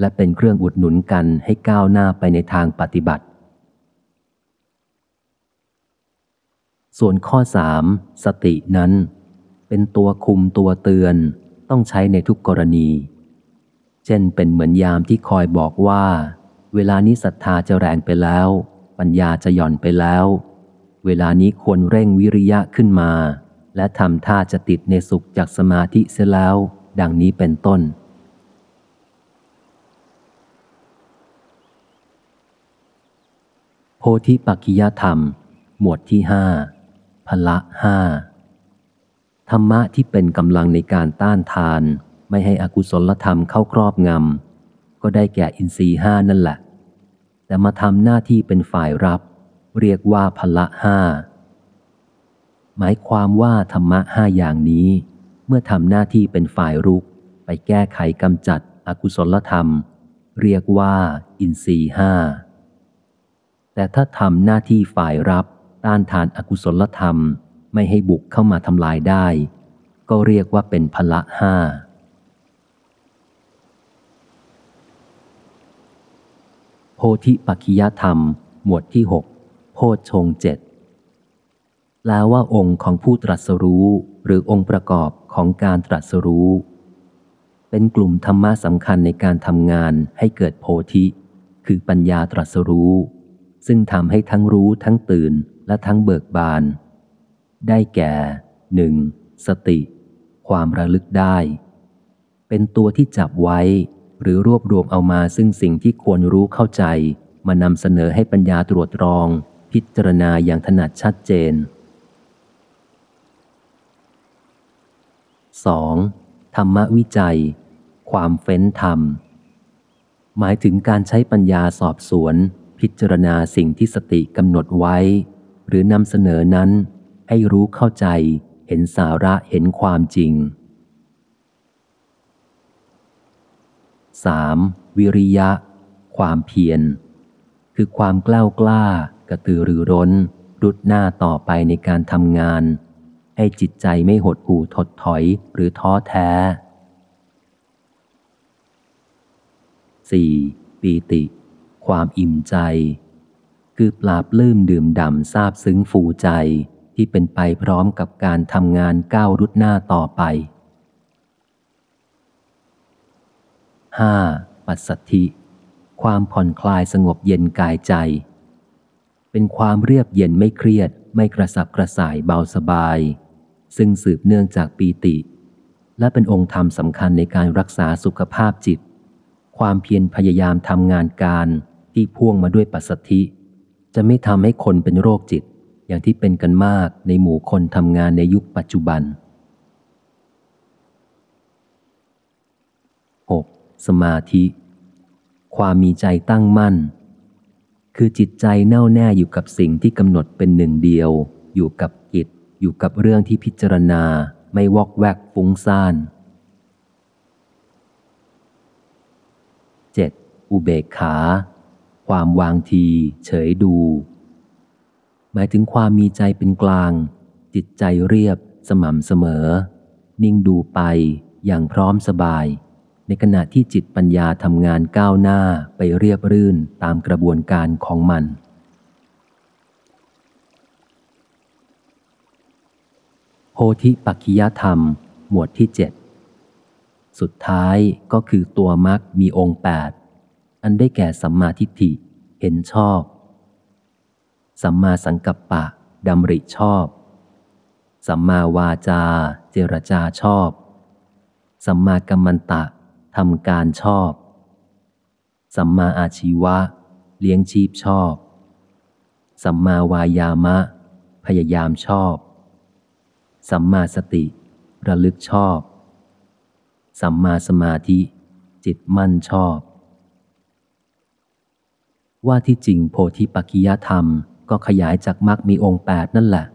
และเป็นเครื่องอุดหนุนกันให้ก้าวหน้าไปในทางปฏิบัติ ส่วนข้อสามสตินั้น เป็นตัวคุมตัวเตือนต้องใช้ในทุกกรณี เช่นเป็นเหมือนยามที่คอยบอกว่า เวลานี้ศรัทธาจะแรงไปแล้ว ปัญญาจะหย่อนไปแล้ว เวลานี้ควรเร่งวิริยะขึ้นมา และทำท่าจะติดในสุขจากสมาธิเสียแล้ว ดังนี้เป็นต้น โพธิปัจจยธรรม หมวดที่ห้าพละห้าธรรมะที่เป็นกำลังในการต้านทาน ไม่ให้อกุศลธรรมเข้าครอบงำ ก็ได้แก่อินทรีห้านั่นแหละ แต่มาทำหน้าที่เป็นฝ่ายรับ เรียกว่าพละห้า หมายความว่าธรรมะห้าอย่างนี้ เมื่อทำหน้าที่เป็นฝ่ายรุก ไปแก้ไขกำจัดอกุศลธรรม เรียกว่าอินทรีห้า แต่ถ้าทำหน้าที่ฝ่ายรับต้านทานอากุศลธรรม ไม่ให้บุกเข้ามาทำลายได้ ก็เรียกว่าเป็นพละห้า พธิปัจจยธรรม หมวดที่หกโพชฌงเจ็ดแปลว่าองค์ของผู้ตรัสรู้ หรือองค์ประกอบของการตรัสรู้ เป็นกลุ่มธรรมะสำคัญในการทำงานให้เกิดโพธิ คือปัญญาตรัสรู้ ซึ่งทำให้ทั้งรู้ทั้งตื่นและทั้งเบิกบาน ได้แก่หนึ่งสติ ความระลึกได้ เป็นตัวที่จับไว้ หรือรวบรวมเอามาซึ่งสิ่งที่ควรรู้เข้าใจ มานำเสนอให้ปัญญาตรวจตรอง พิจารณาอย่างถนัดชัดเจน 2. ธรรมวิจัย ความเฟ้นธรรม หมายถึงการใช้ปัญญาสอบสวน พิจารณาสิ่งที่สติกำหนดไว้ หรือนำเสนอนั้น ให้รู้เข้าใจ เห็นสาระเห็นความจริง 3. วิริยะ ความเพียร คือความกล้ากล้ากระตือรือร้น รุดหน้าต่อไปในการทำงาน ให้จิตใจไม่หดหู่ถดถอยหรือท้อแท้ 4. ปีติ ความอิ่มใจ คือปราบลื้มดื่มด่ำซาบซึ้งฟูใจที่เป็นไปพร้อมกับการทำงานก้าวรุดหน้าต่อไป 5. ปัสสัทธิ ความผ่อนคลายสงบเย็นกายใจ เป็นความเรียบเย็นไม่เครียด ไม่กระสับกระส่ายเบาสบาย ซึ่งสืบเนื่องจากปีติ และเป็นองค์ธรรมสำคัญในการรักษาสุขภาพจิต ความเพียรพยายามทำงานการที่พ่วงมาด้วยปัสสัทธิ จะไม่ทำให้คนเป็นโรคจิต อย่างที่เป็นกันมากในหมู่คนทำงานในยุคปัจจุบัน 6. สมาธิ ความมีใจตั้งมั่น คือจิตใจแน่วแน่อยู่กับสิ่งที่กำหนดเป็นหนึ่งเดียว อยู่กับกิจ อยู่กับเรื่องที่พิจารณาไม่วอกแวกฟุ้งซ่าน 7. อุเบกขา ความวางที เฉยดู หมายถึงความมีใจเป็นกลาง จิตใจเรียบ สม่ำเสมอ นิ่งดูไปอย่างพร้อมสบาย ในขณะที่จิตปัญญาทำงานก้าวหน้าไปเรียบรื่นตามกระบวนการของมัน โพธิปักขิยธรรม หมวดที่เจ็ดสุดท้ายก็คือตัวมรรคมีองค์แปดอันได้แก่สัมมาทิฏฐิ เห็นชอบ สัมมาสังกัปปะดำริชอบ สัมมาวาจา เจรจาชอบ สัมมากัมมันตะ ทำการชอบ สัมมาอาชีวะ เลี้ยงชีพชอบ สัมมาวายามะ พยายามชอบ สัมมาสติ ระลึกชอบ สัมมาสมาธิ จิตมั่นชอบ ว่าที่จริงโพธิปักขิยธรรมก็ขยายจากมรรคมีองค์แปดนั่นแหละ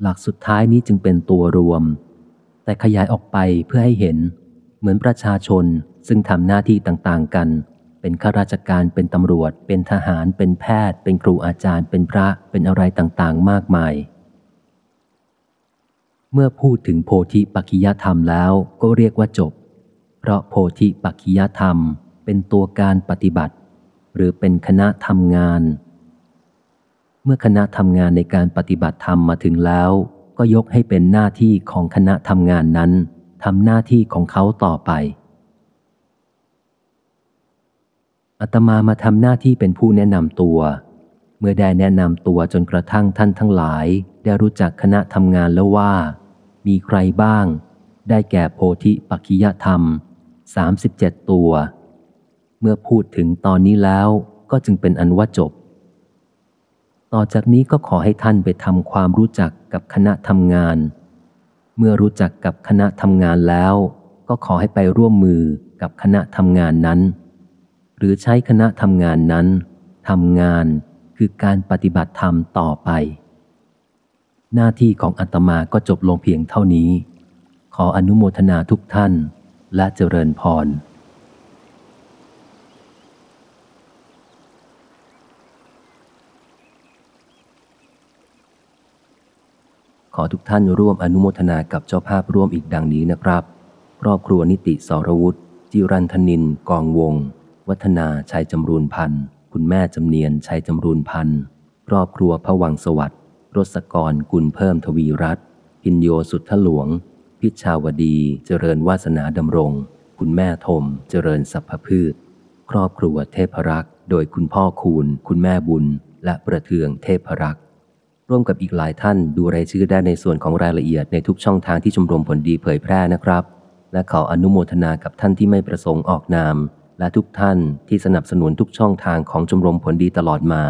หลักสุดท้ายนี้จึงเป็นตัวรวม แต่ขยายออกไปเพื่อให้เห็น เหมือนประชาชนซึ่งทำหน้าที่ต่างๆกัน เป็นข้าราชการเป็นตำรวจ เป็นทหาร เป็นแพทย์ เป็นครูอาจารย์ เป็นพระเป็นอะไรต่างๆ มากมาย เมื่อพูดถึงโพธิปักขิยธรรมแล้วก็เรียกว่าจบ เพราะโพธิปักขิยธรรม เป็นตัวการปฏิบัติ หรือเป็นคณะทำงาน เมื่อคณะทำงานในการปฏิบัติธรรมมาถึงแล้ว ก็ยกให้เป็นหน้าที่ของคณะทำงานนั้น ทำหน้าที่ของเขาต่อไปอาตมามาทำหน้าที่เป็นผู้แนะนำตัว เมื่อได้แนะนำตัวจนกระทั่งท่านทั้งหลาย ได้รู้จักคณะทำงานแล้วว่า มีใครบ้าง ได้แก่โพธิปักขิยธรรม 37 ตัว เมื่อพูดถึงตอนนี้แล้วก็จึงเป็นอันว่าจบ ต่อจากนี้ก็ขอให้ท่านไปทำความรู้จักกับคณะทำงาน เมื่อรู้จักกับคณะทำงานแล้ว ก็ขอให้ไปร่วมมือกับคณะทำงานนั้น หรือใช้คณะทำงานนั้นทำงานคือการปฏิบัติธรรมต่อไป หน้าที่ของอัตมาก็จบลงเพียงเท่านี้ ขออนุโมทนาทุกท่านและเจริญพร ขอทุกท่านร่วมอนุโมทนากับเจ้าภาพร่วมอีกดังนี้นะครับ ครอบครัวนิติสรวุฒิจิรันธนิน กองวง วัฒนาชัยจำรูนพันธ์คุณแม่จำเนียนชัยจำรูนพันธ์ครอบครัวพระวังสวัสดิ์รสกรกุลเพิ่มทวีรัตพินโยสุทธหลวง พิชาวดีเจริญวาสนาดำรง คุณแม่ทมเจริญสัพพพืช ครอบครัวเทพรักษ์โดยคุณพ่อคูณ คุณแม่บุญ และประเทืองเทพรักษ์ ร่วมกับอีกหลายท่านดูรายชื่อได้ในส่วนของรายละเอียดในทุกช่องทางที่ชมรมผลดีเผยแพร่นะครับ และขออนุโมทนากับท่านที่ไม่ประสงค์ออกนาม และทุกท่านที่สนับสนุนทุกช่องทางของชมรมผลดีตลอดมา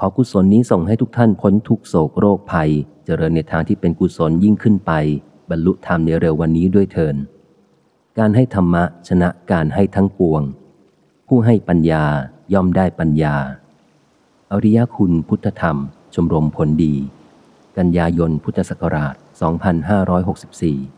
ขอกุศลนี้ส่งให้ทุกท่านพ้นทุกโศกโรคภัย เจริญในทางที่เป็นกุศลยิ่งขึ้นไป บรรลุธรรมในเร็ววันนี้ด้วยเถินการให้ธรรมะชนะการให้ทั้งปวง ผู้ให้ปัญญาย่อมได้ปัญญา อริยคุณพุทธธรรม ชมรมผลดี กันยายนพุทธศักราช 2564